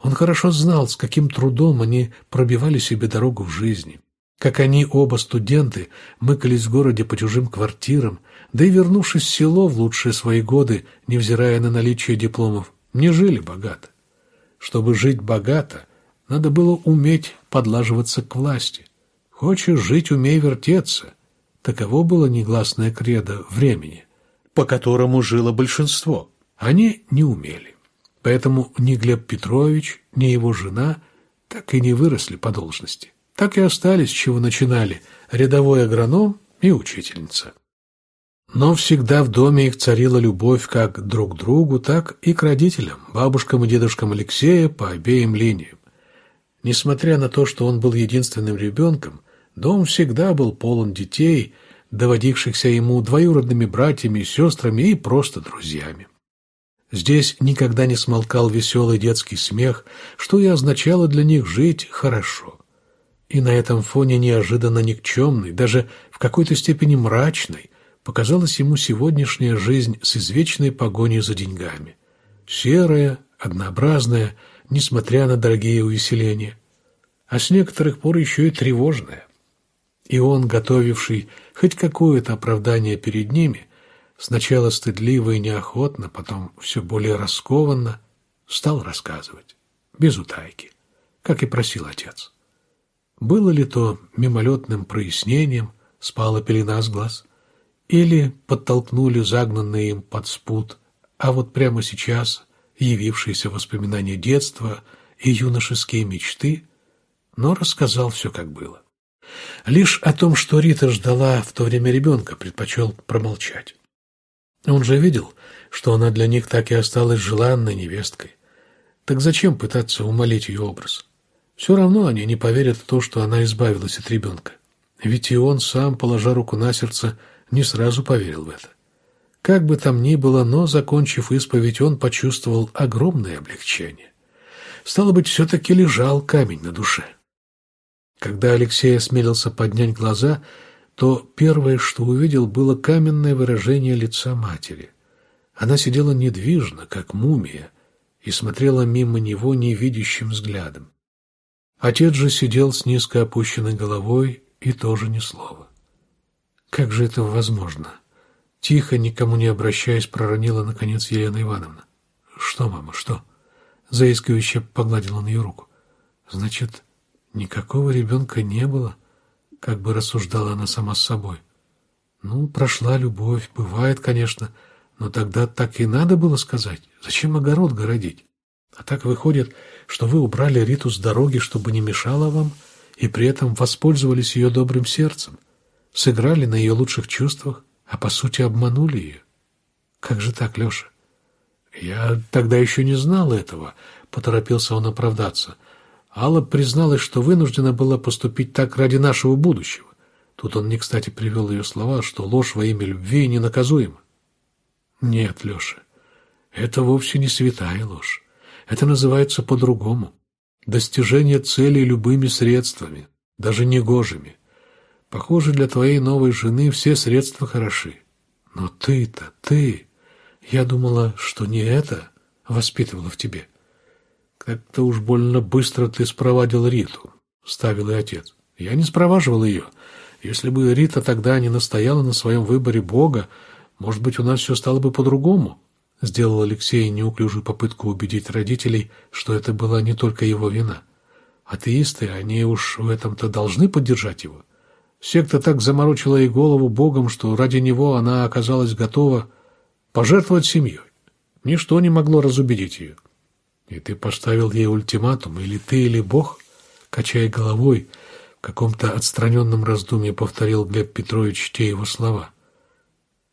Он хорошо знал, с каким трудом они пробивали себе дорогу в жизни как они оба студенты мыкались в городе по чужим квартирам, да и вернувшись в село в лучшие свои годы, невзирая на наличие дипломов, не жили богато. Чтобы жить богато, надо было уметь подлаживаться к власти. Хочешь жить, умей вертеться. Таково было негласное кредо времени, по которому жило большинство. Они не умели. Поэтому ни Глеб Петрович, ни его жена так и не выросли по должности так и остались, чего начинали, рядовой агроном и учительница. Но всегда в доме их царила любовь как друг к другу, так и к родителям, бабушкам и дедушкам Алексея по обеим линиям. Несмотря на то, что он был единственным ребенком, дом всегда был полон детей, доводившихся ему двоюродными братьями и сестрами и просто друзьями. Здесь никогда не смолкал веселый детский смех, что и означало для них жить хорошо и на этом фоне неожиданно никчемной, даже в какой-то степени мрачной, показалась ему сегодняшняя жизнь с извечной погоней за деньгами. Серая, однообразная, несмотря на дорогие увеселения, а с некоторых пор еще и тревожная. И он, готовивший хоть какое-то оправдание перед ними, сначала стыдливо и неохотно, потом все более раскованно, стал рассказывать, без утайки, как и просил отец. Было ли то мимолетным прояснением, спала пелена с глаз, или подтолкнули загнанные им под спут, а вот прямо сейчас явившиеся воспоминания детства и юношеские мечты, но рассказал все, как было. Лишь о том, что Рита ждала в то время ребенка, предпочел промолчать. Он же видел, что она для них так и осталась желанной невесткой. Так зачем пытаться умолить ее образ? Все равно они не поверят в то, что она избавилась от ребенка. Ведь и он сам, положа руку на сердце, не сразу поверил в это. Как бы там ни было, но, закончив исповедь, он почувствовал огромное облегчение. Стало быть, все-таки лежал камень на душе. Когда Алексей осмелился поднять глаза, то первое, что увидел, было каменное выражение лица матери. Она сидела недвижно, как мумия, и смотрела мимо него невидящим взглядом. Отец же сидел с низко опущенной головой и тоже ни слова. Как же это возможно? Тихо, никому не обращаясь, проронила, наконец, Елена Ивановна. «Что, мама, что?» Заискивающе погладила на ее руку. «Значит, никакого ребенка не было?» Как бы рассуждала она сама с собой. «Ну, прошла любовь, бывает, конечно, но тогда так и надо было сказать. Зачем огород городить? А так выходит, что вы убрали Риту с дороги, чтобы не мешала вам, и при этом воспользовались ее добрым сердцем, сыграли на ее лучших чувствах, а по сути обманули ее. Как же так, Леша? Я тогда еще не знал этого, поторопился он оправдаться. Алла призналась, что вынуждена была поступить так ради нашего будущего. Тут он не кстати привел ее слова, что ложь во имя любви ненаказуема. Нет, Леша, это вовсе не святая ложь. Это называется по-другому. Достижение цели любыми средствами, даже негожими. Похоже, для твоей новой жены все средства хороши. Но ты-то, ты... Я думала, что не это воспитывала в тебе. Как-то уж больно быстро ты спровадил Риту, — ставил и отец. Я не спроваживал ее. Если бы Рита тогда не настояла на своем выборе Бога, может быть, у нас все стало бы по-другому. Сделал Алексей неуклюжую попытку убедить родителей, что это была не только его вина. Атеисты, они уж в этом-то должны поддержать его. Секта так заморочила ей голову Богом, что ради него она оказалась готова пожертвовать семьей. Ничто не могло разубедить ее. И ты поставил ей ультиматум, или ты, или Бог, качая головой, в каком-то отстраненном раздумье повторил Глеб Петрович те его слова.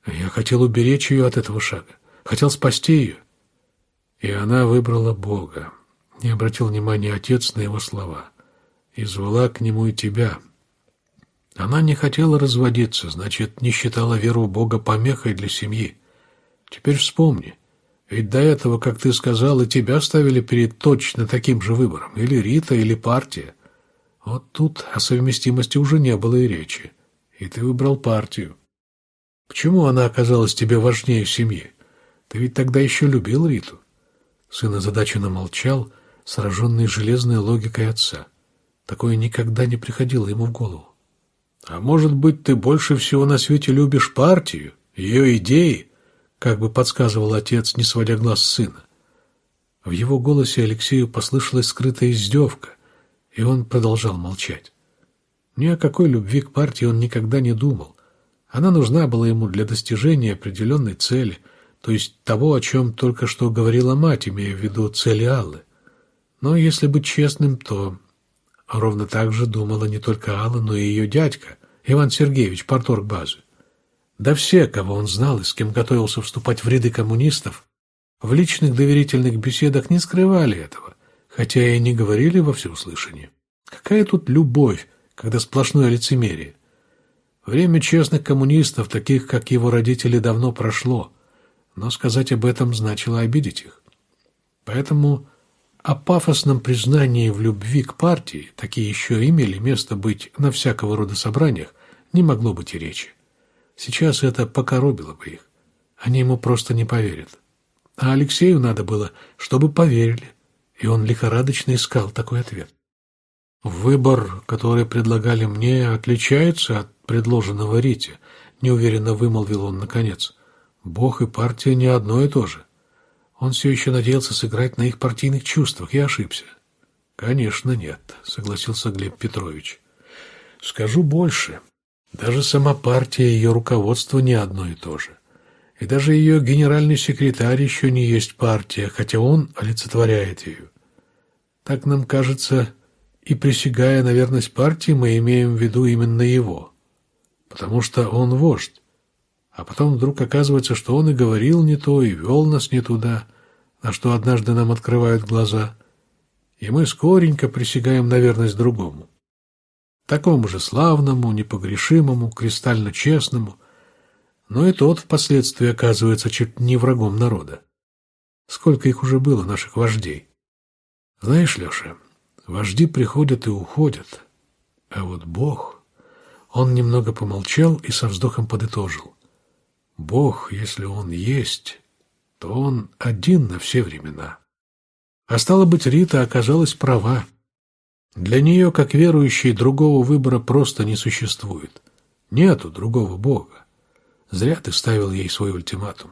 Я хотел уберечь ее от этого шага, хотел спасти ее. И она выбрала Бога. Не обратил внимания отец на его слова. И звала к нему и тебя. Она не хотела разводиться, значит, не считала веру в Бога помехой для семьи. Теперь вспомни. Ведь до этого, как ты сказал, и тебя ставили перед точно таким же выбором. Или Рита, или партия. Вот тут о совместимости уже не было и речи. И ты выбрал партию. Почему она оказалась тебе важнее семьи? Ты ведь тогда еще любил Риту. Сын озадаченно молчал, сраженный железной логикой отца. Такое никогда не приходило ему в голову. А может быть, ты больше всего на свете любишь партию, ее идеи, как бы подсказывал отец, не сводя глаз сына. В его голосе Алексею послышалась скрытая издевка, и он продолжал молчать. Ни о какой любви к партии он никогда не думал. Она нужна была ему для достижения определенной цели, то есть того, о чем только что говорила мать, имея в виду цели Аллы. Но если быть честным, то ровно так же думала не только Алла, но и ее дядька, Иван Сергеевич, порторг базы. Да все, кого он знал и с кем готовился вступать в ряды коммунистов, в личных доверительных беседах не скрывали этого, хотя и не говорили во всеуслышание. Какая тут любовь, когда сплошное лицемерие? Время честных коммунистов, таких как его родители, давно прошло, но сказать об этом значило обидеть их. Поэтому о пафосном признании в любви к партии, такие еще имели место быть на всякого рода собраниях, не могло быть и речи. Сейчас это покоробило бы их. Они ему просто не поверят. А Алексею надо было, чтобы поверили, и он лихорадочно искал такой ответ. «Выбор, который предлагали мне, отличается от предложенного Рите», — неуверенно вымолвил он наконец. «Бог и партия не одно и то же. Он все еще надеялся сыграть на их партийных чувствах и ошибся». «Конечно, нет», — согласился Глеб Петрович. «Скажу больше. Даже сама партия и ее руководство не одно и то же. И даже ее генеральный секретарь еще не есть партия, хотя он олицетворяет ее. Так нам кажется, и присягая на верность партии, мы имеем в виду именно его. Потому что он вождь. А потом вдруг оказывается, что он и говорил не то, и вел нас не туда, на что однажды нам открывают глаза. И мы скоренько присягаем на верность другому такому же славному, непогрешимому, кристально честному, но и тот впоследствии оказывается чуть не врагом народа. Сколько их уже было, наших вождей? Знаешь, Леша, вожди приходят и уходят, а вот Бог... Он немного помолчал и со вздохом подытожил. Бог, если Он есть, то Он один на все времена. А стало быть, Рита оказалась права. Для нее, как верующей, другого выбора просто не существует. Нету другого Бога. Зря ты ставил ей свой ультиматум.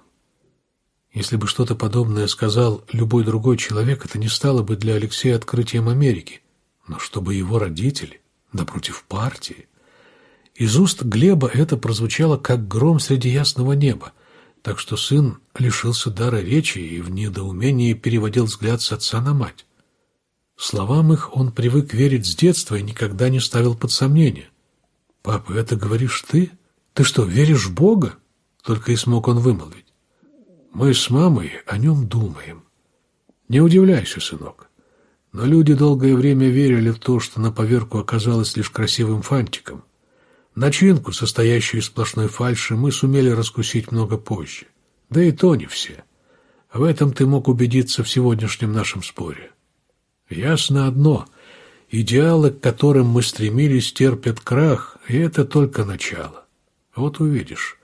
Если бы что-то подобное сказал любой другой человек, это не стало бы для Алексея открытием Америки. Но чтобы его родители, напротив партии... Из уст Глеба это прозвучало, как гром среди ясного неба, так что сын лишился дара речи и в недоумении переводил взгляд с отца на мать. Словам их он привык верить с детства и никогда не ставил под сомнение. «Папа, это говоришь ты? Ты что, веришь в Бога?» Только и смог он вымолвить. Мы с мамой о нем думаем. Не удивляйся, сынок. Но люди долгое время верили в то, что на поверку оказалось лишь красивым фантиком. Начинку, состоящую из сплошной фальши, мы сумели раскусить много позже. Да и то не все. В этом ты мог убедиться в сегодняшнем нашем споре. Ясно одно — Идеалы, к которым мы стремились, терпят крах, и это только начало. Вот увидишь.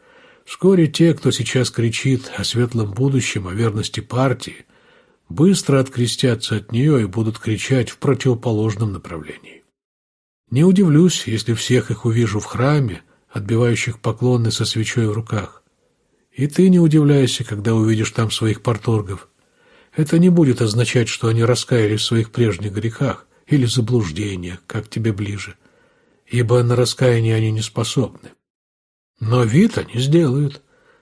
Вскоре те, кто сейчас кричит о светлом будущем, о верности партии, быстро открестятся от нее и будут кричать в противоположном направлении. Не удивлюсь, если всех их увижу в храме, отбивающих поклоны со свечой в руках. И ты не удивляйся, когда увидишь там своих порторгов. Это не будет означать, что они раскаялись в своих прежних грехах, или заблуждение, как тебе ближе, ибо на раскаяние они не способны. Но вид они сделают.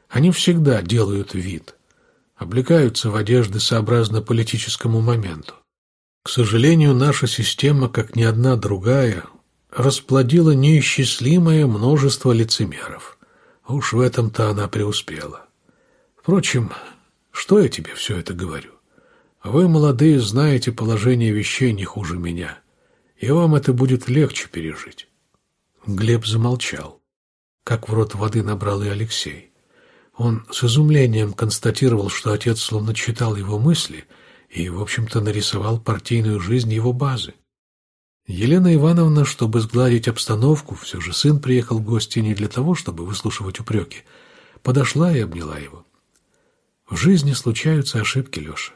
Они всегда делают вид. Облекаются в одежды сообразно политическому моменту. К сожалению, наша система, как ни одна другая, расплодила неисчислимое множество лицемеров. Уж в этом-то она преуспела. Впрочем, что я тебе все это говорю? Вы, молодые, знаете положение вещей не хуже меня, и вам это будет легче пережить. Глеб замолчал. Как в рот воды набрал и Алексей. Он с изумлением констатировал, что отец словно читал его мысли и, в общем-то, нарисовал партийную жизнь его базы. Елена Ивановна, чтобы сгладить обстановку, все же сын приехал в гости не для того, чтобы выслушивать упреки, подошла и обняла его. В жизни случаются ошибки, Леша.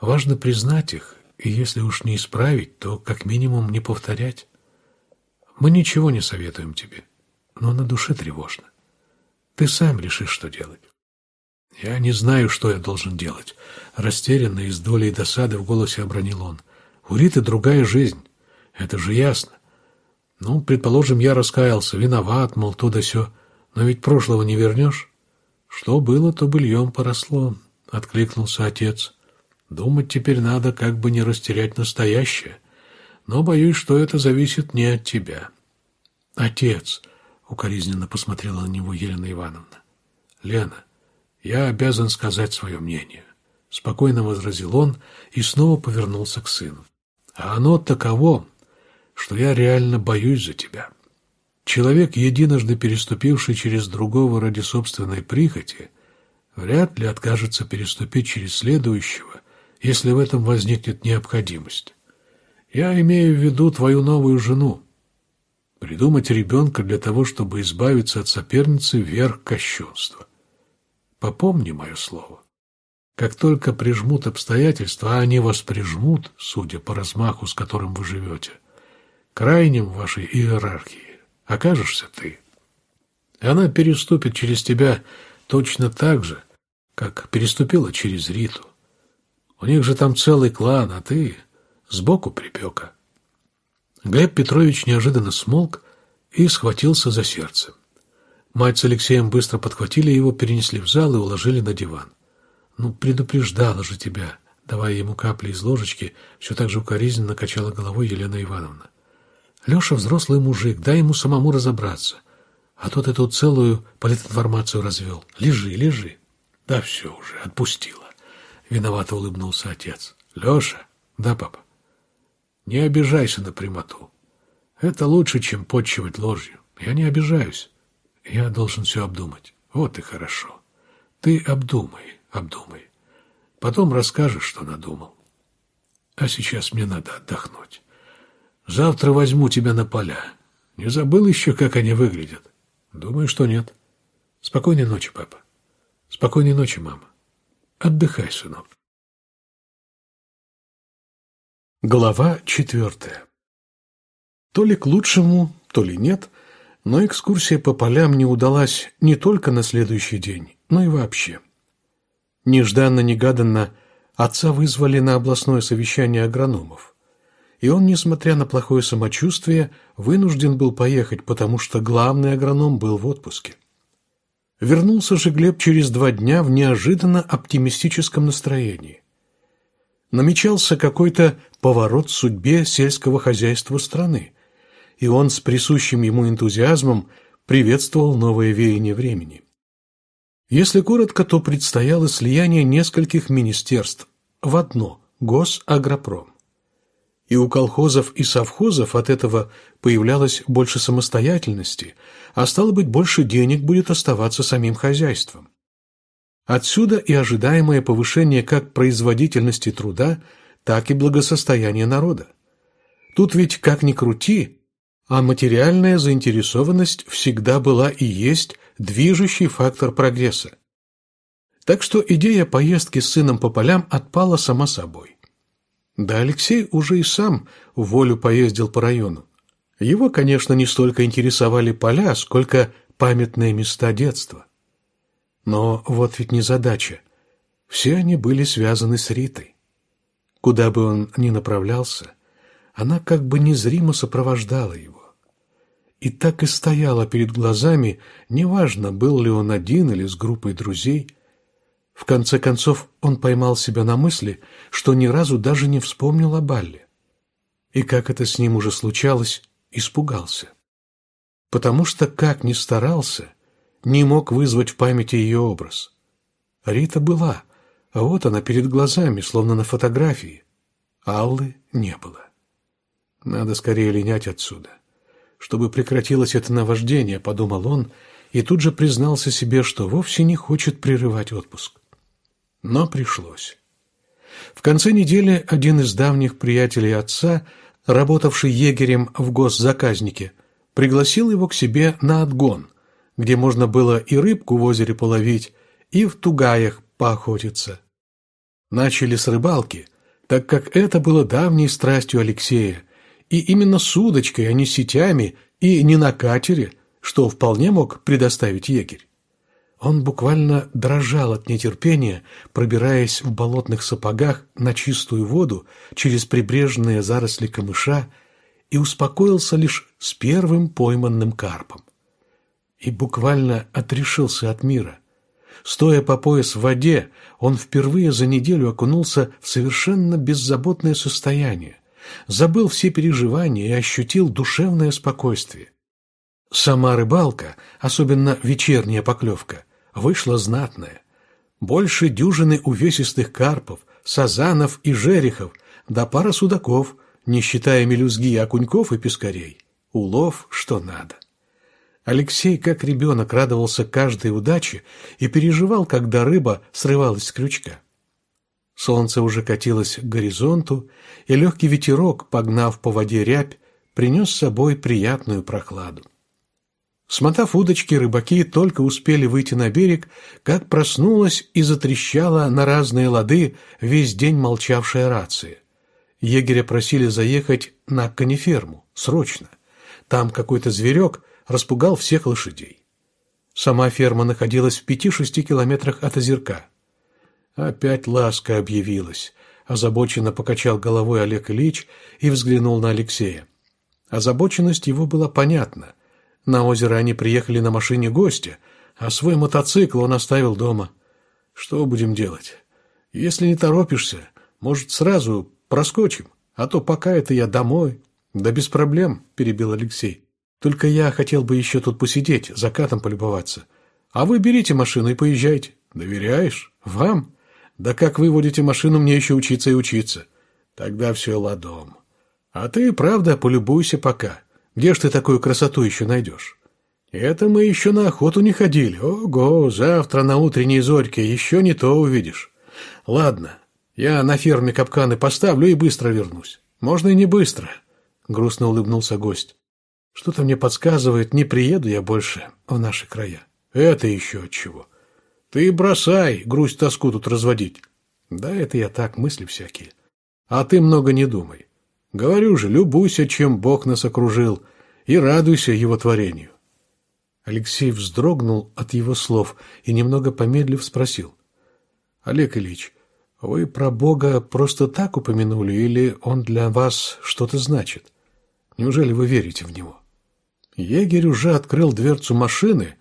Важно признать их, и если уж не исправить, то как минимум не повторять. Мы ничего не советуем тебе, но на душе тревожно. Ты сам решишь, что делать. Я не знаю, что я должен делать. Растерянно и с долей досады в голосе обронил он. У Риты другая жизнь. Это же ясно. Ну, предположим, я раскаялся, виноват, мол, то да сё. Но ведь прошлого не вернешь. Что было, то быльем поросло, — откликнулся отец. Думать теперь надо, как бы не растерять настоящее. Но боюсь, что это зависит не от тебя. Отец, — укоризненно посмотрела на него Елена Ивановна. Лена, я обязан сказать свое мнение. Спокойно возразил он и снова повернулся к сыну. А оно таково, что я реально боюсь за тебя. Человек, единожды переступивший через другого ради собственной прихоти, вряд ли откажется переступить через следующего если в этом возникнет необходимость. Я имею в виду твою новую жену. Придумать ребенка для того, чтобы избавиться от соперницы – верх кощунства. Попомни мое слово. Как только прижмут обстоятельства, а они вас прижмут, судя по размаху, с которым вы живете, крайним в вашей иерархии окажешься ты. Она переступит через тебя точно так же, как переступила через Риту. У них же там целый клан, а ты сбоку припека. Глеб Петрович неожиданно смолк и схватился за сердце. Мать с Алексеем быстро подхватили его, перенесли в зал и уложили на диван. «Ну, предупреждала же тебя», давая ему капли из ложечки, все так же укоризненно качала головой Елена Ивановна. «Леша взрослый мужик, дай ему самому разобраться. А тот эту целую политинформацию развел. Лежи, лежи». «Да все уже, отпустила». Виновато улыбнулся отец. Леша, да, папа? Не обижайся на прямоту. Это лучше, чем подчивать ложью. Я не обижаюсь. Я должен все обдумать. Вот и хорошо. Ты обдумай, обдумай. Потом расскажешь, что надумал. А сейчас мне надо отдохнуть. Завтра возьму тебя на поля. Не забыл еще, как они выглядят? Думаю, что нет. Спокойной ночи, папа. Спокойной ночи, мама. Отдыхай, сынок. Глава четвертая. То ли к лучшему, то ли нет, но экскурсия по полям не удалась не только на следующий день, но и вообще. Нежданно-негаданно отца вызвали на областное совещание агрономов. И он, несмотря на плохое самочувствие, вынужден был поехать, потому что главный агроном был в отпуске. Вернулся же Глеб через два дня в неожиданно оптимистическом настроении. Намечался какой-то поворот в судьбе сельского хозяйства страны, и он с присущим ему энтузиазмом приветствовал новое веяние времени. Если коротко, то предстояло слияние нескольких министерств в одно – Госагропром. И у колхозов и совхозов от этого появлялось больше самостоятельности, а стало быть, больше денег будет оставаться самим хозяйством. Отсюда и ожидаемое повышение как производительности труда, так и благосостояния народа. Тут ведь, как ни крути, а материальная заинтересованность всегда была и есть движущий фактор прогресса. Так что идея поездки с сыном по полям отпала сама собой. Да Алексей уже и сам в волю поездил по району. Его, конечно, не столько интересовали поля, сколько памятные места детства. Но вот ведь не задача. Все они были связаны с Ритой. Куда бы он ни направлялся, она как бы незримо сопровождала его. И так и стояла перед глазами, неважно, был ли он один или с группой друзей. В конце концов, он поймал себя на мысли, что ни разу даже не вспомнил о Балле. И как это с ним уже случалось, испугался. Потому что, как ни старался, не мог вызвать в памяти ее образ. Рита была, а вот она перед глазами, словно на фотографии. Аллы не было. Надо скорее линять отсюда. Чтобы прекратилось это наваждение, подумал он, и тут же признался себе, что вовсе не хочет прерывать отпуск. Но пришлось. В конце недели один из давних приятелей отца, работавший егерем в госзаказнике, пригласил его к себе на отгон, где можно было и рыбку в озере половить, и в тугаях поохотиться. Начали с рыбалки, так как это было давней страстью Алексея, и именно с удочкой, а не сетями и не на катере, что вполне мог предоставить егерь. Он буквально дрожал от нетерпения, пробираясь в болотных сапогах на чистую воду через прибрежные заросли камыша и успокоился лишь с первым пойманным карпом. И буквально отрешился от мира. Стоя по пояс в воде, он впервые за неделю окунулся в совершенно беззаботное состояние, забыл все переживания и ощутил душевное спокойствие. Сама рыбалка, особенно вечерняя поклевка, вышла знатная. Больше дюжины увесистых карпов, сазанов и жерехов, да пара судаков, не считая мелюзги, окуньков и пескарей. Улов что надо. Алексей, как ребенок, радовался каждой удаче и переживал, когда рыба срывалась с крючка. Солнце уже катилось к горизонту, и легкий ветерок, погнав по воде рябь, принес с собой приятную прохладу. Смотав удочки, рыбаки только успели выйти на берег, как проснулась и затрещала на разные лады весь день молчавшая рация. Егеря просили заехать на кониферму, срочно. Там какой-то зверек распугал всех лошадей. Сама ферма находилась в пяти-шести километрах от озерка. Опять ласка объявилась. Озабоченно покачал головой Олег Ильич и взглянул на Алексея. Озабоченность его была понятна. На озеро они приехали на машине гостя, а свой мотоцикл он оставил дома. Что будем делать? Если не торопишься, может, сразу проскочим, а то пока это я домой. Да без проблем, перебил Алексей. Только я хотел бы еще тут посидеть, закатом полюбоваться. А вы берите машину и поезжайте. Доверяешь? Вам? Да как вы водите машину, мне еще учиться и учиться. Тогда все ладом. А ты, правда, полюбуйся пока. Где ж ты такую красоту еще найдешь? Это мы еще на охоту не ходили. Ого, завтра на утренней зорьке еще не то увидишь. Ладно, я на ферме капканы поставлю и быстро вернусь. Можно и не быстро, грустно улыбнулся гость. Что-то мне подсказывает, не приеду я больше в наши края. Это еще от чего? Ты бросай грусть-тоску тут разводить. Да это я так, мысли всякие. А ты много не думай. Говорю же, любуйся, чем Бог нас окружил, и радуйся его творению. Алексей вздрогнул от его слов и, немного помедлив, спросил. Олег Ильич, вы про Бога просто так упомянули, или он для вас что-то значит? Неужели вы верите в него? Егерь уже открыл дверцу машины,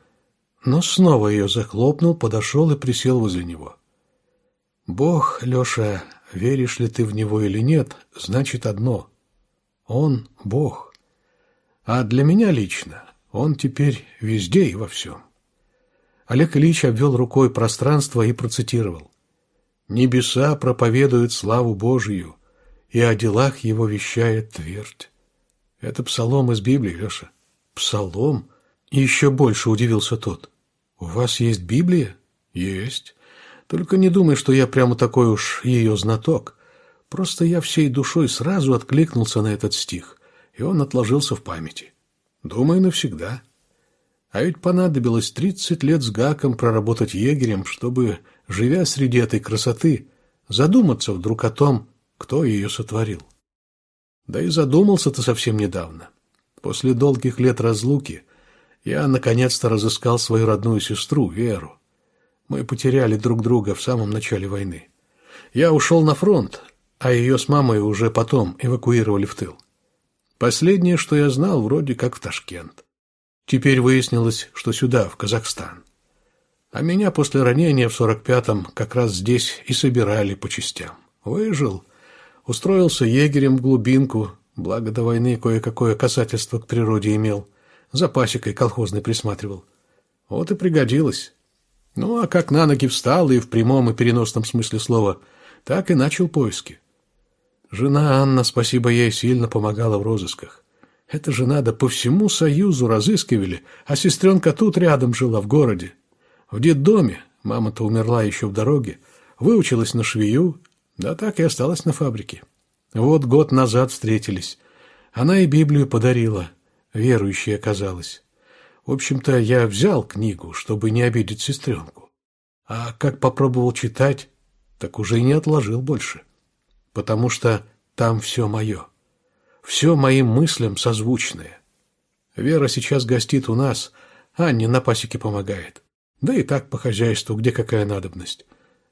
но снова ее захлопнул, подошел и присел возле него. «Бог, Леша, веришь ли ты в него или нет, значит одно. Он — Бог. А для меня лично он теперь везде и во всем. Олег Ильич обвел рукой пространство и процитировал. «Небеса проповедуют славу Божию, и о делах его вещает твердь». Это псалом из Библии, Леша. Псалом? Еще больше удивился тот. У вас есть Библия? Есть. Только не думай, что я прямо такой уж ее знаток. Просто я всей душой сразу откликнулся на этот стих, и он отложился в памяти. Думаю, навсегда. А ведь понадобилось тридцать лет с гаком проработать егерем, чтобы, живя среди этой красоты, задуматься вдруг о том, кто ее сотворил. Да и задумался-то совсем недавно. После долгих лет разлуки я наконец-то разыскал свою родную сестру, Веру. Мы потеряли друг друга в самом начале войны. Я ушел на фронт, а ее с мамой уже потом эвакуировали в тыл. Последнее, что я знал, вроде как в Ташкент. Теперь выяснилось, что сюда, в Казахстан. А меня после ранения в 45-м как раз здесь и собирали по частям. Выжил, устроился егерем в глубинку, благо до войны кое-какое касательство к природе имел, за пасекой колхозной присматривал. Вот и пригодилось. Ну, а как на ноги встал и в прямом и переносном смысле слова, так и начал поиски. Жена Анна, спасибо ей, сильно помогала в розысках. Это же надо по всему Союзу разыскивали, а сестренка тут рядом жила, в городе. В детдоме, мама-то умерла еще в дороге, выучилась на швею, да так и осталась на фабрике. Вот год назад встретились. Она и Библию подарила, верующей оказалась. В общем-то, я взял книгу, чтобы не обидеть сестренку. А как попробовал читать, так уже и не отложил больше потому что там все мое. Все моим мыслям созвучное. Вера сейчас гостит у нас, Анне на пасеке помогает. Да и так по хозяйству, где какая надобность.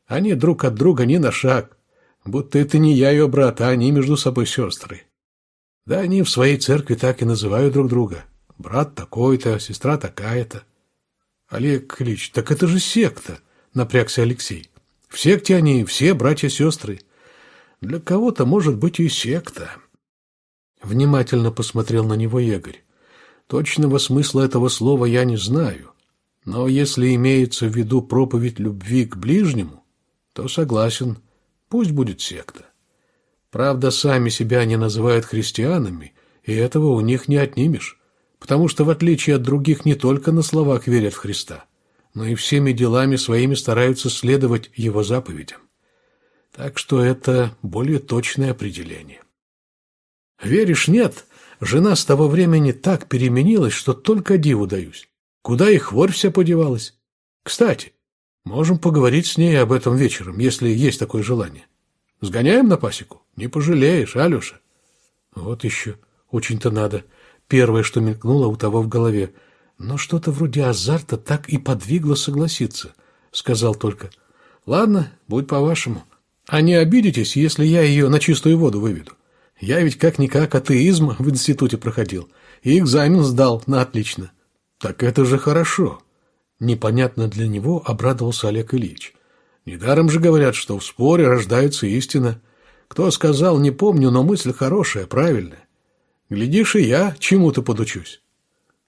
Они друг от друга ни на шаг, будто это не я ее брат, а они между собой сестры. Да они в своей церкви так и называют друг друга. Брат такой-то, сестра такая-то. Олег Ильич, так это же секта, напрягся Алексей. В секте они все братья-сестры. Для кого-то, может быть, и секта. Внимательно посмотрел на него Егорь. Точного смысла этого слова я не знаю. Но если имеется в виду проповедь любви к ближнему, то согласен, пусть будет секта. Правда, сами себя они называют христианами, и этого у них не отнимешь, потому что, в отличие от других, не только на словах верят в Христа, но и всеми делами своими стараются следовать Его заповедям. Так что это более точное определение. Веришь, нет, жена с того времени так переменилась, что только диву даюсь. Куда и хворь вся подевалась? Кстати, можем поговорить с ней об этом вечером, если есть такое желание. Сгоняем на пасеку? Не пожалеешь, Алеша. Вот еще. Очень-то надо. Первое, что мелькнуло у того в голове. Но что-то вроде азарта так и подвигло согласиться. Сказал только. Ладно, будь по-вашему. А не обидитесь, если я ее на чистую воду выведу? Я ведь как-никак атеизм в институте проходил и экзамен сдал на отлично. Так это же хорошо. Непонятно для него обрадовался Олег Ильич. Недаром же говорят, что в споре рождается истина. Кто сказал, не помню, но мысль хорошая, правильная. Глядишь, и я чему-то подучусь.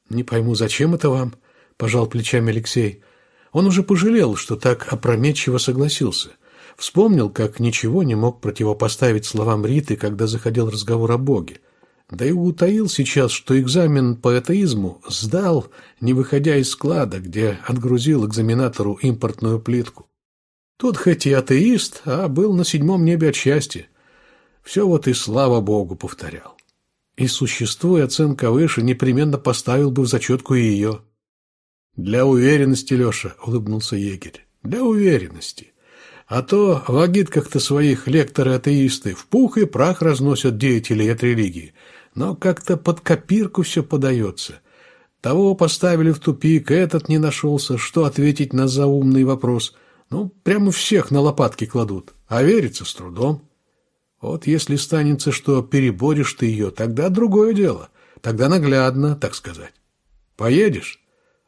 Не пойму, зачем это вам, пожал плечами Алексей. Он уже пожалел, что так опрометчиво согласился – Вспомнил, как ничего не мог противопоставить словам Риты, когда заходил разговор о Боге. Да и утаил сейчас, что экзамен по атеизму сдал, не выходя из склада, где отгрузил экзаменатору импортную плитку. Тот хоть и атеист, а был на седьмом небе от счастья. Все вот и слава Богу повторял. И существуя оценка выше, непременно поставил бы в зачетку и ее. «Для уверенности, Леша», — улыбнулся егерь, — «для уверенности. А то в агитках-то своих лекторы-атеисты в пух и прах разносят деятелей от религии. Но как-то под копирку все подается. Того поставили в тупик, этот не нашелся, что ответить на заумный вопрос. Ну, прямо всех на лопатки кладут, а верится с трудом. Вот если станется, что переборешь ты ее, тогда другое дело. Тогда наглядно, так сказать. Поедешь?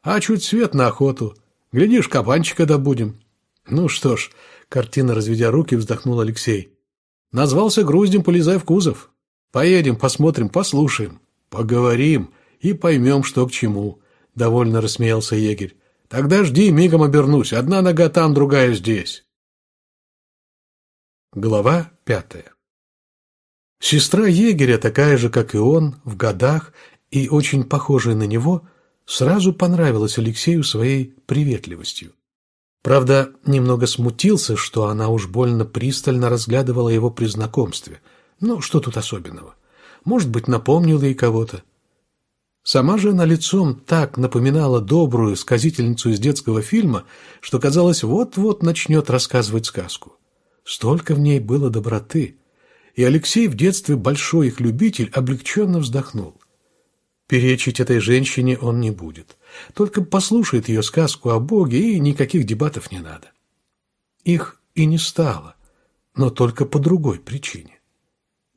А чуть свет на охоту. Глядишь, кабанчика добудем. Ну что ж, Картина, разведя руки, вздохнул Алексей. Назвался груздем, полезай в кузов. Поедем, посмотрим, послушаем. Поговорим и поймем, что к чему. Довольно рассмеялся егерь. Тогда жди, мигом обернусь. Одна нога там, другая здесь. Глава пятая Сестра егеря, такая же, как и он, в годах и очень похожая на него, сразу понравилась Алексею своей приветливостью. Правда, немного смутился, что она уж больно пристально разглядывала его при знакомстве. Ну, что тут особенного? Может быть, напомнила ей кого-то. Сама же она лицом так напоминала добрую сказительницу из детского фильма, что казалось, вот-вот начнет рассказывать сказку. Столько в ней было доброты. И Алексей в детстве большой их любитель облегченно вздохнул. Перечить этой женщине он не будет. Только послушает ее сказку о Боге, и никаких дебатов не надо. Их и не стало, но только по другой причине.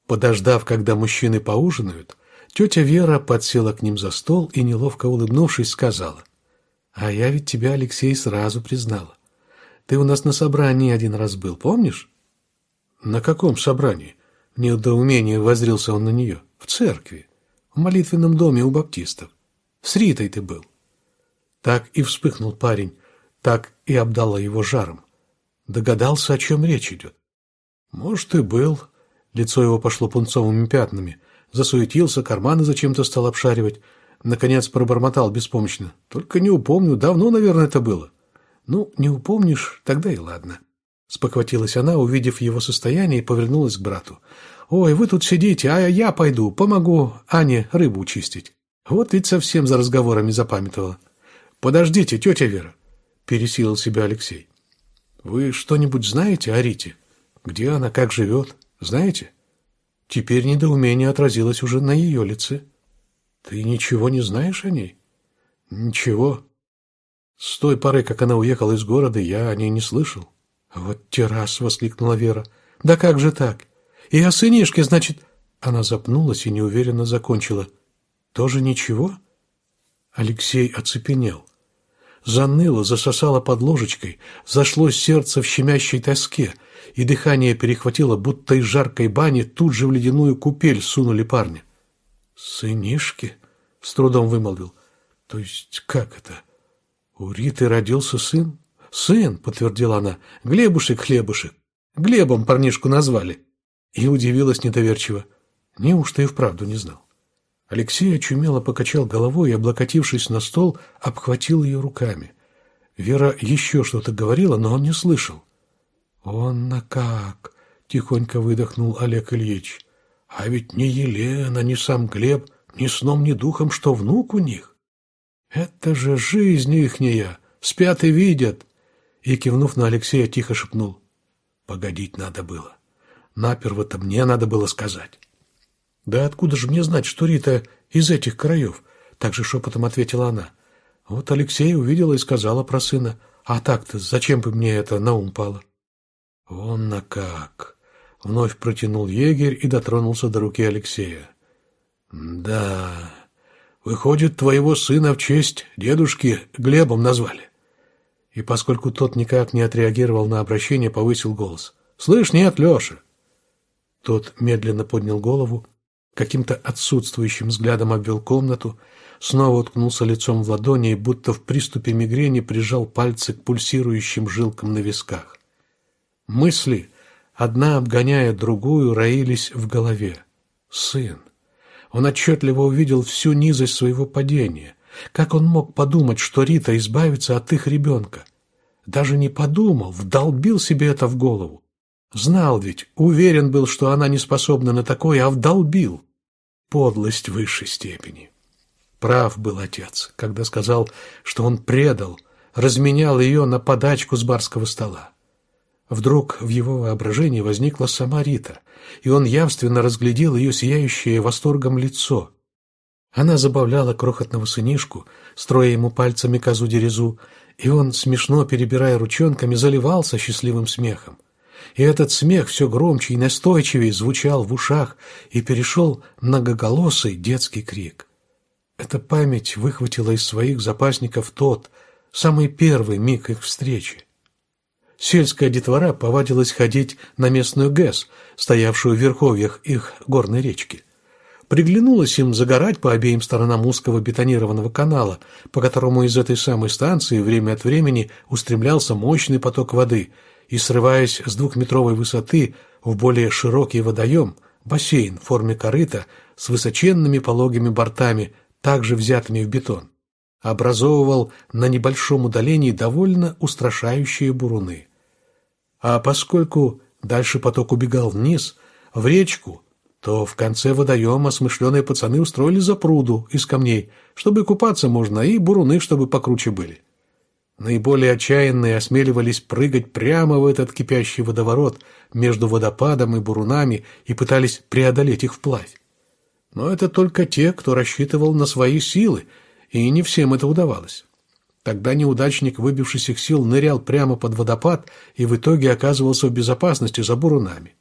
Подождав, когда мужчины поужинают, тетя Вера подсела к ним за стол и, неловко улыбнувшись, сказала, «А я ведь тебя, Алексей, сразу признала. Ты у нас на собрании один раз был, помнишь?» «На каком собрании?» В недоумении воззрился он на нее. «В церкви в молитвенном доме у баптистов. С Ритой ты был. Так и вспыхнул парень, так и обдало его жаром. Догадался, о чем речь идет. Может, и был. Лицо его пошло пунцовыми пятнами. Засуетился, карманы зачем-то стал обшаривать. Наконец пробормотал беспомощно. Только не упомню, давно, наверное, это было. Ну, не упомнишь, тогда и ладно. Спохватилась она, увидев его состояние, и повернулась к брату. «Ой, вы тут сидите, а я пойду, помогу Ане рыбу чистить». Вот ведь совсем за разговорами запамятовала. «Подождите, тетя Вера», — пересилил себя Алексей. «Вы что-нибудь знаете о Рите? Где она, как живет? Знаете?» Теперь недоумение отразилось уже на ее лице. «Ты ничего не знаешь о ней?» «Ничего. С той поры, как она уехала из города, я о ней не слышал». «Вот террас!» — воскликнула Вера. «Да как же так? И о сынишке, значит...» Она запнулась и неуверенно закончила. «Тоже ничего?» Алексей оцепенел. Заныло, засосало под ложечкой, зашлось сердце в щемящей тоске, и дыхание перехватило, будто из жаркой бани тут же в ледяную купель сунули парня. «Сынишки?» — с трудом вымолвил. «То есть как это? У Риты родился сын?» «Сын», — подтвердила она, — «Глебушек-хлебушек. Глебом парнишку назвали». И удивилась недоверчиво. Неужто и вправду не знал? Алексей очумело покачал головой и, облокотившись на стол, обхватил ее руками. Вера еще что-то говорила, но он не слышал. «Он на как!» — тихонько выдохнул Олег Ильич. «А ведь ни Елена, ни сам Глеб, ни сном, ни духом, что внук у них. Это же жизнь ихняя, спят и видят!» И, кивнув на Алексея, тихо шепнул. «Погодить надо было. Наперво-то мне надо было сказать. «Да откуда же мне знать, что Рита из этих краев?» Так же шепотом ответила она. Вот Алексей увидела и сказала про сына. «А так-то зачем бы мне это на ум пало?» «Он на как!» Вновь протянул егерь и дотронулся до руки Алексея. «Да, выходит, твоего сына в честь дедушки Глебом назвали». И поскольку тот никак не отреагировал на обращение, повысил голос. «Слышь, нет, Леша, тот медленно поднял голову, каким-то отсутствующим взглядом обвел комнату, снова уткнулся лицом в ладони и будто в приступе мигрени прижал пальцы к пульсирующим жилкам на висках. Мысли, одна обгоняя другую, роились в голове. Сын. Он отчетливо увидел всю низость своего падения. Как он мог подумать, что Рита избавится от их ребенка? Даже не подумал, вдолбил себе это в голову. Знал ведь, уверен был, что она не способна на такое, а вдолбил. Подлость высшей степени. Прав был отец, когда сказал, что он предал, разменял ее на подачку с барского стола. Вдруг в его воображении возникла сама Рита, и он явственно разглядел ее сияющее восторгом лицо. Она забавляла крохотного сынишку, строя ему пальцами козу-дерезу, и он, смешно перебирая ручонками, заливался счастливым смехом и этот смех все громче и настойчивее звучал в ушах и перешел многоголосый детский крик. Эта память выхватила из своих запасников тот, самый первый миг их встречи. Сельская детвора повадилась ходить на местную ГЭС, стоявшую в верховьях их горной речки. Приглянулось им загорать по обеим сторонам узкого бетонированного канала, по которому из этой самой станции время от времени устремлялся мощный поток воды, и, срываясь с двухметровой высоты в более широкий водоем, бассейн в форме корыта с высоченными пологими бортами, также взятыми в бетон, образовывал на небольшом удалении довольно устрашающие буруны. А поскольку дальше поток убегал вниз, в речку, то в конце водоема смышленые пацаны устроили запруду из камней, чтобы купаться можно, и буруны, чтобы покруче были. Наиболее отчаянные осмеливались прыгать прямо в этот кипящий водоворот между водопадом и бурунами и пытались преодолеть их вплавь. Но это только те, кто рассчитывал на свои силы, и не всем это удавалось. Тогда неудачник, выбившись их сил, нырял прямо под водопад и в итоге оказывался в безопасности за бурунами.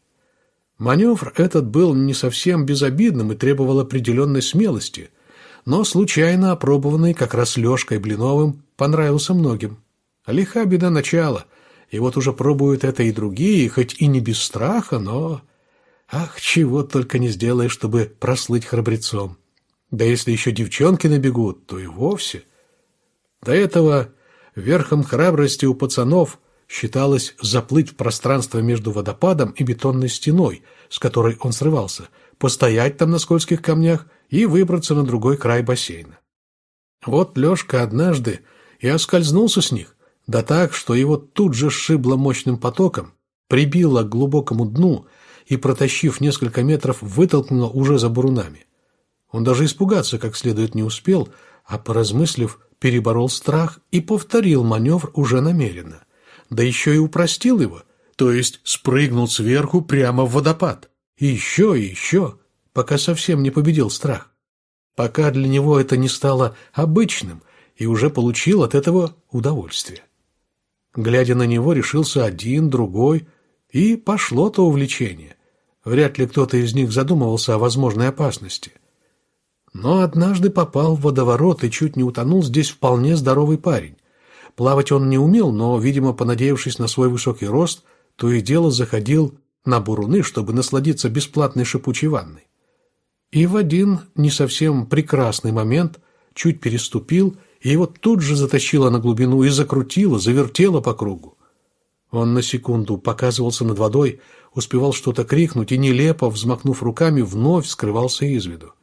Маневр этот был не совсем безобидным и требовал определенной смелости, но случайно опробованный как раз Лешкой Блиновым понравился многим. Лиха беда начала, и вот уже пробуют это и другие, хоть и не без страха, но... Ах, чего только не сделаешь, чтобы прослыть храбрецом. Да если еще девчонки набегут, то и вовсе. До этого верхом храбрости у пацанов – считалось заплыть в пространство между водопадом и бетонной стеной, с которой он срывался, постоять там на скользких камнях и выбраться на другой край бассейна. Вот Лешка однажды и оскользнулся с них, да так, что его тут же сшибло мощным потоком, прибило к глубокому дну и, протащив несколько метров, вытолкнуло уже за бурунами. Он даже испугаться как следует не успел, а, поразмыслив, переборол страх и повторил маневр уже намеренно – да еще и упростил его, то есть спрыгнул сверху прямо в водопад. Еще, и еще, пока совсем не победил страх. Пока для него это не стало обычным и уже получил от этого удовольствие. Глядя на него, решился один, другой, и пошло то увлечение. Вряд ли кто-то из них задумывался о возможной опасности. Но однажды попал в водоворот и чуть не утонул здесь вполне здоровый парень. Плавать он не умел, но, видимо, понадеявшись на свой высокий рост, то и дело заходил на буруны, чтобы насладиться бесплатной шипучей ванной. И в один не совсем прекрасный момент чуть переступил, и его тут же затащило на глубину и закрутило, завертело по кругу. Он на секунду показывался над водой, успевал что-то крикнуть и, нелепо, взмахнув руками, вновь скрывался из виду.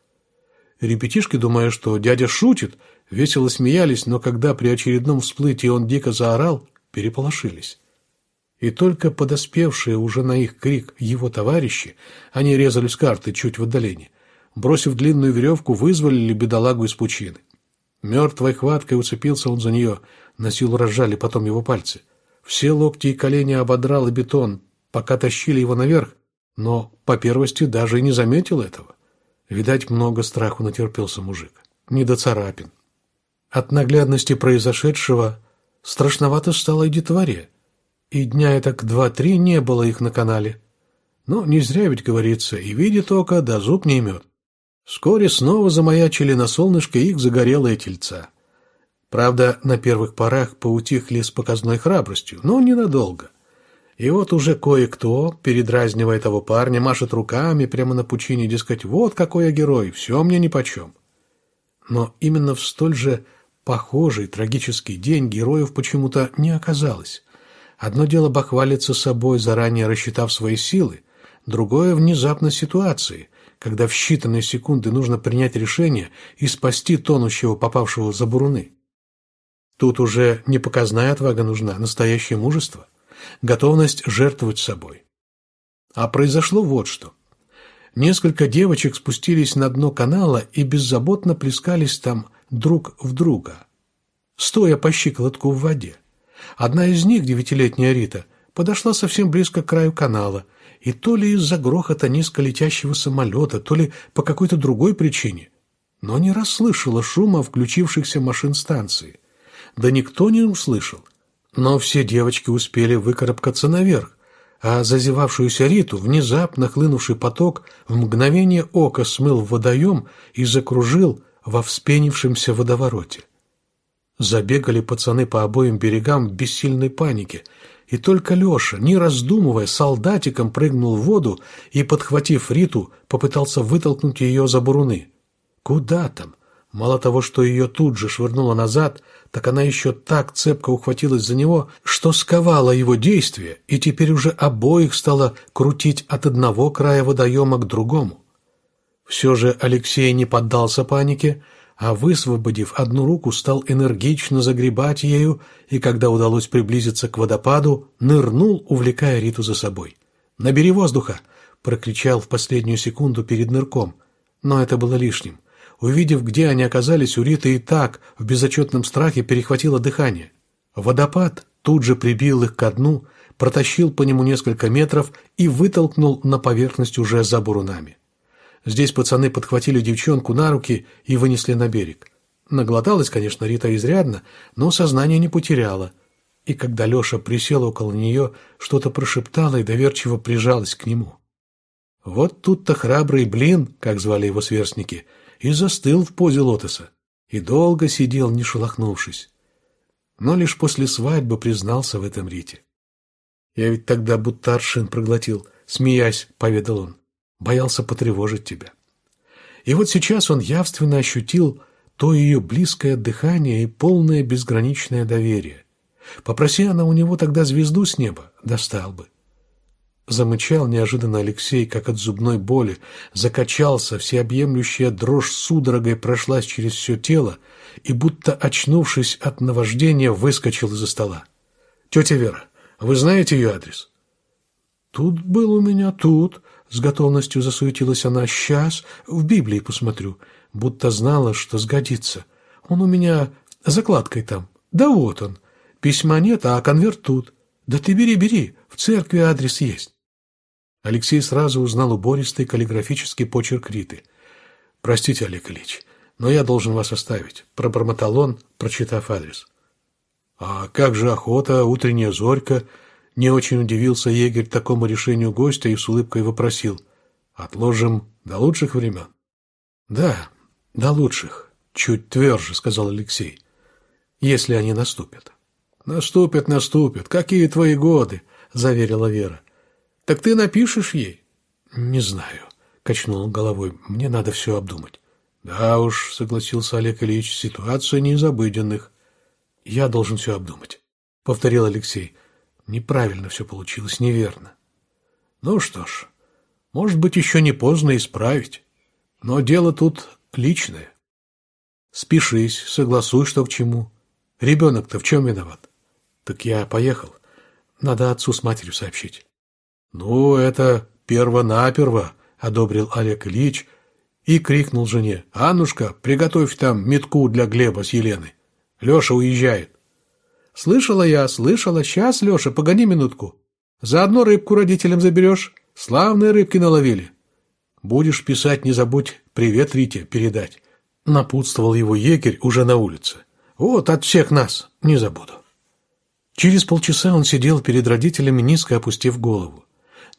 Ребятишки, думая, что дядя шутит, весело смеялись, но когда при очередном всплытии он дико заорал, переполошились. И только подоспевшие уже на их крик его товарищи, они резали с карты чуть в отдалении, бросив длинную веревку, вызволили бедолагу из пучины. Мертвой хваткой уцепился он за нее, на силу разжали потом его пальцы. Все локти и колени ободрал и бетон, пока тащили его наверх, но по первости даже и не заметил этого. Видать, много страху натерпелся мужик. Не до царапин. От наглядности произошедшего страшновато стало и детворе, и дня так два-три не было их на канале. Но не зря ведь говорится, и видит око, да зуб не имет. Вскоре снова замаячили на солнышке их загорелые тельца. Правда, на первых порах поутихли с показной храбростью, но ненадолго. И вот уже кое-кто, передразнивая того парня, машет руками прямо на пучине, дескать, вот какой я герой, все мне нипочем. Но именно в столь же похожий трагический день героев почему-то не оказалось. Одно дело бахвалиться собой, заранее рассчитав свои силы, другое – внезапно ситуации, когда в считанные секунды нужно принять решение и спасти тонущего, попавшего за буруны. Тут уже не показная отвага нужна, настоящее мужество – готовность жертвовать собой. А произошло вот что. Несколько девочек спустились на дно канала и беззаботно плескались там друг в друга, стоя по щиколотку в воде. Одна из них, девятилетняя Рита, подошла совсем близко к краю канала, и то ли из-за грохота низко летящего самолета, то ли по какой-то другой причине, но не расслышала шума включившихся машин станции. Да никто не услышал, но все девочки успели выкарабкаться наверх, а зазевавшуюся Риту внезапно хлынувший поток в мгновение ока смыл в водоем и закружил во вспенившемся водовороте. Забегали пацаны по обоим берегам в бессильной панике, И только Леша, не раздумывая, солдатиком прыгнул в воду и, подхватив Риту, попытался вытолкнуть ее за буруны. Куда там? Мало того, что ее тут же швырнуло назад, так она еще так цепко ухватилась за него, что сковала его действие, и теперь уже обоих стала крутить от одного края водоема к другому. Все же Алексей не поддался панике, а, высвободив одну руку, стал энергично загребать ею, и когда удалось приблизиться к водопаду, нырнул, увлекая Риту за собой. «Набери воздуха!» — прокричал в последнюю секунду перед нырком. Но это было лишним. Увидев, где они оказались, у Риты и так в безотчетном страхе перехватило дыхание. Водопад тут же прибил их ко дну, протащил по нему несколько метров и вытолкнул на поверхность уже за бурунами. Здесь пацаны подхватили девчонку на руки и вынесли на берег. Наглоталась, конечно, Рита изрядно, но сознание не потеряла. И когда Леша присел около нее, что-то прошептала и доверчиво прижалась к нему. Вот тут-то храбрый блин, как звали его сверстники, и застыл в позе лотоса, и долго сидел, не шелохнувшись. Но лишь после свадьбы признался в этом Рите. «Я ведь тогда будто аршин проглотил», — смеясь, поведал он боялся потревожить тебя. И вот сейчас он явственно ощутил то ее близкое дыхание и полное безграничное доверие. Попроси она у него тогда звезду с неба, достал бы. Замычал неожиданно Алексей, как от зубной боли, закачался, всеобъемлющая дрожь судорогой прошлась через все тело и, будто очнувшись от наваждения, выскочил из-за стола. «Тетя Вера, вы знаете ее адрес?» «Тут был у меня, тут», с готовностью засуетилась она. «Сейчас в Библии посмотрю». Будто знала, что сгодится. «Он у меня закладкой там. Да вот он. Письма нет, а конверт тут. Да ты бери, бери. В церкви адрес есть». Алексей сразу узнал убористый каллиграфический почерк Риты. «Простите, Олег Ильич, но я должен вас оставить», — пробормотал он, прочитав адрес. «А как же охота, утренняя зорька?» Не очень удивился егерь такому решению гостя и с улыбкой вопросил. «Отложим до лучших времен?» «Да, до лучших», — чуть тверже сказал Алексей. «Если они наступят». «Наступят, наступят. Какие твои годы?» — заверила Вера. «Так ты напишешь ей?» «Не знаю», — качнул он головой. «Мне надо все обдумать». «Да уж», — согласился Олег Ильич, — «ситуация не из обыденных». «Я должен все обдумать», — повторил Алексей. Неправильно все получилось, неверно. Ну что ж, может быть, еще не поздно исправить. Но дело тут личное. Спешись, согласуй, что к чему. Ребенок-то в чем виноват? Так я поехал. Надо отцу с матерью сообщить. Ну, это перво-наперво, одобрил Олег Ильич и крикнул жене. Аннушка, приготовь там метку для Глеба с Еленой. Леша уезжает. Слышала я, слышала. Сейчас, Леша, погоди минутку. Заодно рыбку родителям заберешь. Славные рыбки наловили. Будешь писать, не забудь привет Рите передать. Напутствовал его егерь уже на улице. Вот от всех нас, не забуду. Через полчаса он сидел перед родителями, низко опустив голову.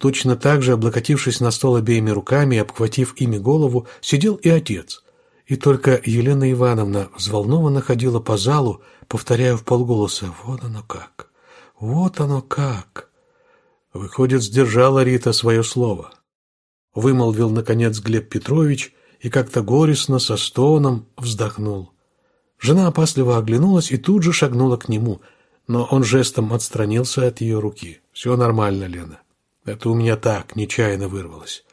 Точно так же, облокотившись на стол обеими руками и обхватив ими голову, сидел и отец. И только Елена Ивановна взволнованно ходила по залу, повторяя в полголоса «Вот оно как! Вот оно как!» Выходит, сдержала Рита свое слово. Вымолвил, наконец, Глеб Петрович и как-то горестно, со стоном вздохнул. Жена опасливо оглянулась и тут же шагнула к нему, но он жестом отстранился от ее руки. «Все нормально, Лена. Это у меня так, нечаянно вырвалось».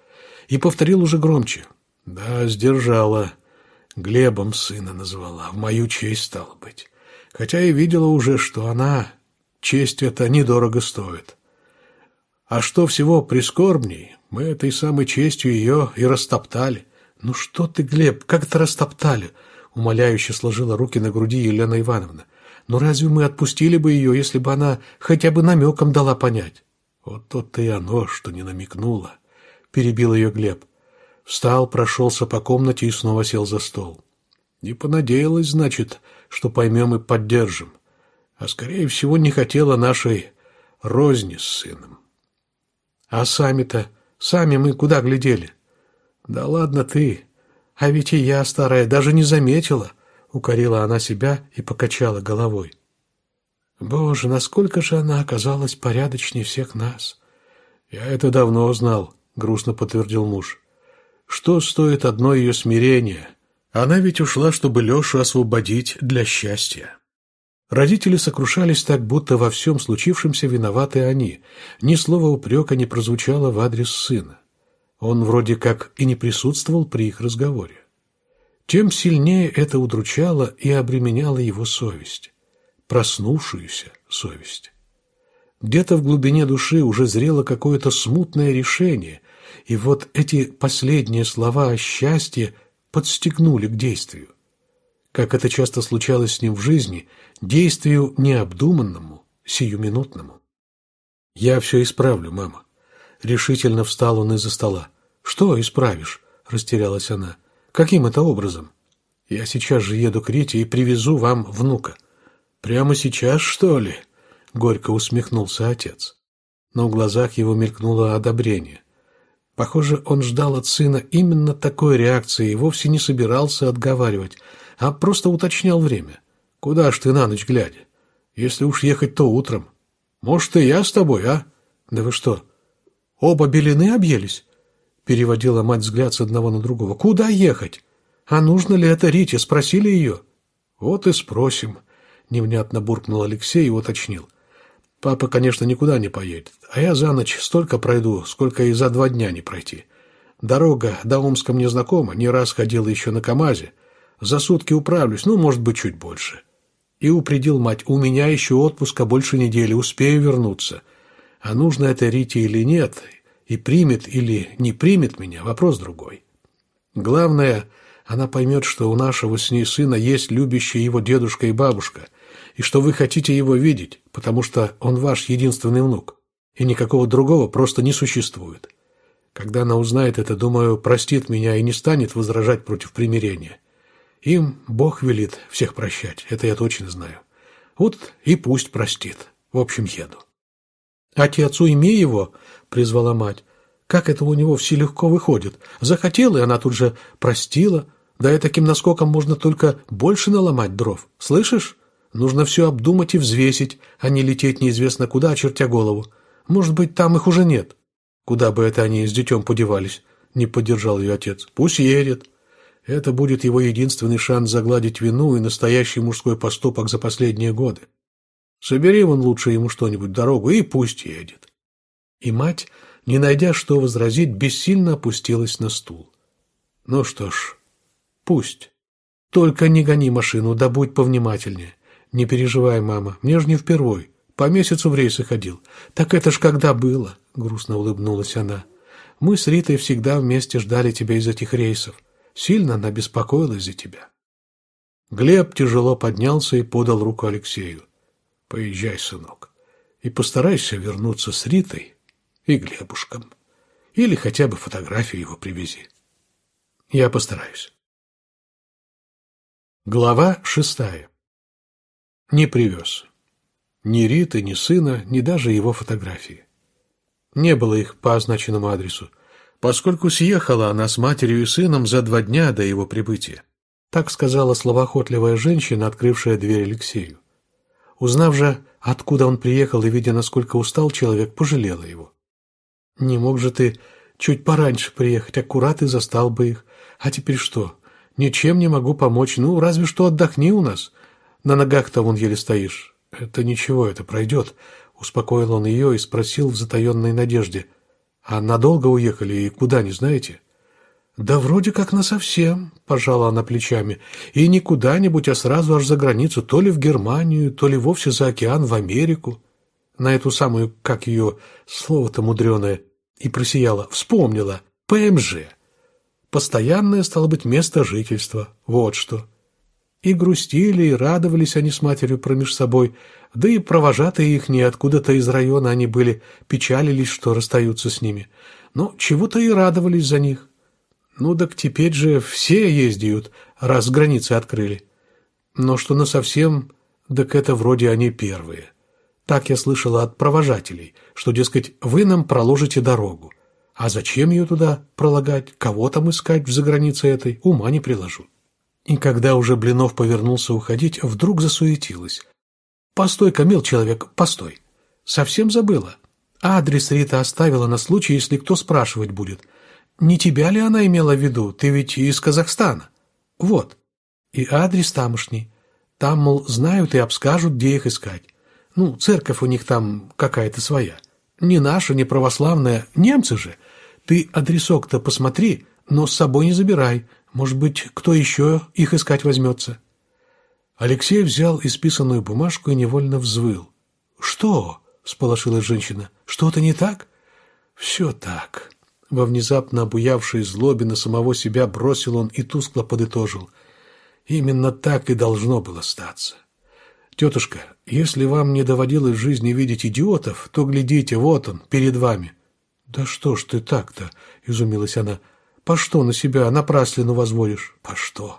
И повторил уже громче. «Да, сдержала. Глебом сына назвала, в мою честь стало быть хотя и видела уже, что она, честь эта, недорого стоит. А что всего прискорбней, мы этой самой честью ее и растоптали. Ну что ты, Глеб, как это растоптали? Умоляюще сложила руки на груди Елена Ивановна. Ну разве мы отпустили бы ее, если бы она хотя бы намеком дала понять? Вот то-то и оно, что не намекнула. Перебил ее Глеб. Встал, прошелся по комнате и снова сел за стол. Не понадеялась, значит, что поймем и поддержим, а, скорее всего, не хотела нашей розни с сыном. А сами-то, сами мы куда глядели? Да ладно ты, а ведь и я, старая, даже не заметила, укорила она себя и покачала головой. Боже, насколько же она оказалась порядочнее всех нас. Я это давно знал, грустно подтвердил муж. Что стоит одно ее смирение? Она ведь ушла, чтобы Лешу освободить для счастья. Родители сокрушались так, будто во всем случившемся виноваты они. Ни слова упрека не прозвучало в адрес сына. Он вроде как и не присутствовал при их разговоре. Тем сильнее это удручало и обременяло его совесть, проснувшуюся совесть. Где-то в глубине души уже зрело какое-то смутное решение, и вот эти последние слова о счастье подстегнули к действию. Как это часто случалось с ним в жизни, действию необдуманному, сиюминутному. «Я все исправлю, мама». Решительно встал он из-за стола. «Что исправишь?» – растерялась она. «Каким это образом?» «Я сейчас же еду к Рите и привезу вам внука». «Прямо сейчас, что ли?» – горько усмехнулся отец. Но в глазах его мелькнуло одобрение. Похоже, он ждал от сына именно такой реакции и вовсе не собирался отговаривать, а просто уточнял время. «Куда ж ты на ночь глядя? Если уж ехать, то утром. Может, и я с тобой, а? Да вы что, оба белины объелись?» Переводила мать взгляд с одного на другого. «Куда ехать? А нужно ли это Рите?» Спросили ее. «Вот и спросим», — невнятно буркнул Алексей и уточнил. Папа, конечно, никуда не поедет, а я за ночь столько пройду, сколько и за два дня не пройти. Дорога до Омска мне знакома, не раз ходила еще на КамАЗе. За сутки управлюсь, ну, может быть, чуть больше. И упредил мать, у меня еще отпуска больше недели, успею вернуться. А нужно это Рите или нет, и примет или не примет меня, вопрос другой. Главное, она поймет, что у нашего с ней сына есть любящие его дедушка и бабушка – и что вы хотите его видеть, потому что он ваш единственный внук, и никакого другого просто не существует. Когда она узнает это, думаю, простит меня и не станет возражать против примирения. Им Бог велит всех прощать, это я точно знаю. Вот и пусть простит. В общем, еду. «Отец, уйми его!» — призвала мать. «Как это у него все легко выходит? Захотела, и она тут же простила. Да и таким наскоком можно только больше наломать дров. Слышишь?» Нужно все обдумать и взвесить, а не лететь неизвестно куда, очертя голову. Может быть, там их уже нет. Куда бы это они с детем подевались? Не поддержал ее отец. Пусть едет. Это будет его единственный шанс загладить вину и настоящий мужской поступок за последние годы. Собери вон лучше ему что-нибудь дорогу и пусть едет. И мать, не найдя что возразить, бессильно опустилась на стул. Ну что ж, пусть. Только не гони машину, да будь повнимательнее. «Не переживай, мама, мне же не впервой. По месяцу в рейсы ходил. Так это ж когда было?» — грустно улыбнулась она. «Мы с Ритой всегда вместе ждали тебя из этих рейсов. Сильно она беспокоилась за тебя». Глеб тяжело поднялся и подал руку Алексею. «Поезжай, сынок, и постарайся вернуться с Ритой и Глебушком. Или хотя бы фотографию его привези. Я постараюсь». Глава шестая не привез. Ни Риты, ни сына, ни даже его фотографии. Не было их по означенному адресу, поскольку съехала она с матерью и сыном за два дня до его прибытия. Так сказала словоохотливая женщина, открывшая дверь Алексею. Узнав же, откуда он приехал и видя, насколько устал человек, пожалела его. «Не мог же ты чуть пораньше приехать, аккурат и застал бы их. А теперь что? Ничем не могу помочь, ну, разве что отдохни у нас. На ногах-то вон еле стоишь. Это ничего, это пройдет. Успокоил он ее и спросил в затаенной надежде. А надолго уехали и куда, не знаете? Да вроде как насовсем, пожала она плечами. И не куда-нибудь, а сразу аж за границу, то ли в Германию, то ли вовсе за океан в Америку. На эту самую, как ее, слово-то мудреное, и просияла. Вспомнила. ПМЖ. Постоянное, стало быть, место жительства. Вот что. И грустили, и радовались они с матерью промеж собой, да и провожатые их не откуда-то из района они были, печалились, что расстаются с ними. Но чего-то и радовались за них. Ну так теперь же все ездят, раз границы открыли. Но что насовсем, так это вроде они первые. Так я слышала от провожателей, что, дескать, вы нам проложите дорогу. А зачем ее туда пролагать, кого там искать в загранице этой, ума не приложу. И когда уже Блинов повернулся уходить, вдруг засуетилась. постой-ка, мил человек, постой. Совсем забыла? Адрес Рита оставила на случай, если кто спрашивать будет. Не тебя ли она имела в виду? Ты ведь из Казахстана. Вот. И адрес тамошний. Там, мол, знают и обскажут, где их искать. Ну, церковь у них там какая-то своя. Не наша, не православная, немцы же. Ты адресок-то посмотри, но с собой не забирай. Может быть, кто еще их искать возьмется?» Алексей взял исписанную бумажку и невольно взвыл. «Что?» — сполошилась женщина. «Что-то не так?» «Все так». Во внезапно обуявшей злобе на самого себя бросил он и тускло подытожил. «Именно так и должно было статься. Тетушка, если вам не доводилось в жизни видеть идиотов, то глядите, вот он, перед вами». «Да что ж ты так-то?» — изумилась она. «По что на себя напраслину возводишь?» «По что?»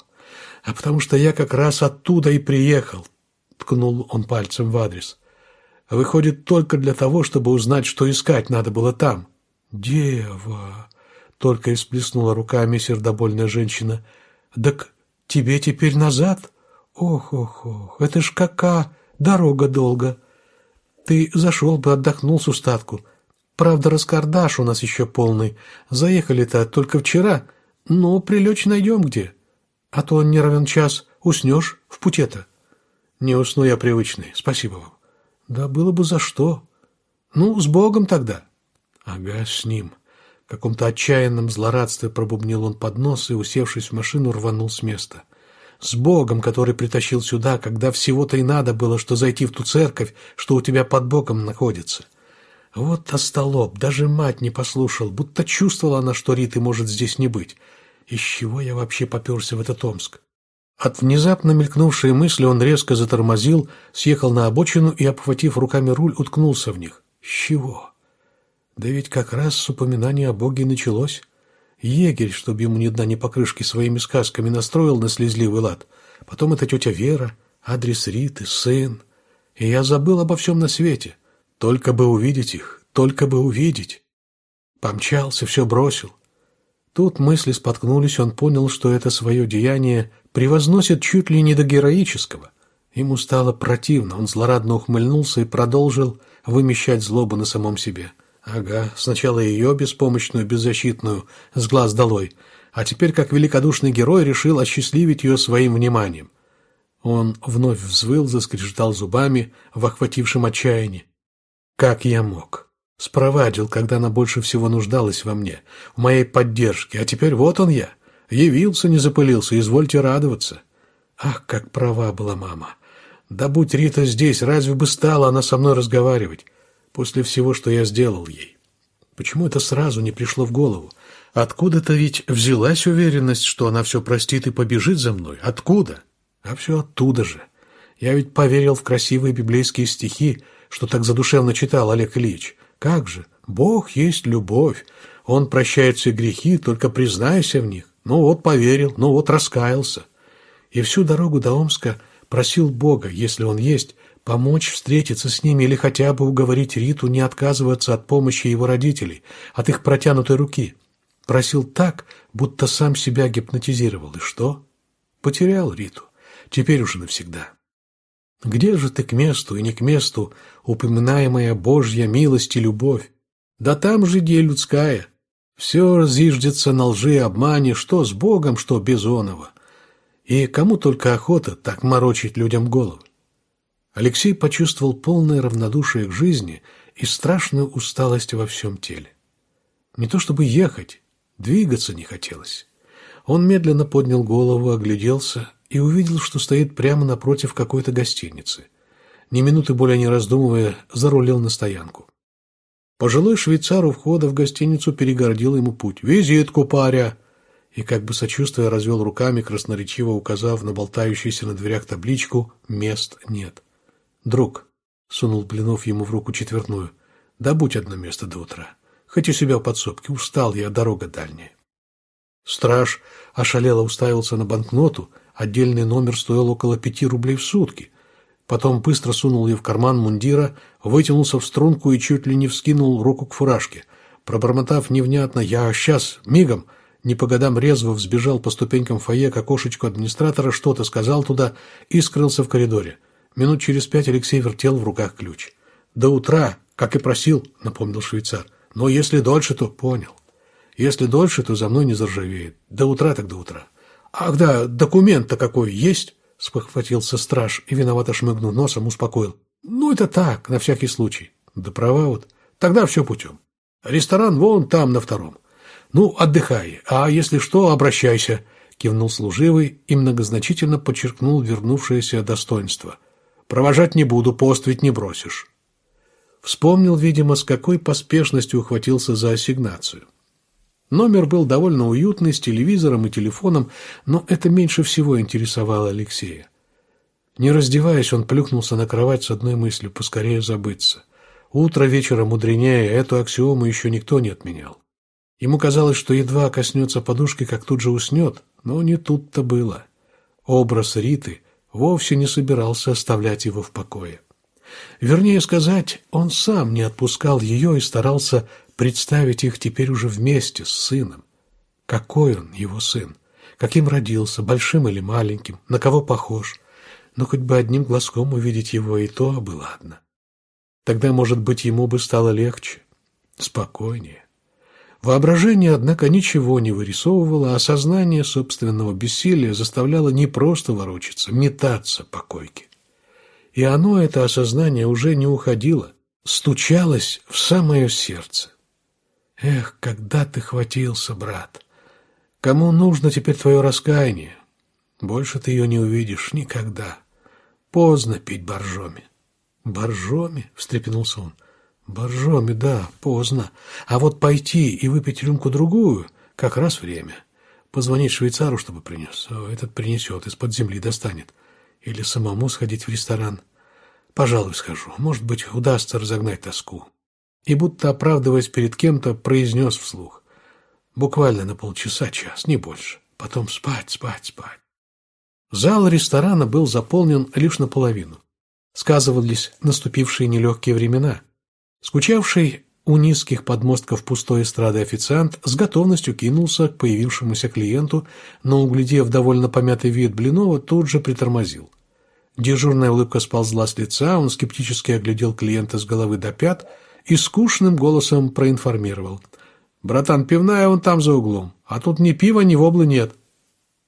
«А потому что я как раз оттуда и приехал», — ткнул он пальцем в адрес. «Выходит, только для того, чтобы узнать, что искать надо было там». «Дева!» — только и всплеснула руками сердобольная женщина. «Так тебе теперь назад? Ох-ох-ох, это ж какая дорога долго. Ты зашел бы, отдохнул с устатку». Правда, раскардаш у нас еще полный. Заехали-то только вчера, но прилечь найдем где. А то не равен час уснешь в путе-то. Не усну я привычный, спасибо вам. Да было бы за что. Ну, с Богом тогда. Ага, с ним. В каком-то отчаянном злорадстве пробубнил он под нос и, усевшись в машину, рванул с места. С Богом, который притащил сюда, когда всего-то и надо было, что зайти в ту церковь, что у тебя под боком находится. — вот остолоп, даже мать не послушал, будто чувствовала она, что Риты может здесь не быть. Из чего я вообще поперся в этот Омск? От внезапно мелькнувшей мысли он резко затормозил, съехал на обочину и, обхватив руками руль, уткнулся в них. С чего? Да ведь как раз с упоминания о Боге началось. Егерь, чтобы ему ни дна ни покрышки своими сказками настроил на слезливый лад. Потом это тетя Вера, адрес Риты, сын. И я забыл обо всем на свете. Только бы увидеть их, только бы увидеть. Помчался, все бросил. Тут мысли споткнулись, он понял, что это свое деяние превозносит чуть ли не до героического. Ему стало противно, он злорадно ухмыльнулся и продолжил вымещать злобу на самом себе. Ага, сначала ее беспомощную, беззащитную, с глаз долой, а теперь, как великодушный герой, решил осчастливить ее своим вниманием. Он вновь взвыл, заскрежетал зубами в охватившем отчаянии. Как я мог? Спровадил, когда она больше всего нуждалась во мне, в моей поддержке, а теперь вот он я. Явился, не запылился, извольте радоваться. Ах, как права была мама. Да будь Рита здесь, разве бы стала она со мной разговаривать после всего, что я сделал ей? Почему это сразу не пришло в голову? Откуда-то ведь взялась уверенность, что она все простит и побежит за мной. Откуда? А все оттуда же. Я ведь поверил в красивые библейские стихи, что так задушевно читал Олег Ильич. Как же, Бог есть любовь. Он прощает все грехи, только признайся в них. Ну вот поверил, ну вот раскаялся. И всю дорогу до Омска просил Бога, если он есть, помочь встретиться с ними или хотя бы уговорить Риту не отказываться от помощи его родителей, от их протянутой руки. Просил так, будто сам себя гипнотизировал. И что? Потерял Риту. Теперь уже навсегда. Где же ты к месту и не к месту, упоминаемая Божья милость и любовь? Да там же, где людская. Все зиждется на лжи и обмане, что с Богом, что без оного. И кому только охота так морочить людям головы. Алексей почувствовал полное равнодушие к жизни и страшную усталость во всем теле. Не то чтобы ехать, двигаться не хотелось. Он медленно поднял голову, огляделся и увидел, что стоит прямо напротив какой-то гостиницы. Ни минуты более не раздумывая, зарулил на стоянку. Пожилой швейцар у входа в гостиницу перегородил ему путь. «Визитку, паря!» И как бы сочувствуя развел руками, красноречиво указав на болтающуюся на дверях табличку «Мест нет». «Друг», — сунул Блинов ему в руку четвертную, — «добудь одно место до утра. Хоть у себя в подсобке, устал я, дорога дальняя». Страж ошалело уставился на банкноту, Отдельный номер стоил около пяти рублей в сутки. Потом быстро сунул ее в карман мундира, вытянулся в струнку и чуть ли не вскинул руку к фуражке. Пробормотав невнятно «Я сейчас, мигом!» не по годам резво взбежал по ступенькам фойе к окошечку администратора, что-то сказал туда и скрылся в коридоре. Минут через пять Алексей вертел в руках ключ. «До утра, как и просил», — напомнил швейцар. «Но если дольше, то понял. Если дольше, то за мной не заржавеет. До утра так до утра». «Ах да, документ-то какой есть?» — спохватился страж и, виновато шмыгнув носом, успокоил. «Ну, это так, на всякий случай». «Да права вот. Тогда все путем. Ресторан вон там, на втором. Ну, отдыхай, а если что, обращайся», — кивнул служивый и многозначительно подчеркнул вернувшееся достоинство. «Провожать не буду, пост ведь не бросишь». Вспомнил, видимо, с какой поспешностью ухватился за ассигнацию. Номер был довольно уютный, с телевизором и телефоном, но это меньше всего интересовало Алексея. Не раздеваясь, он плюхнулся на кровать с одной мыслью – поскорее забыться. Утро вечера мудренее, эту аксиому еще никто не отменял. Ему казалось, что едва коснется подушки, как тут же уснет, но не тут-то было. Образ Риты вовсе не собирался оставлять его в покое. Вернее сказать, он сам не отпускал ее и старался представить их теперь уже вместе с сыном. Какой он, его сын? Каким родился, большим или маленьким, на кого похож? Но хоть бы одним глазком увидеть его, и то бы ладно. Тогда, может быть, ему бы стало легче, спокойнее. Воображение, однако, ничего не вырисовывало, а сознание собственного бессилия заставляло не просто ворочаться, метаться по койке. И оно, это осознание, уже не уходило, стучалось в самое сердце. Эх, когда ты хватился, брат! Кому нужно теперь твое раскаяние? Больше ты ее не увидишь никогда. Поздно пить боржоми. Боржоми? — встрепенулся он. Боржоми, да, поздно. А вот пойти и выпить рюмку-другую — как раз время. Позвонить швейцару, чтобы принес. Этот принесет, из-под земли достанет. Или самому сходить в ресторан. Пожалуй, схожу. Может быть, удастся разогнать тоску и, будто оправдываясь перед кем-то, произнес вслух. Буквально на полчаса, час, не больше. Потом спать, спать, спать. Зал ресторана был заполнен лишь наполовину. Сказывались наступившие нелегкие времена. Скучавший у низких подмостков пустой эстрады официант с готовностью кинулся к появившемуся клиенту, но, углядев довольно помятый вид Блинова, тут же притормозил. Дежурная улыбка сползла с лица, он скептически оглядел клиента с головы до пят – и скучным голосом проинформировал. «Братан, пивная он там за углом, а тут ни пива, ни воблы нет».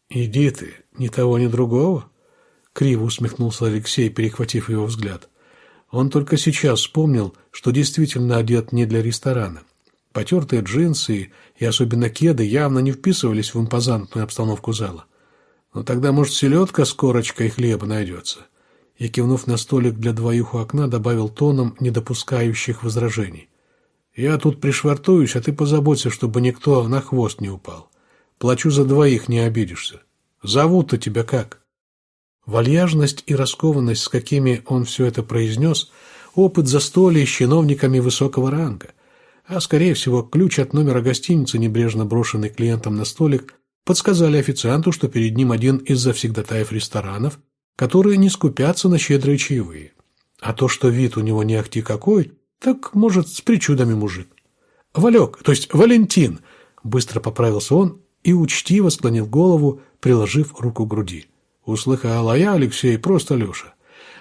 «Иди ты, ни того, ни другого», — криво усмехнулся Алексей, перехватив его взгляд. Он только сейчас вспомнил, что действительно одет не для ресторана. Потертые джинсы и особенно кеды явно не вписывались в импозантную обстановку зала. Но тогда, может, селедка с корочкой хлеба найдется и, кивнув на столик для двоих у окна, добавил тоном, не допускающих возражений. «Я тут пришвартуюсь, а ты позаботься, чтобы никто на хвост не упал. Плачу за двоих, не обидишься. Зовут-то тебя как?» Вальяжность и раскованность, с какими он все это произнес, опыт застолья с чиновниками высокого ранга, а, скорее всего, ключ от номера гостиницы, небрежно брошенный клиентом на столик, подсказали официанту, что перед ним один из завсегдатаев ресторанов, которые не скупятся на щедрые чаевые. А то, что вид у него не ахти какой, так, может, с причудами мужик. «Валек, то есть Валентин!» Быстро поправился он и учтиво склонил голову, приложив руку к груди. Услыхал, а я, Алексей, просто Леша.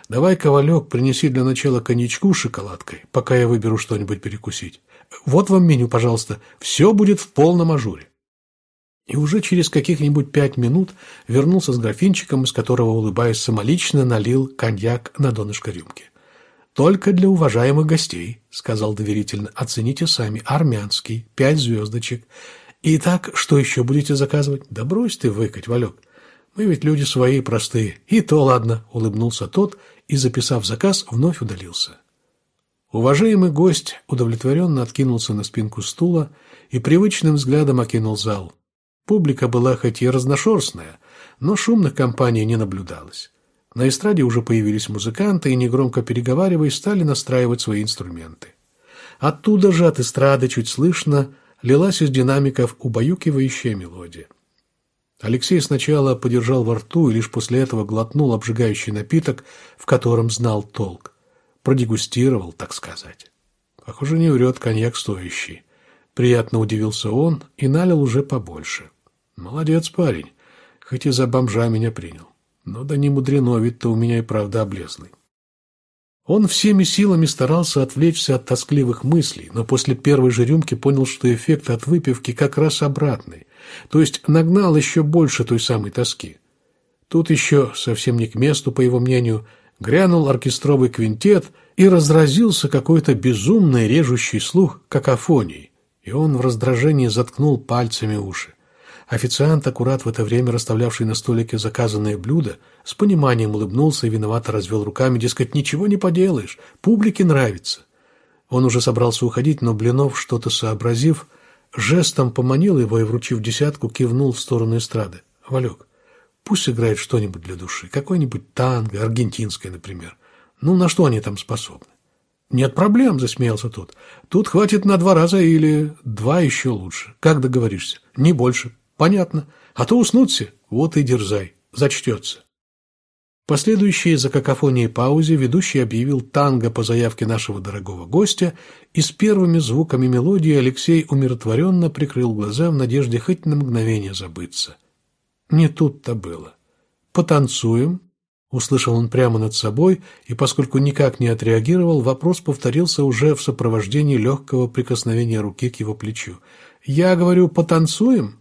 Давай-ка, Валек, принеси для начала коньячку с шоколадкой, пока я выберу что-нибудь перекусить. Вот вам меню, пожалуйста. Все будет в полном ажуре и уже через каких-нибудь пять минут вернулся с графинчиком, из которого, улыбаясь самолично, налил коньяк на донышко рюмки. «Только для уважаемых гостей», — сказал доверительно, — «оцените сами, армянский, пять звездочек. Итак, что еще будете заказывать?» «Да брось ты выкать, Валек, мы ведь люди свои, простые». «И то ладно», — улыбнулся тот и, записав заказ, вновь удалился. Уважаемый гость удовлетворенно откинулся на спинку стула и привычным взглядом окинул зал. Публика была хоть и разношерстная, но шумных компаний не наблюдалось. На эстраде уже появились музыканты и, негромко переговариваясь, стали настраивать свои инструменты. Оттуда же, от эстрады, чуть слышно, лилась из динамиков убаюкивающая мелодия. Алексей сначала подержал во рту и лишь после этого глотнул обжигающий напиток, в котором знал толк. Продегустировал, так сказать. Похоже, не врет коньяк стоящий. Приятно удивился он и налил уже побольше. Молодец парень, хоть и за бомжа меня принял. Но да не мудрено, ведь-то у меня и правда облезлый. Он всеми силами старался отвлечься от тоскливых мыслей, но после первой же рюмки понял, что эффект от выпивки как раз обратный, то есть нагнал еще больше той самой тоски. Тут еще, совсем не к месту, по его мнению, грянул оркестровый квинтет и разразился какой-то безумный режущий слух какофонией, и он в раздражении заткнул пальцами уши. Официант, аккурат в это время расставлявший на столике заказанные блюда, с пониманием улыбнулся и виновато развел руками, дескать, ничего не поделаешь, публике нравится. Он уже собрался уходить, но Блинов, что-то сообразив, жестом поманил его и, вручив десятку, кивнул в сторону эстрады. «Валек, пусть играет что-нибудь для души, какой-нибудь танго, аргентинское, например. Ну, на что они там способны?» «Нет проблем», — засмеялся тот. «Тут хватит на два раза или два еще лучше. Как договоришься? Не больше. Понятно. А то уснуть все. Вот и дерзай. Зачтется. Последующие за какофонией паузе ведущий объявил танго по заявке нашего дорогого гостя, и с первыми звуками мелодии Алексей умиротворенно прикрыл глаза в надежде хоть на мгновение забыться. Не тут-то было. «Потанцуем?» — услышал он прямо над собой, и поскольку никак не отреагировал, вопрос повторился уже в сопровождении легкого прикосновения руки к его плечу. «Я говорю, потанцуем?»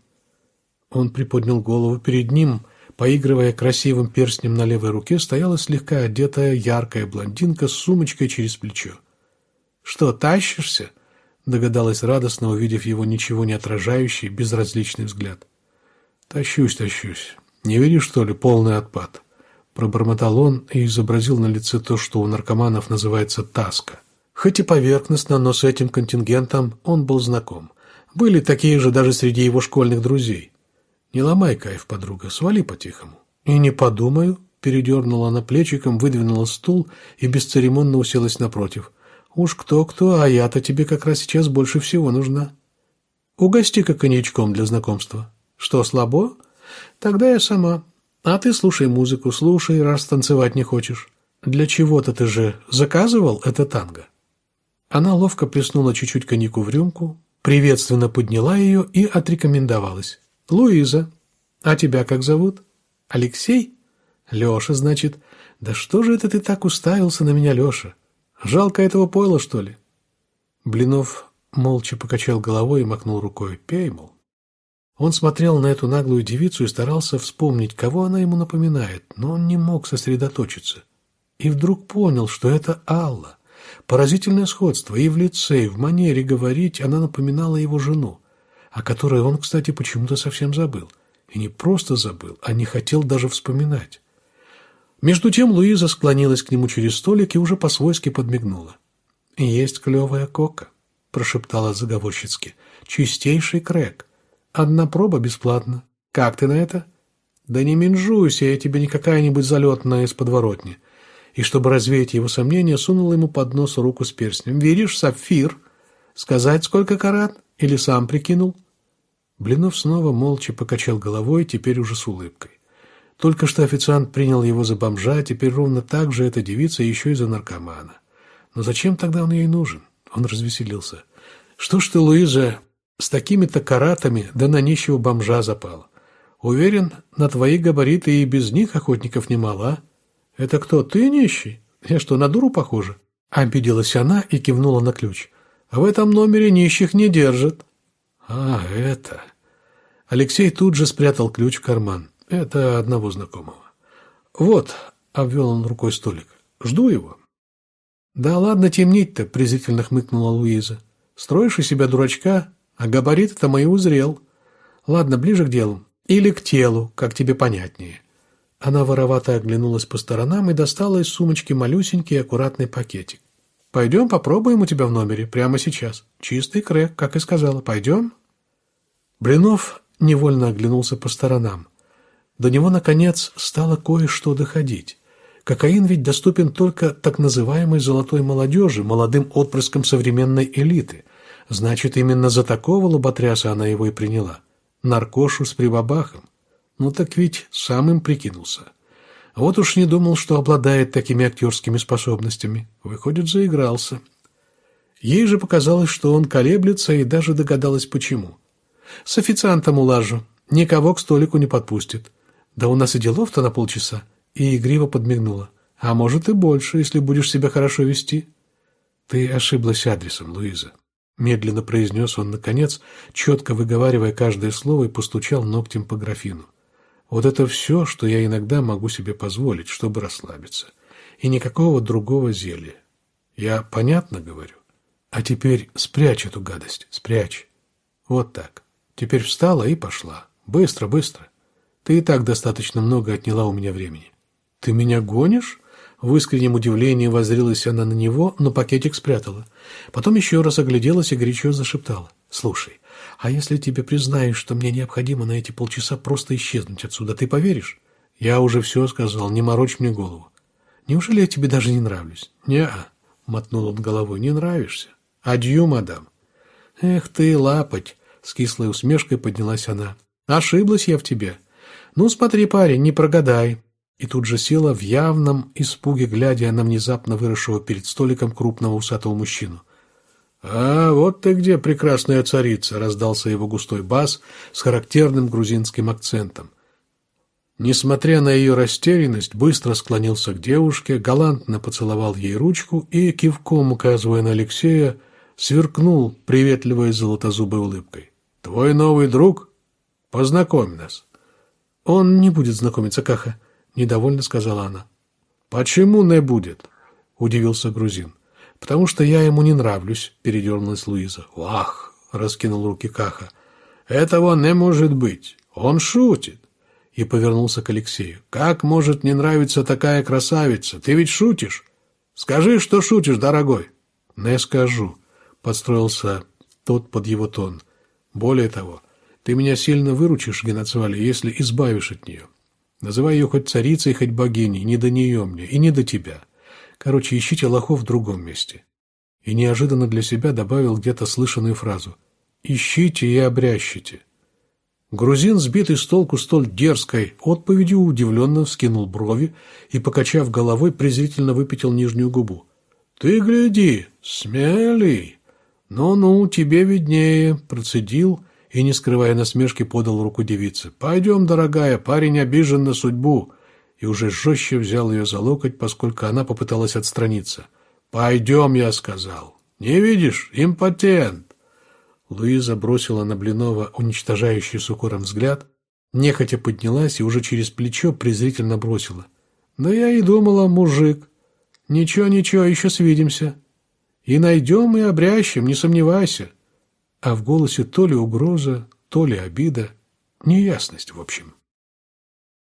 Он приподнял голову перед ним, поигрывая красивым перстнем на левой руке, стояла слегка одетая яркая блондинка с сумочкой через плечо. «Что, тащишься?» — догадалась радостно, увидев его ничего не отражающий, безразличный взгляд. «Тащусь, тащусь. Не веришь, что ли, полный отпад?» Пробормотал он и изобразил на лице то, что у наркоманов называется таска. Хоть и поверхностно, но с этим контингентом он был знаком. Были такие же даже среди его школьных друзей. Не ломай кайф, подруга, свали по-тихому. И не подумаю, передернула она плечиком, выдвинула стул и бесцеремонно уселась напротив. Уж кто-кто, а я-то тебе как раз сейчас больше всего нужна. Угости-ка коньячком для знакомства. Что, слабо? Тогда я сама. А ты слушай музыку, слушай, раз танцевать не хочешь. Для чего-то ты же заказывал это танго? Она ловко плеснула чуть-чуть коньяку в рюмку, приветственно подняла ее и отрекомендовалась. Луиза. А тебя как зовут? Алексей? Леша, значит. Да что же это ты так уставился на меня, Леша? Жалко этого пойла, что ли? Блинов молча покачал головой и махнул рукой. Пей, мол. Он смотрел на эту наглую девицу и старался вспомнить, кого она ему напоминает, но он не мог сосредоточиться. И вдруг понял, что это Алла. Поразительное сходство и в лице, и в манере говорить она напоминала его жену о которой он, кстати, почему-то совсем забыл. И не просто забыл, а не хотел даже вспоминать. Между тем Луиза склонилась к нему через столик и уже по-свойски подмигнула. «Есть клевая кока», – прошептала заговорщицки. «Чистейший крэк. Одна проба бесплатно. Как ты на это?» «Да не менжуйся, я тебе не какая-нибудь залетная из подворотни». И чтобы развеять его сомнения, сунул ему под нос руку с перстнем. «Видишь, сапфир. Сказать, сколько карат? Или сам прикинул?» Блинов снова молча покачал головой, теперь уже с улыбкой. Только что официант принял его за бомжа, теперь ровно так же эта девица еще и за наркомана. Но зачем тогда он ей нужен? Он развеселился. Что ж ты, Луиза, с такими-то каратами да на нищего бомжа запала? Уверен, на твои габариты и без них охотников немало, а? Это кто, ты нищий? Я что, на дуру похожа? Обиделась она и кивнула на ключ. В этом номере нищих не держат. А, это... Алексей тут же спрятал ключ в карман. Это одного знакомого. Вот, обвел он рукой столик. Жду его. Да ладно темнить-то, презрительно хмыкнула Луиза. Строишь из себя дурачка, а габариты-то мои узрел. Ладно, ближе к делу. Или к телу, как тебе понятнее. Она воровато оглянулась по сторонам и достала из сумочки малюсенький аккуратный пакетик. «Пойдем попробуем у тебя в номере, прямо сейчас. Чистый крэк, как и сказала. Пойдем?» Блинов невольно оглянулся по сторонам. До него, наконец, стало кое-что доходить. Кокаин ведь доступен только так называемой «золотой молодежи», молодым отпрыском современной элиты. Значит, именно за такого лоботряса она его и приняла. Наркошу с прибабахом. Ну так ведь сам им прикинулся. Вот уж не думал, что обладает такими актерскими способностями. Выходит, заигрался. Ей же показалось, что он колеблется, и даже догадалась, почему. С официантом улажу. Никого к столику не подпустит. Да у нас и делов-то на полчаса. И игриво подмигнула. А может и больше, если будешь себя хорошо вести. Ты ошиблась адресом, Луиза. Медленно произнес он, наконец, четко выговаривая каждое слово и постучал ногтем по графину. Вот это все, что я иногда могу себе позволить, чтобы расслабиться. И никакого другого зелья. Я понятно говорю? А теперь спрячь эту гадость, спрячь. Вот так. Теперь встала и пошла. Быстро, быстро. Ты и так достаточно много отняла у меня времени. Ты меня гонишь? В искреннем удивлении воззрилась она на него, но пакетик спрятала. Потом еще раз огляделась и горячо зашептала. «Слушай, а если тебе признаешь, что мне необходимо на эти полчаса просто исчезнуть отсюда, ты поверишь?» «Я уже все сказал, не морочь мне голову». «Неужели я тебе даже не нравлюсь?» «Не-а», — мотнул он головой, — «не нравишься». «Адью, мадам». «Эх ты, лапоть!» — с кислой усмешкой поднялась она. «Ошиблась я в тебе. Ну, смотри, парень, не прогадай и тут же села в явном испуге, глядя на внезапно выросшего перед столиком крупного усатого мужчину. «А, вот ты где, прекрасная царица!» — раздался его густой бас с характерным грузинским акцентом. Несмотря на ее растерянность, быстро склонился к девушке, галантно поцеловал ей ручку и, кивком указывая на Алексея, сверкнул приветливой золотозубой улыбкой. «Твой новый друг? Познакомь нас!» «Он не будет знакомиться, Каха», недовольно сказала она. «Почему не будет?» – удивился грузин. «Потому что я ему не нравлюсь», – передернулась Луиза. «Вах!» – раскинул руки Каха. «Этого не может быть. Он шутит!» И повернулся к Алексею. «Как может не нравиться такая красавица? Ты ведь шутишь? Скажи, что шутишь, дорогой!» «Не скажу», – подстроился тот под его тон. «Более того, ты меня сильно выручишь, Геноцвали, если избавишь от нее. Называй ее хоть царицей, хоть богиней, не до нее мне и не до тебя. Короче, ищите лохов в другом месте. И неожиданно для себя добавил где-то слышанную фразу «Ищите и обрящите». Грузин, сбитый с толку столь дерзкой отповедью, удивленно вскинул брови и, покачав головой, презрительно выпятил нижнюю губу. «Ты гляди, смелей! Ну-ну, тебе виднее!» – процедил и, не скрывая насмешки, подал руку девице. «Пойдем, дорогая, парень обижен на судьбу!» И уже жестче взял ее за локоть, поскольку она попыталась отстраниться. «Пойдем», — я сказал. «Не видишь? Импотент!» Луиза бросила на Блинова уничтожающий с укором взгляд, нехотя поднялась и уже через плечо презрительно бросила. «Да я и думала, мужик. Ничего, ничего, еще свидимся. И найдем, и обрящем, не сомневайся» а в голосе то ли угроза, то ли обида, неясность в общем.